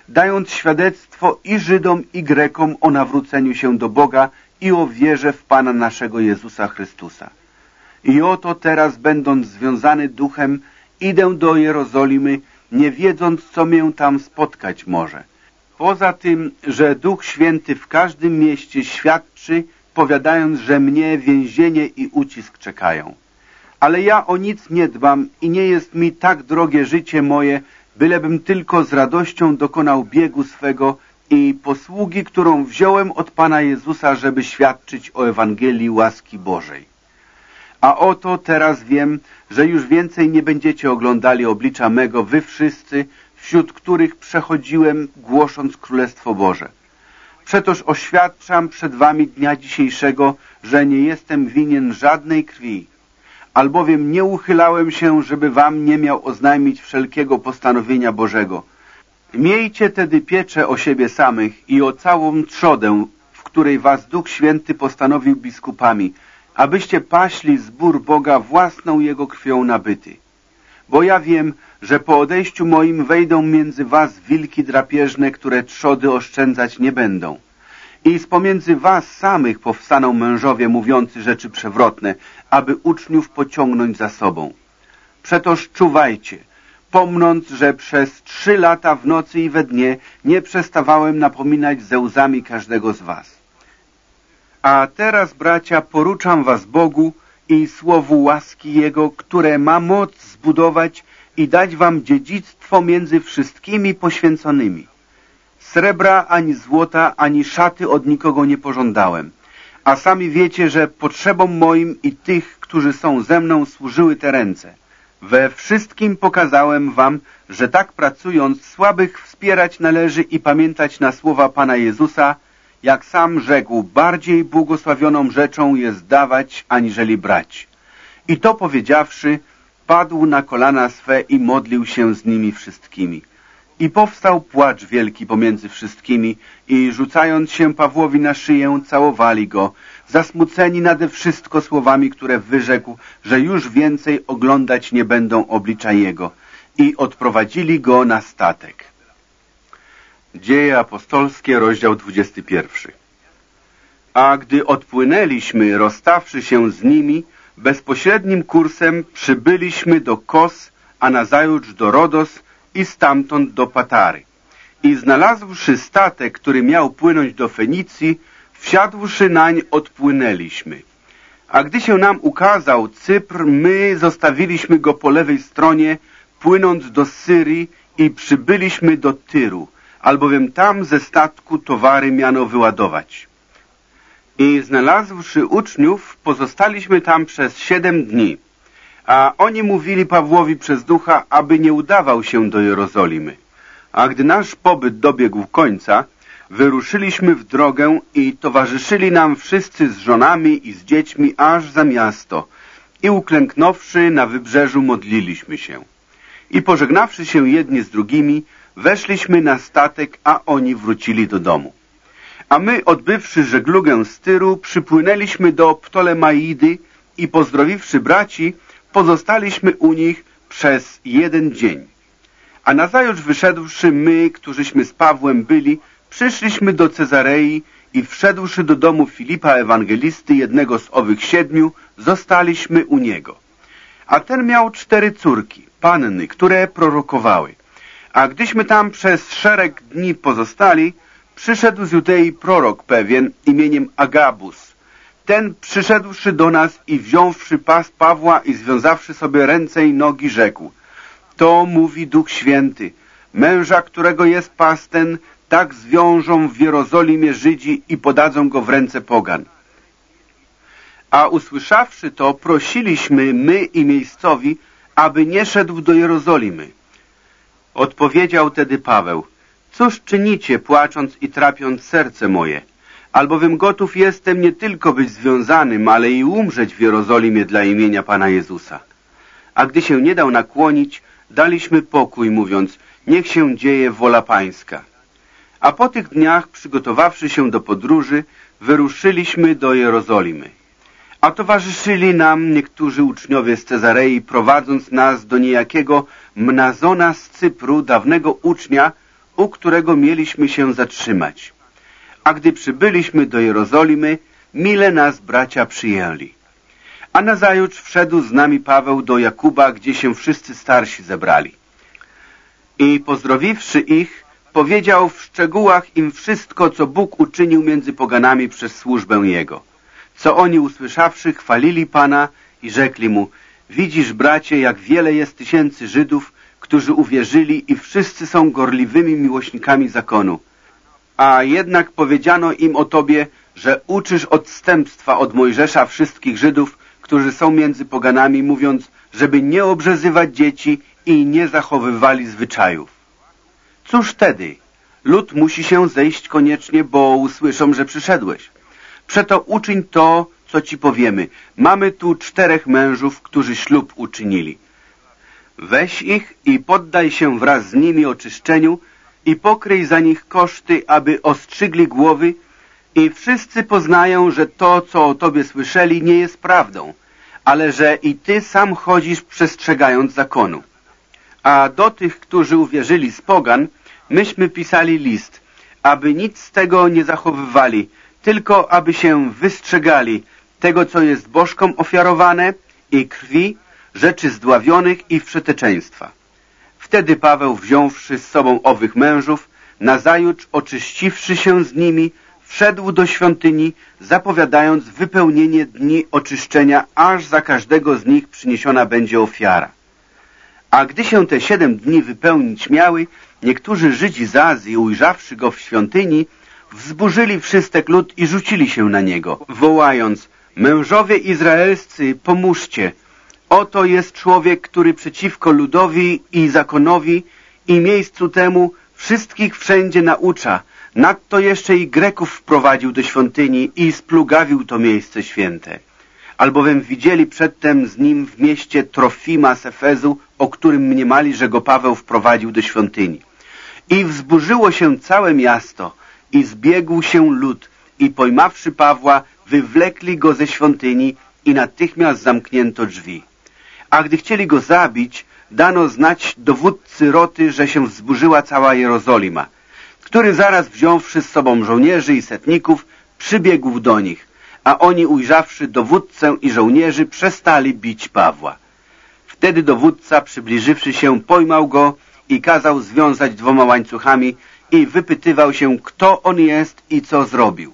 dając świadectwo i Żydom, i Grekom o nawróceniu się do Boga i o wierze w Pana naszego Jezusa Chrystusa. I oto teraz, będąc związany duchem, idę do Jerozolimy, nie wiedząc, co mię tam spotkać może. Poza tym, że Duch Święty w każdym mieście świadczy, powiadając, że mnie więzienie i ucisk czekają. Ale ja o nic nie dbam i nie jest mi tak drogie życie moje, bylebym tylko z radością dokonał biegu swego i posługi, którą wziąłem od Pana Jezusa, żeby świadczyć o Ewangelii łaski Bożej. A oto teraz wiem, że już więcej nie będziecie oglądali oblicza mego, wy wszyscy, wśród których przechodziłem, głosząc Królestwo Boże. Przetoż oświadczam przed wami dnia dzisiejszego, że nie jestem winien żadnej krwi, albowiem nie uchylałem się, żeby wam nie miał oznajmić wszelkiego postanowienia Bożego. Miejcie tedy pieczę o siebie samych i o całą trzodę, w której was Duch Święty postanowił biskupami, abyście paśli zbór Boga własną Jego krwią nabyty. Bo ja wiem, że po odejściu moim wejdą między was wilki drapieżne, które trzody oszczędzać nie będą. I z pomiędzy was samych powstaną mężowie mówiący rzeczy przewrotne, aby uczniów pociągnąć za sobą. Przetoż czuwajcie, pomnąc, że przez trzy lata w nocy i we dnie nie przestawałem napominać ze łzami każdego z was. A teraz, bracia, poruczam was Bogu i słowu łaski Jego, które ma moc zbudować i dać wam dziedzictwo między wszystkimi poświęconymi. Srebra ani złota, ani szaty od nikogo nie pożądałem. A sami wiecie, że potrzebom moim i tych, którzy są ze mną, służyły te ręce. We wszystkim pokazałem wam, że tak pracując słabych wspierać należy i pamiętać na słowa Pana Jezusa, jak sam rzekł, bardziej błogosławioną rzeczą jest dawać, aniżeli brać. I to powiedziawszy, padł na kolana swe i modlił się z nimi wszystkimi. I powstał płacz wielki pomiędzy wszystkimi i rzucając się Pawłowi na szyję, całowali go, zasmuceni nade wszystko słowami, które wyrzekł, że już więcej oglądać nie będą oblicza jego i odprowadzili go na statek. Dzieje apostolskie, rozdział 21. A gdy odpłynęliśmy, rozstawszy się z nimi, bezpośrednim kursem przybyliśmy do Kos, a nazajutrz do Rodos i stamtąd do Patary. I znalazłszy statek, który miał płynąć do Fenicji, wsiadłszy nań odpłynęliśmy. A gdy się nam ukazał Cypr, my zostawiliśmy go po lewej stronie, płynąc do Syrii i przybyliśmy do Tyru, albowiem tam ze statku towary miano wyładować. I znalazłszy uczniów, pozostaliśmy tam przez siedem dni. A oni mówili Pawłowi przez ducha, aby nie udawał się do Jerozolimy. A gdy nasz pobyt dobiegł końca, wyruszyliśmy w drogę i towarzyszyli nam wszyscy z żonami i z dziećmi aż za miasto i uklęknąwszy na wybrzeżu modliliśmy się. I pożegnawszy się jedni z drugimi, weszliśmy na statek, a oni wrócili do domu. A my, odbywszy żeglugę z Tyru, przypłynęliśmy do Ptolemaidy i pozdrowiwszy braci, pozostaliśmy u nich przez jeden dzień. A nazajutrz wyszedłszy my, którzyśmy z Pawłem byli, przyszliśmy do Cezarei i wszedłszy do domu Filipa Ewangelisty, jednego z owych siedmiu, zostaliśmy u niego. A ten miał cztery córki, panny, które prorokowały. A gdyśmy tam przez szereg dni pozostali, przyszedł z Judei prorok pewien imieniem Agabus. Ten przyszedłszy do nas i wziąwszy pas Pawła i związawszy sobie ręce i nogi, rzekł To mówi Duch Święty, męża, którego jest pas ten, tak zwiążą w Jerozolimie Żydzi i podadzą go w ręce pogan. A usłyszawszy to, prosiliśmy my i miejscowi, aby nie szedł do Jerozolimy. Odpowiedział tedy Paweł, cóż czynicie, płacząc i trapiąc serce moje? Albowiem gotów jestem nie tylko być związanym, ale i umrzeć w Jerozolimie dla imienia Pana Jezusa. A gdy się nie dał nakłonić, daliśmy pokój, mówiąc, niech się dzieje wola Pańska. A po tych dniach, przygotowawszy się do podróży, wyruszyliśmy do Jerozolimy. A towarzyszyli nam niektórzy uczniowie z Cezarei, prowadząc nas do niejakiego Mnazona z Cypru, dawnego ucznia, u którego mieliśmy się zatrzymać. A gdy przybyliśmy do Jerozolimy, mile nas bracia przyjęli. A nazajutrz wszedł z nami Paweł do Jakuba, gdzie się wszyscy starsi zebrali. I pozdrowiwszy ich, powiedział w szczegółach im wszystko, co Bóg uczynił między poganami przez służbę Jego. Co oni usłyszawszy, chwalili Pana i rzekli Mu, widzisz, bracie, jak wiele jest tysięcy Żydów, którzy uwierzyli i wszyscy są gorliwymi miłośnikami zakonu. A jednak powiedziano im o Tobie, że uczysz odstępstwa od Mojżesza wszystkich Żydów, którzy są między poganami, mówiąc, żeby nie obrzezywać dzieci i nie zachowywali zwyczajów. Cóż wtedy? Lud musi się zejść koniecznie, bo usłyszą, że przyszedłeś. Przeto uczyń to, co ci powiemy. Mamy tu czterech mężów, którzy ślub uczynili. Weź ich i poddaj się wraz z nimi oczyszczeniu i pokryj za nich koszty, aby ostrzygli głowy i wszyscy poznają, że to, co o tobie słyszeli, nie jest prawdą, ale że i ty sam chodzisz przestrzegając zakonu. A do tych, którzy uwierzyli z pogan, myśmy pisali list, aby nic z tego nie zachowywali, tylko aby się wystrzegali tego, co jest bożkom ofiarowane i krwi, rzeczy zdławionych i wszeteczeństwa. Wtedy Paweł, wziąwszy z sobą owych mężów, nazajutrz oczyściwszy się z nimi, wszedł do świątyni, zapowiadając wypełnienie dni oczyszczenia, aż za każdego z nich przyniesiona będzie ofiara. A gdy się te siedem dni wypełnić miały, niektórzy Żydzi z Azji, ujrzawszy go w świątyni, wzburzyli wszystek lud i rzucili się na niego, wołając Mężowie izraelscy, pomóżcie! Oto jest człowiek, który przeciwko ludowi i zakonowi i miejscu temu wszystkich wszędzie naucza. Nadto jeszcze i Greków wprowadził do świątyni i splugawił to miejsce święte. Albowiem widzieli przedtem z nim w mieście Trofima z Efezu, o którym mniemali, że go Paweł wprowadził do świątyni. I wzburzyło się całe miasto i zbiegł się lud i pojmawszy Pawła, wywlekli go ze świątyni i natychmiast zamknięto drzwi. A gdy chcieli go zabić, dano znać dowódcy roty, że się wzburzyła cała Jerozolima, który zaraz wziąwszy z sobą żołnierzy i setników, przybiegł do nich, a oni ujrzawszy dowódcę i żołnierzy, przestali bić Pawła. Wtedy dowódca, przybliżywszy się, pojmał go i kazał związać dwoma łańcuchami i wypytywał się, kto on jest i co zrobił.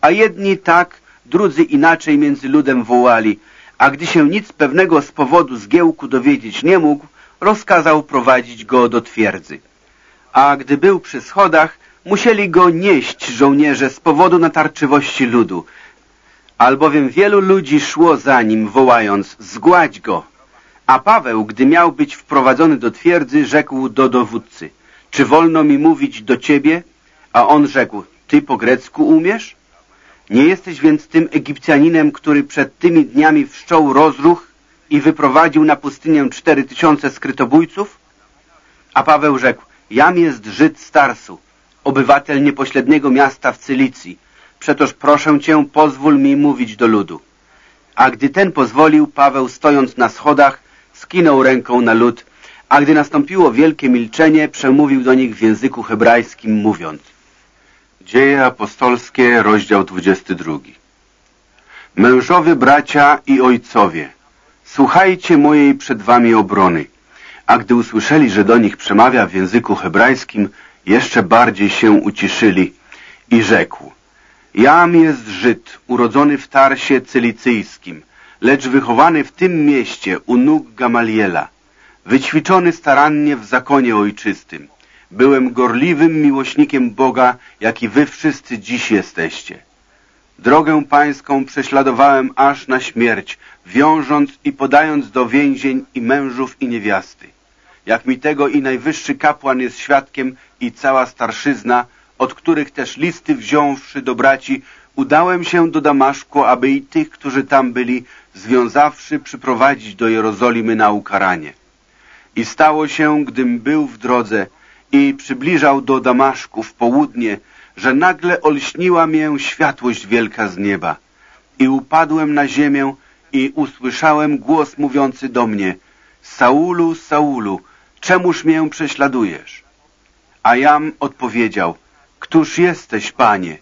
A jedni tak, drudzy inaczej między ludem wołali, a gdy się nic pewnego z powodu zgiełku dowiedzieć nie mógł, rozkazał prowadzić go do twierdzy. A gdy był przy schodach, musieli go nieść żołnierze z powodu natarczywości ludu, albowiem wielu ludzi szło za nim, wołając, zgładź go. A Paweł, gdy miał być wprowadzony do twierdzy, rzekł do dowódcy, czy wolno mi mówić do ciebie? A on rzekł, ty po grecku umiesz? Nie jesteś więc tym Egipcjaninem, który przed tymi dniami wszczął rozruch i wyprowadził na pustynię cztery tysiące skrytobójców? A Paweł rzekł, jam jest Żyd z Tarsu, obywatel niepośredniego miasta w Cylicji. Przetoż proszę cię, pozwól mi mówić do ludu. A gdy ten pozwolił, Paweł stojąc na schodach, skinął ręką na lud, a gdy nastąpiło wielkie milczenie, przemówił do nich w języku hebrajskim, mówiąc Dzieje apostolskie, rozdział 22. Mężowie, bracia i ojcowie, słuchajcie mojej przed wami obrony. A gdy usłyszeli, że do nich przemawia w języku hebrajskim, jeszcze bardziej się uciszyli i rzekł Jam jest Żyd, urodzony w Tarsie Cylicyjskim, lecz wychowany w tym mieście u nóg Gamaliela, wyćwiczony starannie w zakonie ojczystym. Byłem gorliwym miłośnikiem Boga, jak i wy wszyscy dziś jesteście. Drogę pańską prześladowałem aż na śmierć, wiążąc i podając do więzień i mężów i niewiasty. Jak mi tego i najwyższy kapłan jest świadkiem i cała starszyzna, od których też listy wziąwszy do braci, udałem się do Damaszku, aby i tych, którzy tam byli, związawszy, przyprowadzić do Jerozolimy na ukaranie. I stało się, gdym był w drodze i przybliżał do Damaszku w południe, że nagle olśniła mię światłość wielka z nieba. I upadłem na ziemię i usłyszałem głos mówiący do mnie, Saulu, Saulu, czemuż mię prześladujesz? A jam odpowiedział, Któż jesteś, Panie?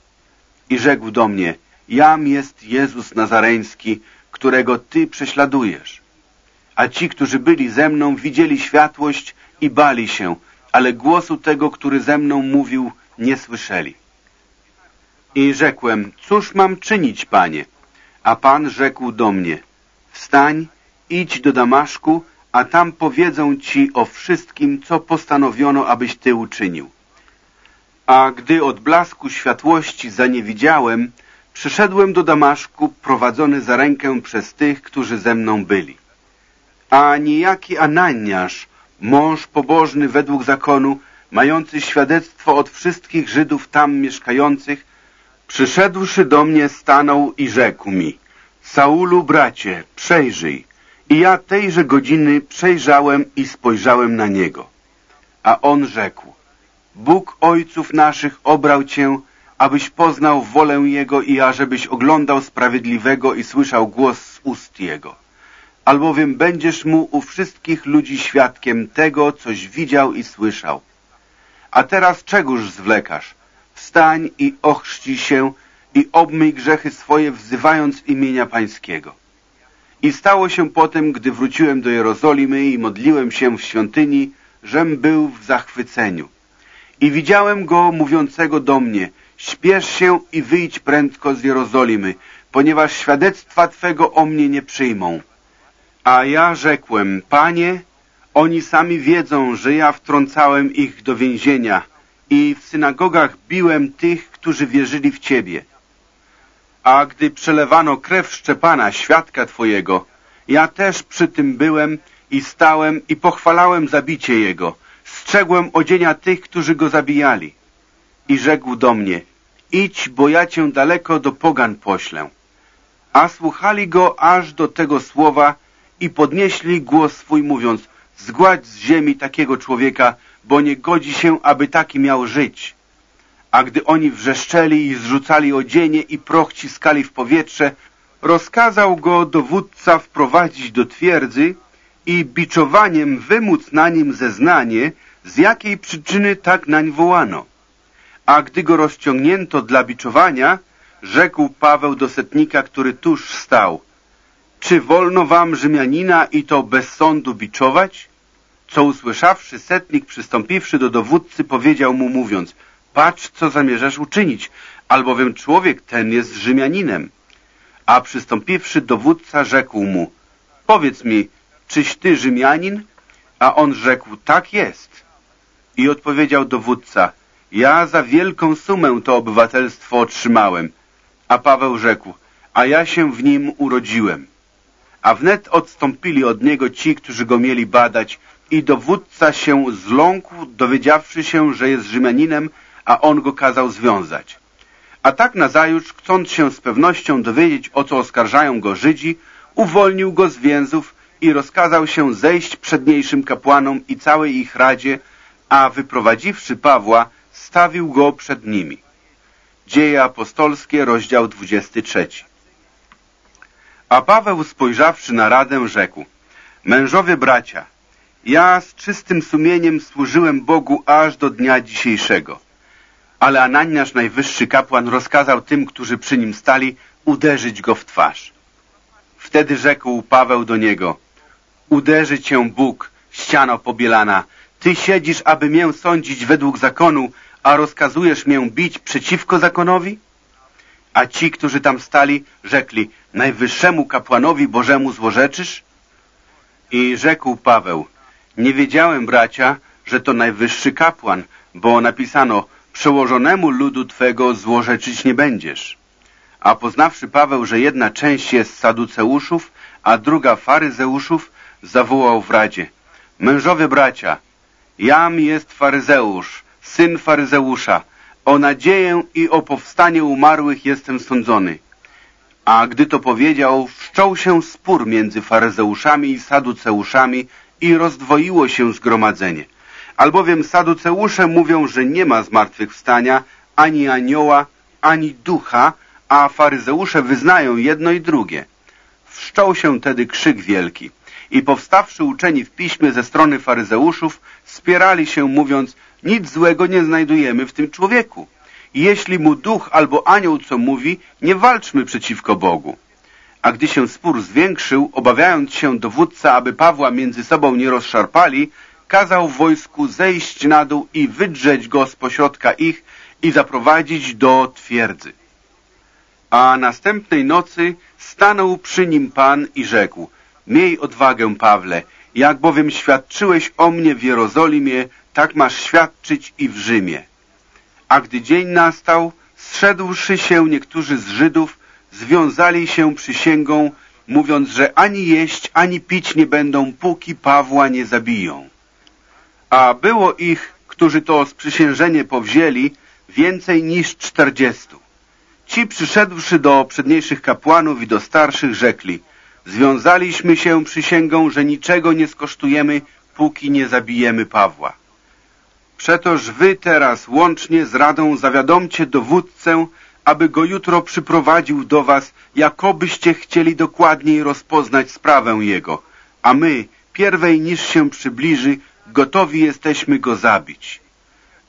I rzekł do mnie, Jam jest Jezus Nazareński, którego Ty prześladujesz. A ci, którzy byli ze mną, widzieli światłość i bali się, ale głosu tego, który ze mną mówił, nie słyszeli. I rzekłem, cóż mam czynić, Panie? A Pan rzekł do mnie, wstań, idź do Damaszku, a tam powiedzą Ci o wszystkim, co postanowiono, abyś Ty uczynił. A gdy od blasku światłości zaniewidziałem, przyszedłem do Damaszku, prowadzony za rękę przez tych, którzy ze mną byli. A niejaki Ananiasz, mąż pobożny według zakonu, mający świadectwo od wszystkich Żydów tam mieszkających, przyszedłszy do mnie, stanął i rzekł mi, Saulu, bracie, przejrzyj. I ja tejże godziny przejrzałem i spojrzałem na niego. A on rzekł, Bóg ojców naszych obrał Cię, abyś poznał wolę Jego i ażebyś oglądał sprawiedliwego i słyszał głos z ust Jego. Albowiem będziesz mu u wszystkich ludzi świadkiem tego, coś widział i słyszał. A teraz czegóż zwlekasz? Wstań i ochrzci się i obmyj grzechy swoje, wzywając imienia Pańskiego. I stało się potem, gdy wróciłem do Jerozolimy i modliłem się w świątyni, żem był w zachwyceniu. I widziałem go mówiącego do mnie, śpiesz się i wyjdź prędko z Jerozolimy, ponieważ świadectwa Twego o mnie nie przyjmą. A ja rzekłem, Panie, oni sami wiedzą, że ja wtrącałem ich do więzienia i w synagogach biłem tych, którzy wierzyli w Ciebie. A gdy przelewano krew Szczepana, świadka Twojego, ja też przy tym byłem i stałem i pochwalałem zabicie Jego, strzegłem odzienia tych, którzy Go zabijali. I rzekł do mnie, idź, bo ja Cię daleko do pogan poślę. A słuchali Go aż do tego słowa i podnieśli głos swój, mówiąc, zgładź z ziemi takiego człowieka, bo nie godzi się, aby taki miał żyć. A gdy oni wrzeszczeli i zrzucali odzienie i proch ciskali w powietrze, rozkazał go dowódca wprowadzić do twierdzy i biczowaniem wymóc na nim zeznanie, z jakiej przyczyny tak nań wołano. A gdy go rozciągnięto dla biczowania, rzekł Paweł do setnika, który tuż stał. Czy wolno wam Rzymianina i to bez sądu biczować? Co usłyszawszy, setnik przystąpiwszy do dowódcy, powiedział mu mówiąc, patrz, co zamierzasz uczynić, albowiem człowiek ten jest Rzymianinem. A przystąpiwszy dowódca, rzekł mu, powiedz mi, czyś ty Rzymianin? A on rzekł, tak jest. I odpowiedział dowódca, ja za wielką sumę to obywatelstwo otrzymałem. A Paweł rzekł, a ja się w nim urodziłem. A wnet odstąpili od niego ci, którzy go mieli badać i dowódca się zląkł, dowiedziawszy się, że jest Rzymianinem, a on go kazał związać. A tak nazajutrz, chcąc się z pewnością dowiedzieć, o co oskarżają go Żydzi, uwolnił go z więzów i rozkazał się zejść przedniejszym kapłanom i całej ich radzie, a wyprowadziwszy Pawła, stawił go przed nimi. Dzieje apostolskie, rozdział 23. A Paweł spojrzawszy na radę rzekł, mężowie bracia, ja z czystym sumieniem służyłem Bogu aż do dnia dzisiejszego. Ale Ananiasz, najwyższy kapłan, rozkazał tym, którzy przy nim stali, uderzyć go w twarz. Wtedy rzekł Paweł do niego, uderzy cię Bóg, ściano pobielana, ty siedzisz, aby mię sądzić według zakonu, a rozkazujesz mię bić przeciwko zakonowi? A ci, którzy tam stali, rzekli, najwyższemu kapłanowi Bożemu złorzeczysz? I rzekł Paweł, nie wiedziałem, bracia, że to najwyższy kapłan, bo napisano, przełożonemu ludu Twego złorzeczyć nie będziesz. A poznawszy Paweł, że jedna część jest saduceuszów, a druga faryzeuszów, zawołał w radzie. Mężowie bracia, jam jest faryzeusz, syn faryzeusza. O nadzieję i o powstanie umarłych jestem sądzony. A gdy to powiedział, wszczął się spór między faryzeuszami i saduceuszami i rozdwoiło się zgromadzenie. Albowiem saduceusze mówią, że nie ma zmartwychwstania, ani anioła, ani ducha, a faryzeusze wyznają jedno i drugie. Wszczął się tedy krzyk wielki i powstawszy uczeni w piśmie ze strony faryzeuszów spierali się mówiąc, nic złego nie znajdujemy w tym człowieku. Jeśli mu duch albo anioł co mówi, nie walczmy przeciwko Bogu. A gdy się spór zwiększył, obawiając się dowódca, aby Pawła między sobą nie rozszarpali, kazał wojsku zejść na dół i wydrzeć go z pośrodka ich i zaprowadzić do twierdzy. A następnej nocy stanął przy nim Pan i rzekł, miej odwagę, Pawle, jak bowiem świadczyłeś o mnie w Jerozolimie, tak masz świadczyć i w Rzymie. A gdy dzień nastał, zszedłszy się niektórzy z Żydów, związali się przysięgą, mówiąc, że ani jeść, ani pić nie będą, póki Pawła nie zabiją. A było ich, którzy to sprzysiężenie powzięli, więcej niż czterdziestu. Ci przyszedłszy do przedniejszych kapłanów i do starszych rzekli, związaliśmy się przysięgą, że niczego nie skosztujemy, póki nie zabijemy Pawła. Przetoż wy teraz łącznie z radą zawiadomcie dowódcę, aby go jutro przyprowadził do was, jakobyście chcieli dokładniej rozpoznać sprawę jego, a my, pierwej niż się przybliży, gotowi jesteśmy go zabić.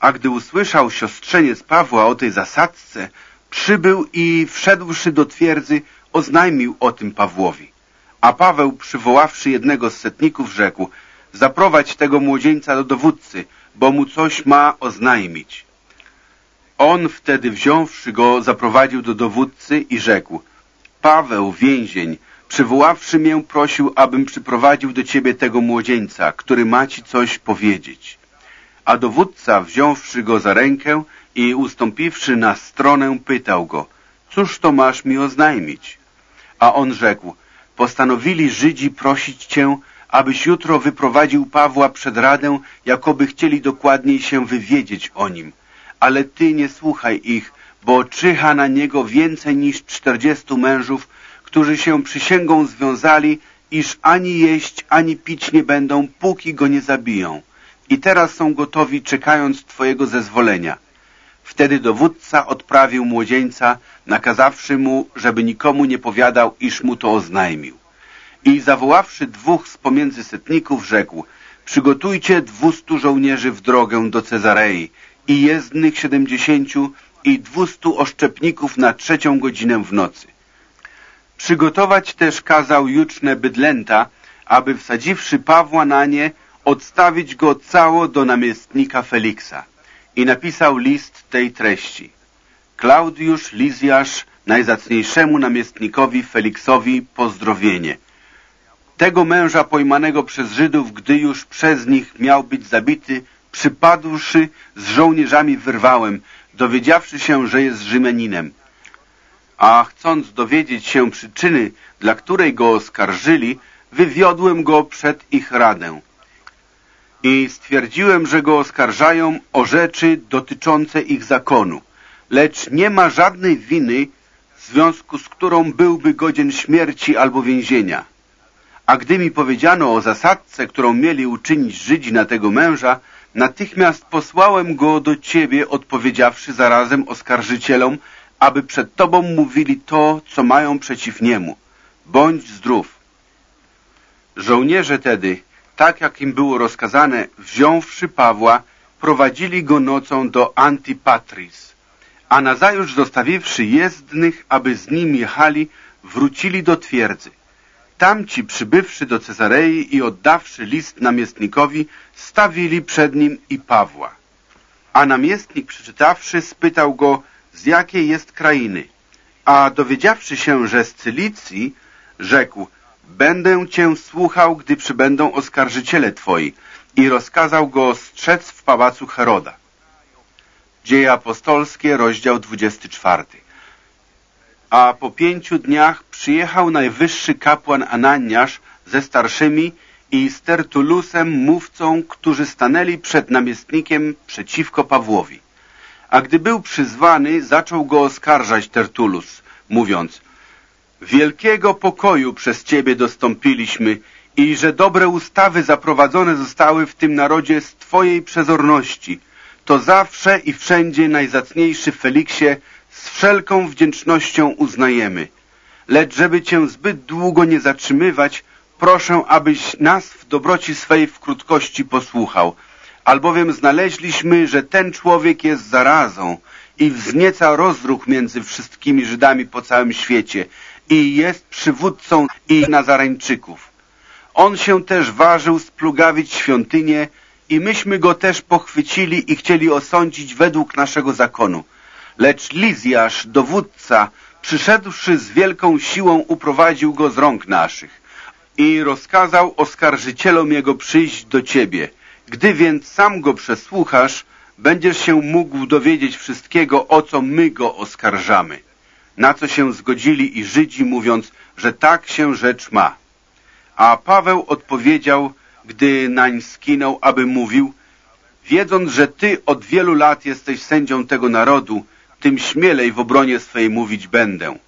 A gdy usłyszał siostrzeniec Pawła o tej zasadzce, przybył i wszedłszy do twierdzy, oznajmił o tym Pawłowi. A Paweł, przywoławszy jednego z setników, rzekł, zaprowadź tego młodzieńca do dowódcy, bo mu coś ma oznajmić. On wtedy wziąwszy go, zaprowadził do dowódcy i rzekł, Paweł, więzień, przywoławszy mię, prosił, abym przyprowadził do ciebie tego młodzieńca, który ma ci coś powiedzieć. A dowódca, wziąwszy go za rękę i ustąpiwszy na stronę, pytał go, cóż to masz mi oznajmić? A on rzekł, postanowili Żydzi prosić cię, abyś jutro wyprowadził Pawła przed radę, jakoby chcieli dokładniej się wywiedzieć o nim. Ale ty nie słuchaj ich, bo czyha na niego więcej niż czterdziestu mężów, którzy się przysięgą związali, iż ani jeść, ani pić nie będą, póki go nie zabiją. I teraz są gotowi, czekając Twojego zezwolenia. Wtedy dowódca odprawił młodzieńca, nakazawszy mu, żeby nikomu nie powiadał, iż mu to oznajmił. I zawoławszy dwóch z pomiędzy setników, rzekł, przygotujcie dwustu żołnierzy w drogę do Cezarei i jezdnych siedemdziesięciu i dwustu oszczepników na trzecią godzinę w nocy. Przygotować też kazał juczne bydlęta, aby wsadziwszy Pawła na nie, odstawić go cało do namiestnika Feliksa. I napisał list tej treści. Klaudiusz Lizjasz najzacniejszemu namiestnikowi Feliksowi pozdrowienie. Tego męża pojmanego przez Żydów, gdy już przez nich miał być zabity, przypadłszy z żołnierzami wyrwałem, dowiedziawszy się, że jest Rzymianinem a chcąc dowiedzieć się przyczyny, dla której go oskarżyli, wywiodłem go przed ich radę. I stwierdziłem, że go oskarżają o rzeczy dotyczące ich zakonu, lecz nie ma żadnej winy, w związku z którą byłby godzien śmierci albo więzienia. A gdy mi powiedziano o zasadce, którą mieli uczynić Żydzi na tego męża, natychmiast posłałem go do ciebie, odpowiedziawszy zarazem oskarżycielom, aby przed Tobą mówili to, co mają przeciw niemu. Bądź zdrów. Żołnierze tedy, tak jak im było rozkazane, wziąwszy Pawła, wprowadzili go nocą do Antipatris, a nazajutrz zostawiwszy jezdnych, aby z nim jechali, wrócili do twierdzy. Tamci przybywszy do Cezarei i oddawszy list namiestnikowi, stawili przed nim i Pawła. A namiestnik przeczytawszy spytał go, z jakiej jest krainy. A dowiedziawszy się, że z Cylicji, rzekł, będę cię słuchał, gdy przybędą oskarżyciele twoi i rozkazał go strzec w pałacu Heroda. Dzieje apostolskie, rozdział 24. A po pięciu dniach przyjechał najwyższy kapłan Ananiasz ze starszymi i z Tertulusem mówcą, którzy stanęli przed namiestnikiem przeciwko Pawłowi. A gdy był przyzwany, zaczął go oskarżać Tertulus, mówiąc Wielkiego pokoju przez Ciebie dostąpiliśmy i że dobre ustawy zaprowadzone zostały w tym narodzie z Twojej przezorności. To zawsze i wszędzie najzacniejszy Feliksie z wszelką wdzięcznością uznajemy. Lecz żeby Cię zbyt długo nie zatrzymywać, proszę, abyś nas w dobroci swej w krótkości posłuchał, albowiem znaleźliśmy, że ten człowiek jest zarazą i wznieca rozruch między wszystkimi Żydami po całym świecie i jest przywódcą i Nazareńczyków. On się też ważył splugawić świątynię i myśmy go też pochwycili i chcieli osądzić według naszego zakonu. Lecz Lizjasz, dowódca, przyszedłszy z wielką siłą, uprowadził go z rąk naszych i rozkazał oskarżycielom jego przyjść do ciebie. Gdy więc sam go przesłuchasz, będziesz się mógł dowiedzieć wszystkiego, o co my go oskarżamy. Na co się zgodzili i Żydzi, mówiąc, że tak się rzecz ma. A Paweł odpowiedział, gdy nań skinął, aby mówił, wiedząc, że ty od wielu lat jesteś sędzią tego narodu, tym śmielej w obronie swej mówić będę.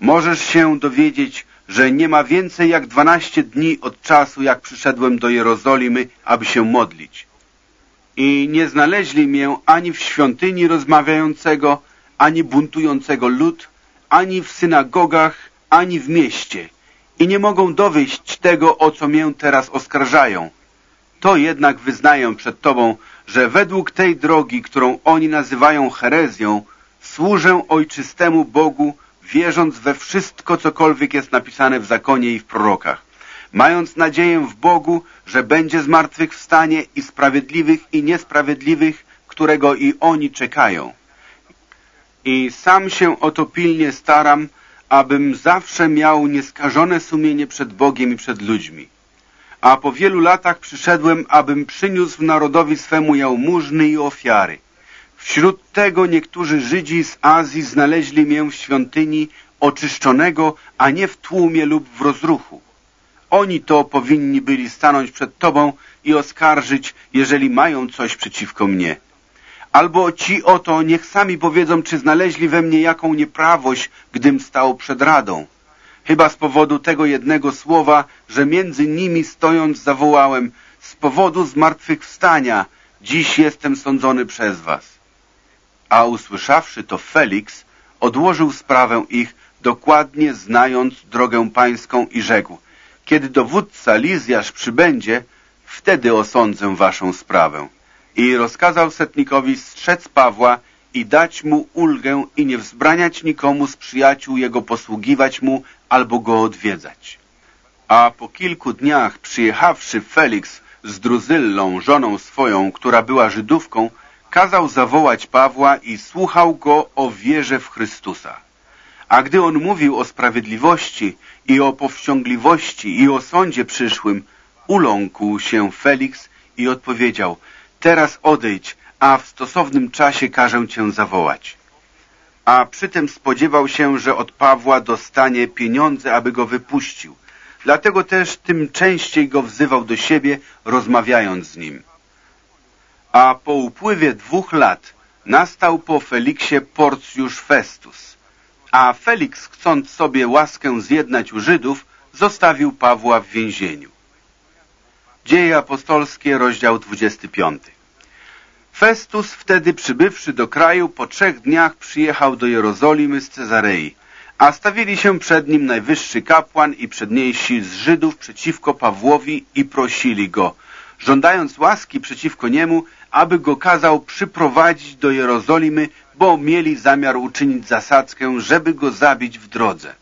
Możesz się dowiedzieć, że nie ma więcej jak dwanaście dni od czasu, jak przyszedłem do Jerozolimy, aby się modlić. I nie znaleźli mię ani w świątyni rozmawiającego, ani buntującego lud, ani w synagogach, ani w mieście i nie mogą dowieść tego, o co mię teraz oskarżają. To jednak wyznaję przed Tobą, że według tej drogi, którą oni nazywają herezją, służę ojczystemu Bogu, wierząc we wszystko, cokolwiek jest napisane w zakonie i w prorokach, mając nadzieję w Bogu, że będzie zmartwychwstanie i sprawiedliwych i niesprawiedliwych, którego i oni czekają. I sam się o to pilnie staram, abym zawsze miał nieskażone sumienie przed Bogiem i przed ludźmi. A po wielu latach przyszedłem, abym przyniósł narodowi swemu jałmużny i ofiary. Wśród tego niektórzy Żydzi z Azji znaleźli mię w świątyni oczyszczonego, a nie w tłumie lub w rozruchu. Oni to powinni byli stanąć przed Tobą i oskarżyć, jeżeli mają coś przeciwko mnie. Albo ci oto niech sami powiedzą, czy znaleźli we mnie jaką nieprawość, gdym stał przed radą. Chyba z powodu tego jednego słowa, że między nimi stojąc zawołałem, z powodu zmartwychwstania, dziś jestem sądzony przez was. A usłyszawszy to Felix, odłożył sprawę ich, dokładnie znając drogę pańską i rzekł, kiedy dowódca Lizjasz przybędzie, wtedy osądzę waszą sprawę i rozkazał setnikowi strzec Pawła i dać mu ulgę i nie wzbraniać nikomu z przyjaciół jego posługiwać mu albo go odwiedzać. A po kilku dniach przyjechawszy Felix z Druzyllą, żoną swoją, która była Żydówką, kazał zawołać Pawła i słuchał go o wierze w Chrystusa. A gdy on mówił o sprawiedliwości i o powściągliwości i o sądzie przyszłym, uląkł się Felix i odpowiedział, Teraz odejdź, a w stosownym czasie każę cię zawołać. A przytem spodziewał się, że od Pawła dostanie pieniądze, aby go wypuścił. Dlatego też tym częściej go wzywał do siebie, rozmawiając z nim. A po upływie dwóch lat nastał po Feliksie Porcjusz Festus. A Feliks, chcąc sobie łaskę zjednać u Żydów, zostawił Pawła w więzieniu. Dzieje apostolskie, rozdział 25. Festus wtedy przybywszy do kraju, po trzech dniach przyjechał do Jerozolimy z Cezarei, a stawili się przed nim najwyższy kapłan i przedniejsi z Żydów przeciwko Pawłowi i prosili go, żądając łaski przeciwko niemu, aby go kazał przyprowadzić do Jerozolimy, bo mieli zamiar uczynić zasadzkę, żeby go zabić w drodze.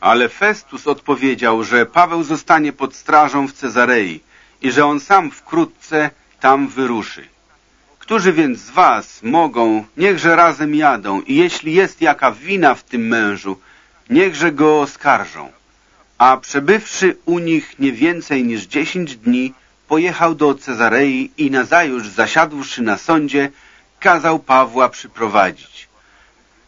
Ale Festus odpowiedział, że Paweł zostanie pod strażą w Cezarei i że on sam wkrótce tam wyruszy. Którzy więc z was mogą, niechże razem jadą i jeśli jest jaka wina w tym mężu, niechże go oskarżą. A przebywszy u nich nie więcej niż dziesięć dni, pojechał do Cezarei i nazajutrz zasiadłszy na sądzie, kazał Pawła przyprowadzić.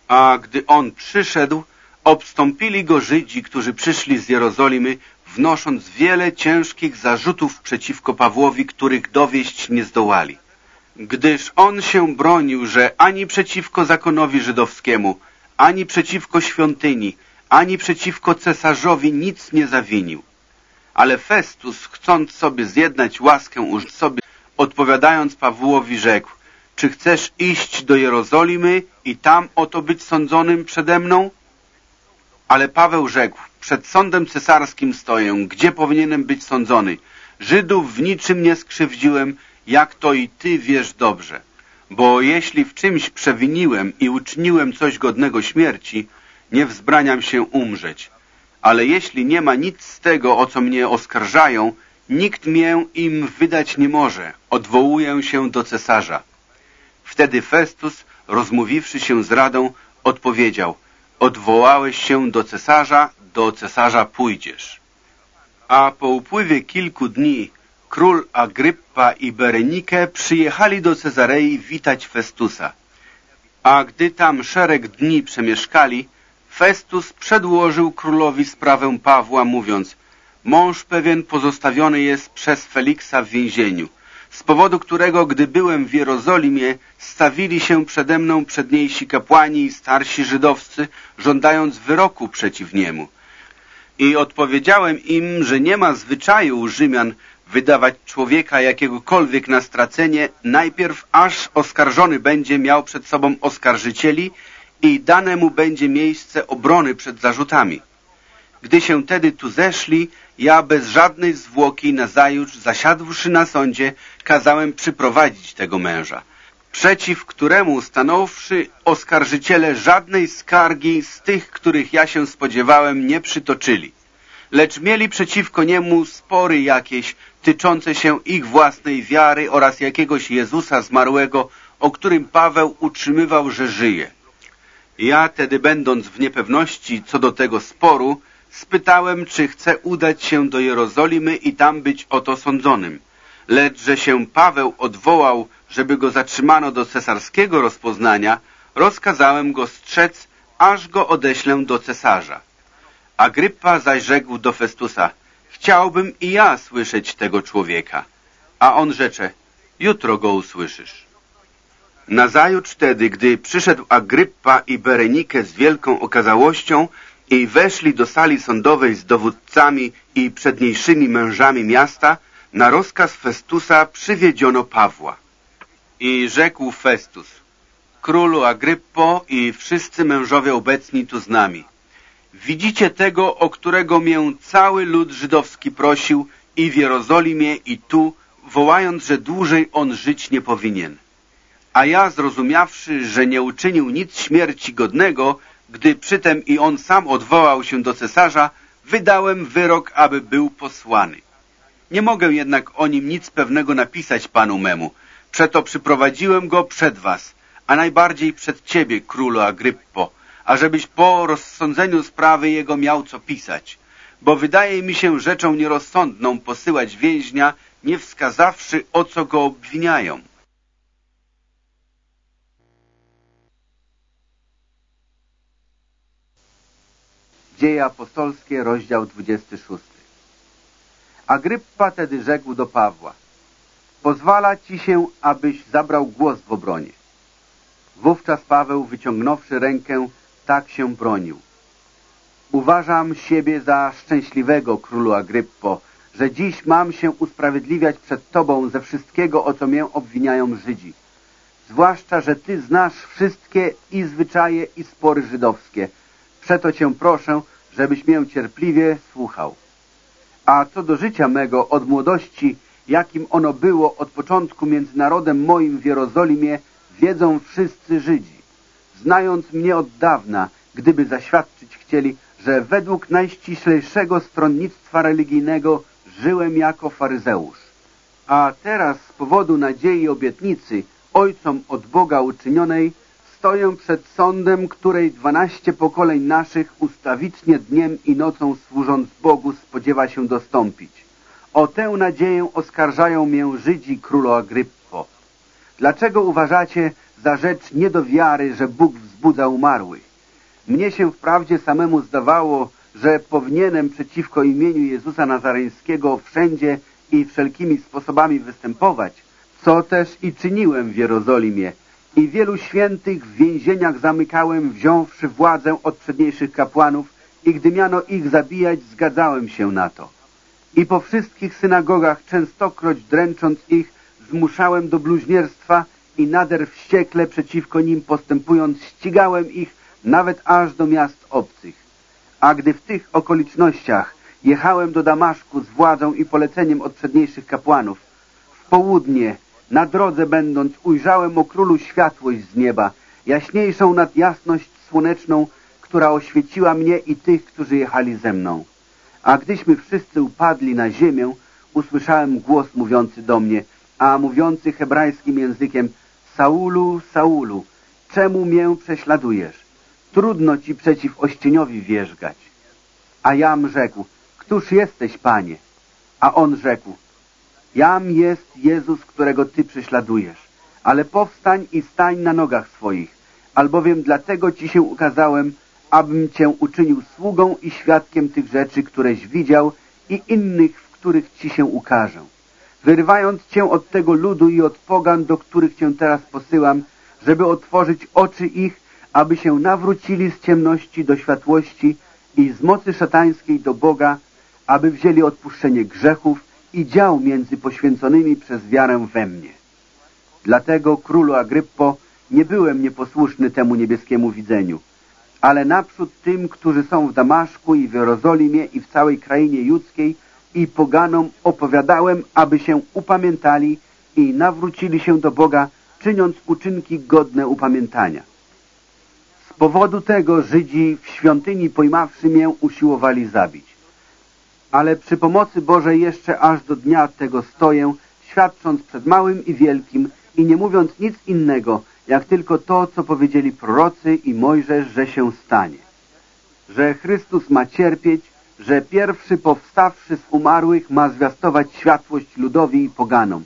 A gdy on przyszedł, obstąpili go Żydzi, którzy przyszli z Jerozolimy, wnosząc wiele ciężkich zarzutów przeciwko Pawłowi, których dowieść nie zdołali. Gdyż on się bronił, że ani przeciwko zakonowi żydowskiemu, ani przeciwko świątyni, ani przeciwko cesarzowi nic nie zawinił. Ale Festus, chcąc sobie zjednać łaskę sobie, odpowiadając Pawłowi, rzekł, czy chcesz iść do Jerozolimy i tam oto być sądzonym przede mną? Ale Paweł rzekł, przed sądem cesarskim stoję, gdzie powinienem być sądzony. Żydów w niczym nie skrzywdziłem, jak to i ty wiesz dobrze. Bo jeśli w czymś przewiniłem i uczyniłem coś godnego śmierci, nie wzbraniam się umrzeć. Ale jeśli nie ma nic z tego, o co mnie oskarżają, nikt mię im wydać nie może. Odwołuję się do cesarza. Wtedy Festus, rozmówiwszy się z radą, odpowiedział Odwołałeś się do cesarza, do cesarza pójdziesz. A po upływie kilku dni król Agryppa i Berenike przyjechali do Cezarei witać Festusa. A gdy tam szereg dni przemieszkali, Festus przedłożył królowi sprawę Pawła, mówiąc Mąż pewien pozostawiony jest przez Feliksa w więzieniu, z powodu którego, gdy byłem w Jerozolimie, stawili się przede mną przedniejsi kapłani i starsi żydowscy, żądając wyroku przeciw niemu. I odpowiedziałem im, że nie ma zwyczaju Rzymian wydawać człowieka jakiegokolwiek na stracenie, najpierw aż oskarżony będzie miał przed sobą oskarżycieli i dane mu będzie miejsce obrony przed zarzutami. Gdy się tedy tu zeszli, ja bez żadnej zwłoki nazajutrz, zasiadłszy na sądzie, kazałem przyprowadzić tego męża, przeciw któremu stanąwszy oskarżyciele żadnej skargi z tych, których ja się spodziewałem, nie przytoczyli. Lecz mieli przeciwko niemu spory jakieś, tyczące się ich własnej wiary oraz jakiegoś Jezusa zmarłego, o którym Paweł utrzymywał, że żyje. Ja tedy, będąc w niepewności co do tego sporu, spytałem, czy chce udać się do Jerozolimy i tam być oto sądzonym. Lecz, że się Paweł odwołał, żeby go zatrzymano do cesarskiego rozpoznania, rozkazałem go strzec, aż go odeślę do cesarza. Agrypa zaś rzekł do Festusa, chciałbym i ja słyszeć tego człowieka. A on rzecze, jutro go usłyszysz. Nazajutrz wtedy, gdy przyszedł Agryppa i Berenike z wielką okazałością i weszli do sali sądowej z dowódcami i przedniejszymi mężami miasta, na rozkaz Festusa przywiedziono Pawła. I rzekł Festus, królu Agryppo i wszyscy mężowie obecni tu z nami. Widzicie tego, o którego mię cały lud żydowski prosił i w Jerozolimie i tu, wołając, że dłużej on żyć nie powinien. A ja zrozumiawszy, że nie uczynił nic śmierci godnego, gdy przytem i on sam odwołał się do cesarza, wydałem wyrok, aby był posłany. Nie mogę jednak o nim nic pewnego napisać panu memu. Przeto przyprowadziłem go przed was, a najbardziej przed ciebie, królu Agryppo, ażebyś po rozsądzeniu sprawy jego miał co pisać. Bo wydaje mi się rzeczą nierozsądną posyłać więźnia, nie wskazawszy, o co go obwiniają. Dzieje apostolskie, rozdział 26. Agryppa tedy rzekł do Pawła, pozwala ci się, abyś zabrał głos w obronie. Wówczas Paweł, wyciągnąwszy rękę, tak się bronił. Uważam siebie za szczęśliwego, królu Agryppo, że dziś mam się usprawiedliwiać przed Tobą ze wszystkiego, o co mię obwiniają Żydzi. Zwłaszcza, że Ty znasz wszystkie i zwyczaje, i spory żydowskie. Przeto Cię proszę, żebyś mię cierpliwie słuchał. A co do życia mego od młodości, jakim ono było od początku między narodem moim w Jerozolimie, wiedzą wszyscy Żydzi. Znając mnie od dawna, gdyby zaświadczyć chcieli, że według najściślejszego stronnictwa religijnego żyłem jako faryzeusz. A teraz z powodu nadziei obietnicy, ojcom od Boga uczynionej, stoję przed sądem, której dwanaście pokoleń naszych ustawicznie dniem i nocą służąc Bogu spodziewa się dostąpić. O tę nadzieję oskarżają mię Żydzi królo Agryppo. Dlaczego uważacie za rzecz nie do wiary, że Bóg wzbudza umarłych? Mnie się wprawdzie samemu zdawało, że powinienem przeciwko imieniu Jezusa Nazareńskiego wszędzie i wszelkimi sposobami występować, co też i czyniłem w Jerozolimie i wielu świętych w więzieniach zamykałem, wziąwszy władzę od przedniejszych kapłanów i gdy miano ich zabijać, zgadzałem się na to. I po wszystkich synagogach, częstokroć dręcząc ich, zmuszałem do bluźnierstwa i nader wściekle przeciwko nim postępując, ścigałem ich nawet aż do miast obcych. A gdy w tych okolicznościach jechałem do Damaszku z władzą i poleceniem od przedniejszych kapłanów, w południe, na drodze będąc, ujrzałem o królu światłość z nieba, jaśniejszą nad jasność słoneczną, która oświeciła mnie i tych, którzy jechali ze mną. A gdyśmy wszyscy upadli na ziemię, usłyszałem głos mówiący do mnie, a mówiący hebrajskim językiem Saulu, Saulu, czemu mię prześladujesz? Trudno ci przeciw ościeniowi wierzgać. A jam rzekł, któż jesteś, panie? A on rzekł, jam jest Jezus, którego ty prześladujesz. Ale powstań i stań na nogach swoich, albowiem dlatego ci się ukazałem, abym cię uczynił sługą i świadkiem tych rzeczy, któreś widział i innych, w których ci się ukażę. Wyrywając cię od tego ludu i od pogan, do których cię teraz posyłam, żeby otworzyć oczy ich, aby się nawrócili z ciemności do światłości i z mocy szatańskiej do Boga, aby wzięli odpuszczenie grzechów i dział między poświęconymi przez wiarę we mnie. Dlatego, królu Agryppo, nie byłem nieposłuszny temu niebieskiemu widzeniu, ale naprzód tym, którzy są w Damaszku i w Jerozolimie i w całej krainie judzkiej i poganom opowiadałem, aby się upamiętali i nawrócili się do Boga, czyniąc uczynki godne upamiętania. Z powodu tego Żydzi w świątyni pojmawszy mię usiłowali zabić. Ale przy pomocy Bożej jeszcze aż do dnia tego stoję, świadcząc przed małym i wielkim i nie mówiąc nic innego, jak tylko to, co powiedzieli prorocy i Mojżesz, że się stanie. Że Chrystus ma cierpieć, że pierwszy powstawszy z umarłych ma zwiastować światłość ludowi i poganom.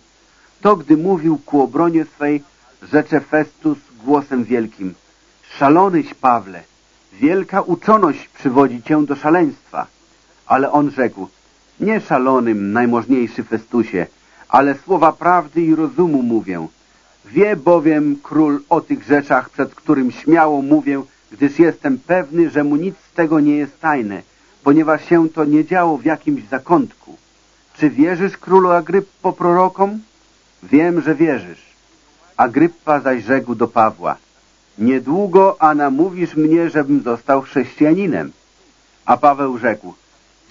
To, gdy mówił ku obronie swej, rzecze Festus głosem wielkim – Szalonyś, Pawle, wielka uczoność przywodzi cię do szaleństwa. Ale on rzekł, nie szalonym, najmożniejszy Festusie, ale słowa prawdy i rozumu mówię. Wie bowiem król o tych rzeczach, przed którym śmiało mówię, gdyż jestem pewny, że mu nic z tego nie jest tajne, ponieważ się to nie działo w jakimś zakątku. Czy wierzysz, królu Agryppo, prorokom? Wiem, że wierzysz. Agryppa zaś rzekł do Pawła, Niedługo, a namówisz mnie, żebym został chrześcijaninem. A Paweł rzekł,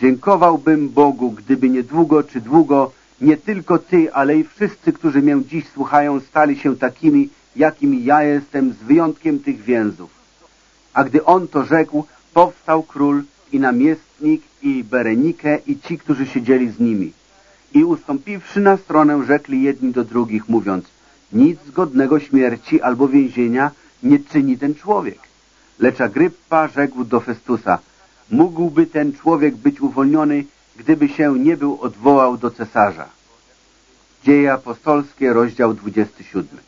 dziękowałbym Bogu, gdyby niedługo czy długo nie tylko ty, ale i wszyscy, którzy mnie dziś słuchają, stali się takimi, jakimi ja jestem, z wyjątkiem tych więzów. A gdy on to rzekł, powstał król i namiestnik i Berenikę i ci, którzy siedzieli z nimi. I ustąpiwszy na stronę, rzekli jedni do drugich, mówiąc, nic godnego śmierci albo więzienia nie czyni ten człowiek. Lecz Agryppa rzekł do Festusa, mógłby ten człowiek być uwolniony, gdyby się nie był odwołał do cesarza. Dzieje apostolskie, rozdział 27.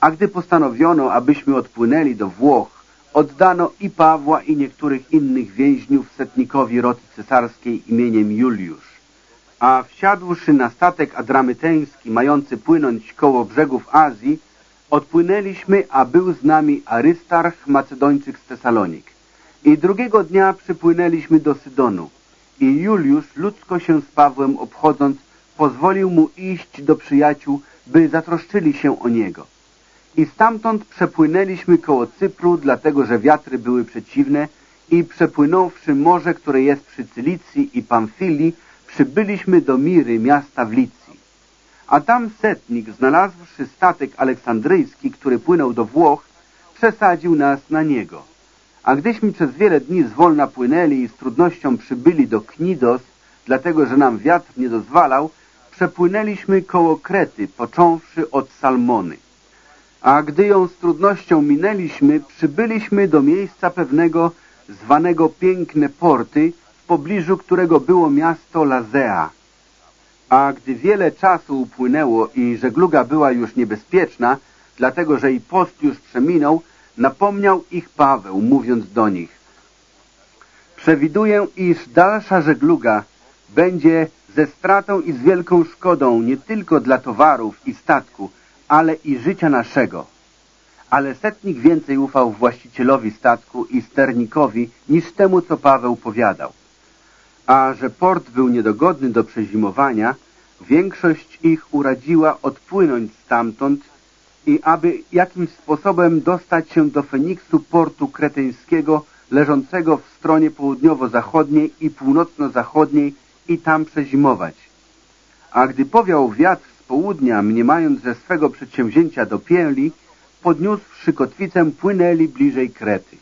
A gdy postanowiono, abyśmy odpłynęli do Włoch, oddano i Pawła i niektórych innych więźniów setnikowi roty cesarskiej imieniem Juliusz. A wsiadłszy na statek adramyteński, mający płynąć koło brzegów Azji, Odpłynęliśmy, a był z nami Arystarch, Macedończyk z Tesalonik. I drugiego dnia przypłynęliśmy do Sydonu. I Juliusz, ludzko się z Pawłem obchodząc, pozwolił mu iść do przyjaciół, by zatroszczyli się o niego. I stamtąd przepłynęliśmy koło Cypru, dlatego że wiatry były przeciwne i przepłynąwszy morze, które jest przy Cylicji i Pamfilii, przybyliśmy do Miry, miasta w Licji. A tam setnik, znalazłszy statek aleksandryjski, który płynął do Włoch, przesadził nas na niego. A gdyśmy przez wiele dni zwolna płynęli i z trudnością przybyli do Knidos, dlatego że nam wiatr nie dozwalał, przepłynęliśmy koło Krety, począwszy od Salmony. A gdy ją z trudnością minęliśmy, przybyliśmy do miejsca pewnego, zwanego Piękne Porty, w pobliżu którego było miasto Lazea. A gdy wiele czasu upłynęło i żegluga była już niebezpieczna, dlatego że i post już przeminął, napomniał ich Paweł, mówiąc do nich Przewiduję, iż dalsza żegluga będzie ze stratą i z wielką szkodą nie tylko dla towarów i statku, ale i życia naszego. Ale setnik więcej ufał właścicielowi statku i sternikowi niż temu, co Paweł powiadał. A że port był niedogodny do przezimowania, większość ich uradziła odpłynąć stamtąd i aby jakimś sposobem dostać się do Feniksu portu kretyńskiego leżącego w stronie południowo-zachodniej i północno-zachodniej i tam przezimować. A gdy powiał wiatr z południa, mniemając, że swego przedsięwzięcia dopięli, podniósłszy kotwicę, płynęli bliżej Krety.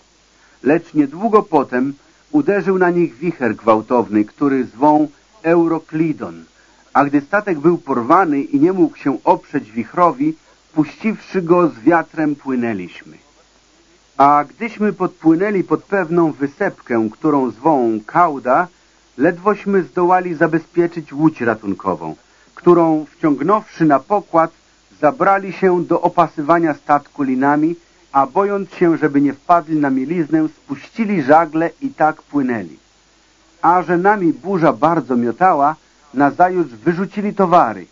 Lecz niedługo potem uderzył na nich wicher gwałtowny, który zwą Euroklidon, a gdy statek był porwany i nie mógł się oprzeć wichrowi, puściwszy go z wiatrem płynęliśmy. A gdyśmy podpłynęli pod pewną wysepkę, którą zwą Kauda, ledwośmy zdołali zabezpieczyć łódź ratunkową, którą wciągnąwszy na pokład, zabrali się do opasywania statku linami, a bojąc się, żeby nie wpadli na mieliznę, spuścili żagle i tak płynęli. A że nami burza bardzo miotała, nazajutrz wyrzucili towary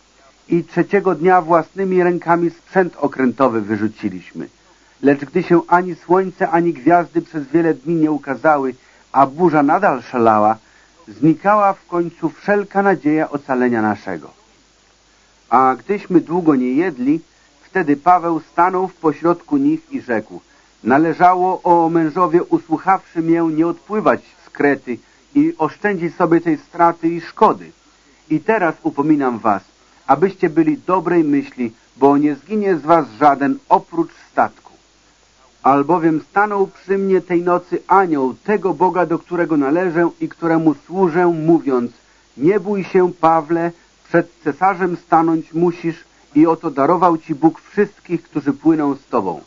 i trzeciego dnia własnymi rękami sprzęt okrętowy wyrzuciliśmy. Lecz gdy się ani słońce, ani gwiazdy przez wiele dni nie ukazały, a burza nadal szalała, znikała w końcu wszelka nadzieja ocalenia naszego. A gdyśmy długo nie jedli, wtedy Paweł stanął w pośrodku nich i rzekł Należało, o mężowie, usłuchawszy mię, nie odpływać z Krety i oszczędzić sobie tej straty i szkody. I teraz upominam was, abyście byli dobrej myśli, bo nie zginie z was żaden oprócz statku. Albowiem stanął przy mnie tej nocy anioł tego Boga, do którego należę i któremu służę, mówiąc Nie bój się, Pawle, przed cesarzem stanąć musisz i oto darował ci Bóg wszystkich, którzy płyną z tobą.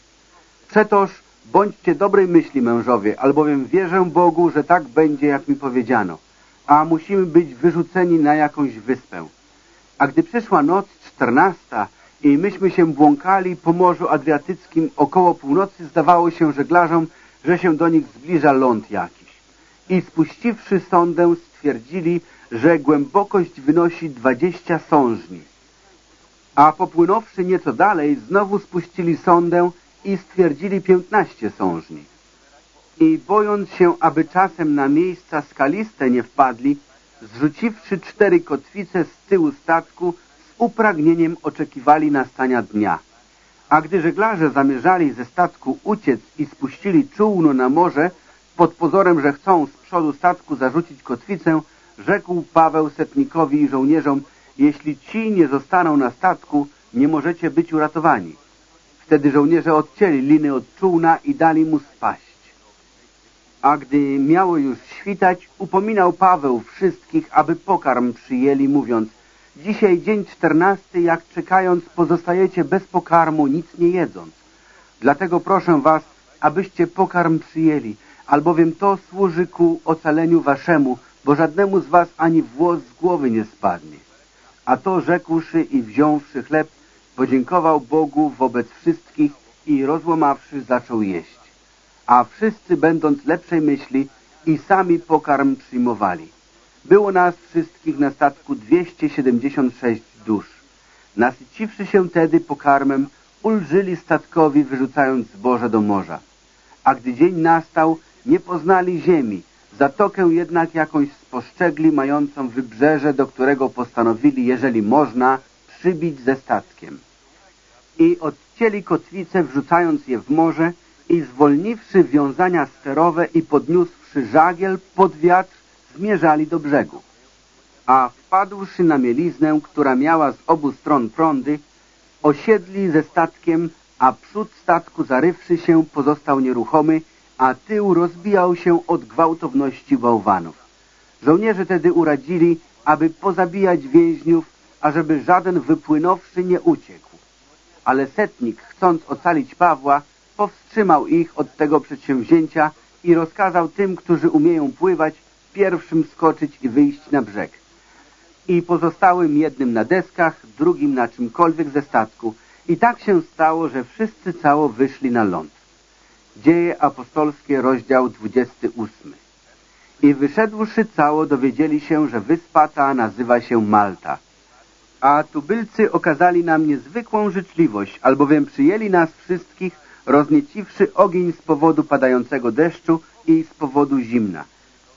Przetoż bądźcie dobrej myśli, mężowie, albowiem wierzę Bogu, że tak będzie, jak mi powiedziano, a musimy być wyrzuceni na jakąś wyspę. A gdy przyszła noc czternasta i myśmy się błąkali po Morzu Adriatyckim około północy, zdawało się żeglarzom, że się do nich zbliża ląd jakiś. I spuściwszy sondę, stwierdzili, że głębokość wynosi dwadzieścia sążni. A popłynąwszy nieco dalej, znowu spuścili sondę i stwierdzili piętnaście sążni. I bojąc się, aby czasem na miejsca skaliste nie wpadli, zrzuciwszy cztery kotwice z tyłu statku, z upragnieniem oczekiwali nastania dnia. A gdy żeglarze zamierzali ze statku uciec i spuścili czółno na morze, pod pozorem, że chcą z przodu statku zarzucić kotwicę, rzekł Paweł setnikowi i żołnierzom, jeśli ci nie zostaną na statku, nie możecie być uratowani. Wtedy żołnierze odcięli liny od czółna i dali mu spaść. A gdy miało już świtać, upominał Paweł wszystkich, aby pokarm przyjęli, mówiąc Dzisiaj dzień czternasty, jak czekając pozostajecie bez pokarmu, nic nie jedząc. Dlatego proszę was, abyście pokarm przyjęli, albowiem to służy ku ocaleniu waszemu, bo żadnemu z was ani włos z głowy nie spadnie. A to rzekłszy i wziąwszy chleb, podziękował Bogu wobec wszystkich i rozłamawszy zaczął jeść. A wszyscy będąc lepszej myśli i sami pokarm przyjmowali. Było nas wszystkich na statku 276 dusz. Nasyciwszy się tedy pokarmem, ulżyli statkowi, wyrzucając zboże do morza. A gdy dzień nastał, nie poznali ziemi, zatokę jednak jakąś spostrzegli, mającą wybrzeże, do którego postanowili, jeżeli można, przybić ze statkiem. I odcięli kotwice, wrzucając je w morze i zwolniwszy wiązania sterowe i podniósłszy żagiel pod wiatr, zmierzali do brzegu. a wpadłszy na mieliznę, która miała z obu stron prądy, osiedli ze statkiem, a przód statku zarywszy się pozostał nieruchomy, a tył rozbijał się od gwałtowności bałwanów. Żołnierze tedy uradzili, aby pozabijać więźniów, ażeby żaden wypłynąwszy nie uciekł. Ale setnik, chcąc ocalić Pawła, powstrzymał ich od tego przedsięwzięcia i rozkazał tym, którzy umieją pływać, pierwszym skoczyć i wyjść na brzeg. I pozostałym jednym na deskach, drugim na czymkolwiek ze statku. I tak się stało, że wszyscy cało wyszli na ląd. Dzieje apostolskie, rozdział 28. I wyszedłszy cało, dowiedzieli się, że wyspa ta nazywa się Malta. A tubylcy okazali nam niezwykłą życzliwość, albowiem przyjęli nas wszystkich, roznieciwszy ogień z powodu padającego deszczu i z powodu zimna.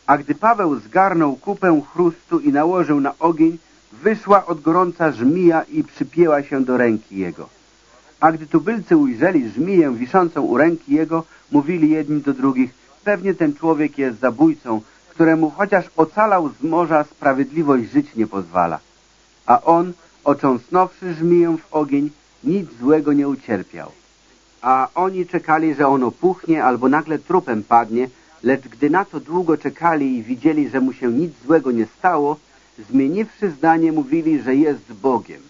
A gdy Paweł zgarnął kupę chrustu i nałożył na ogień, wyszła od gorąca żmija i przypięła się do ręki jego. A gdy tubylcy ujrzeli żmiję wiszącą u ręki jego, mówili jedni do drugich, pewnie ten człowiek jest zabójcą, któremu chociaż ocalał z morza, sprawiedliwość żyć nie pozwala. A on, ocząsnąwszy żmiję w ogień, nic złego nie ucierpiał. A oni czekali, że on opuchnie albo nagle trupem padnie, lecz gdy na to długo czekali i widzieli, że mu się nic złego nie stało, zmieniwszy zdanie, mówili, że jest Bogiem.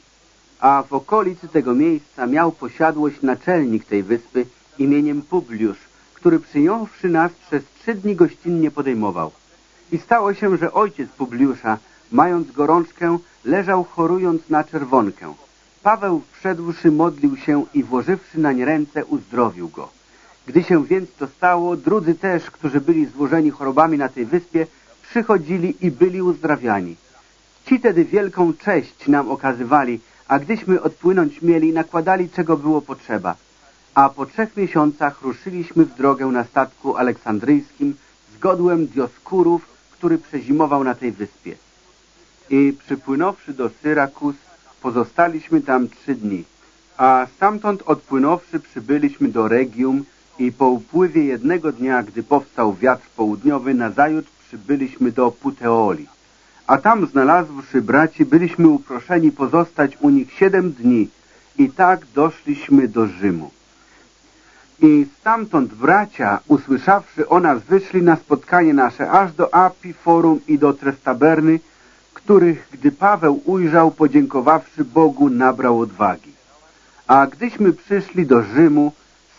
A w okolicy tego miejsca miał posiadłość naczelnik tej wyspy imieniem Publiusz, który przyjąwszy nas przez trzy dni gościnnie podejmował. I stało się, że ojciec Publiusza, mając gorączkę, leżał chorując na czerwonkę. Paweł wszedłszy modlił się i włożywszy nań ręce uzdrowił go. Gdy się więc to stało, drudzy też, którzy byli złożeni chorobami na tej wyspie, przychodzili i byli uzdrawiani. Ci tedy wielką cześć nam okazywali, a gdyśmy odpłynąć mieli, nakładali czego było potrzeba. A po trzech miesiącach ruszyliśmy w drogę na statku aleksandryjskim z godłem Dioskurów, który przezimował na tej wyspie. I przypłynąwszy do Syrakus, pozostaliśmy tam trzy dni, a stamtąd odpłynąwszy przybyliśmy do Regium i po upływie jednego dnia, gdy powstał wiatr południowy, nazajutrz przybyliśmy do Puteoli. A tam znalazłszy braci, byliśmy uproszeni pozostać u nich siedem dni i tak doszliśmy do Rzymu. I stamtąd bracia, usłyszawszy o nas, wyszli na spotkanie nasze aż do Api, Forum i do Trestaberny, których, gdy Paweł ujrzał, podziękowawszy Bogu, nabrał odwagi. A gdyśmy przyszli do Rzymu,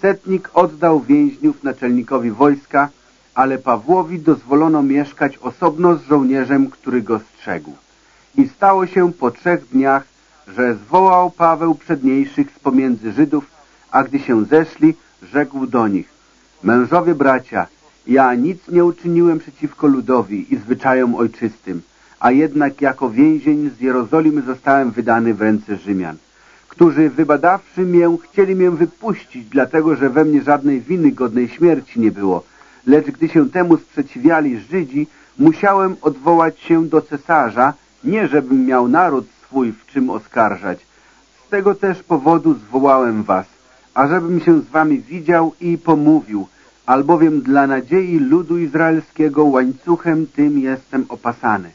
setnik oddał więźniów naczelnikowi wojska, ale Pawłowi dozwolono mieszkać osobno z żołnierzem, który go strzegł. I stało się po trzech dniach, że zwołał Paweł przedniejszych z pomiędzy Żydów, a gdy się zeszli, rzekł do nich, mężowie bracia, ja nic nie uczyniłem przeciwko ludowi i zwyczajom ojczystym, a jednak jako więzień z Jerozolimy zostałem wydany w ręce Rzymian, którzy wybadawszy mię, chcieli mię wypuścić, dlatego że we mnie żadnej winy godnej śmierci nie było, lecz gdy się temu sprzeciwiali Żydzi, musiałem odwołać się do cesarza, nie żebym miał naród swój w czym oskarżać. Z tego też powodu zwołałem was, ażebym się z wami widział i pomówił, albowiem dla nadziei ludu izraelskiego łańcuchem tym jestem opasany.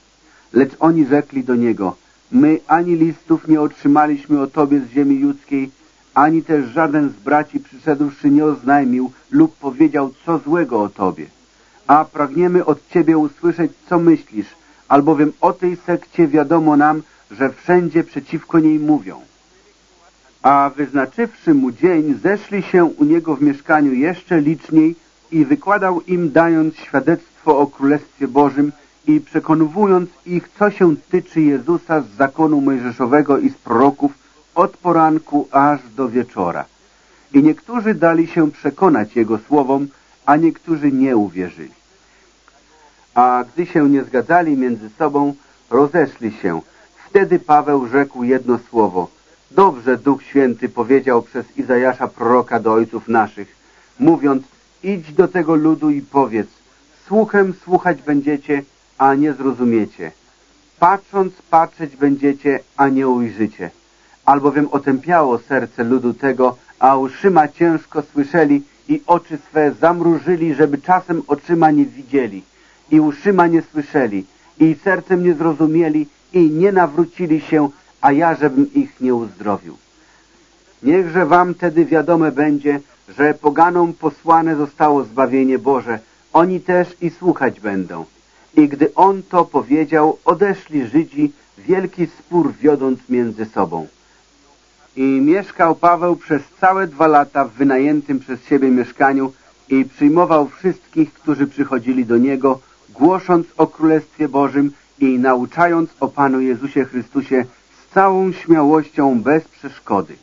Lecz oni rzekli do niego, my ani listów nie otrzymaliśmy o tobie z ziemi judzkiej, ani też żaden z braci przyszedłszy nie oznajmił lub powiedział co złego o tobie. A pragniemy od ciebie usłyszeć, co myślisz, albowiem o tej sekcie wiadomo nam, że wszędzie przeciwko niej mówią. A wyznaczywszy mu dzień, zeszli się u niego w mieszkaniu jeszcze liczniej i wykładał im, dając świadectwo o Królestwie Bożym i przekonywując ich, co się tyczy Jezusa z zakonu mojżeszowego i z proroków od poranku aż do wieczora. I niektórzy dali się przekonać Jego słowom, a niektórzy nie uwierzyli. A gdy się nie zgadzali między sobą, rozeszli się. Wtedy Paweł rzekł jedno słowo. Dobrze Duch Święty powiedział przez Izajasza proroka do ojców naszych, mówiąc, idź do tego ludu i powiedz, słuchem słuchać będziecie, a nie zrozumiecie. Patrząc, patrzeć będziecie, a nie ujrzycie. Albowiem otępiało serce ludu tego, a uszyma ciężko słyszeli i oczy swe zamrużyli, żeby czasem oczyma nie widzieli i uszyma nie słyszeli i sercem nie zrozumieli i nie nawrócili się, a ja, żebym ich nie uzdrowił. Niechże wam tedy wiadome będzie, że poganom posłane zostało zbawienie Boże, oni też i słuchać będą. I gdy on to powiedział, odeszli Żydzi, wielki spór wiodąc między sobą. I mieszkał Paweł przez całe dwa lata w wynajętym przez siebie mieszkaniu i przyjmował wszystkich, którzy przychodzili do niego, głosząc o Królestwie Bożym i nauczając o Panu Jezusie Chrystusie z całą śmiałością bez przeszkody.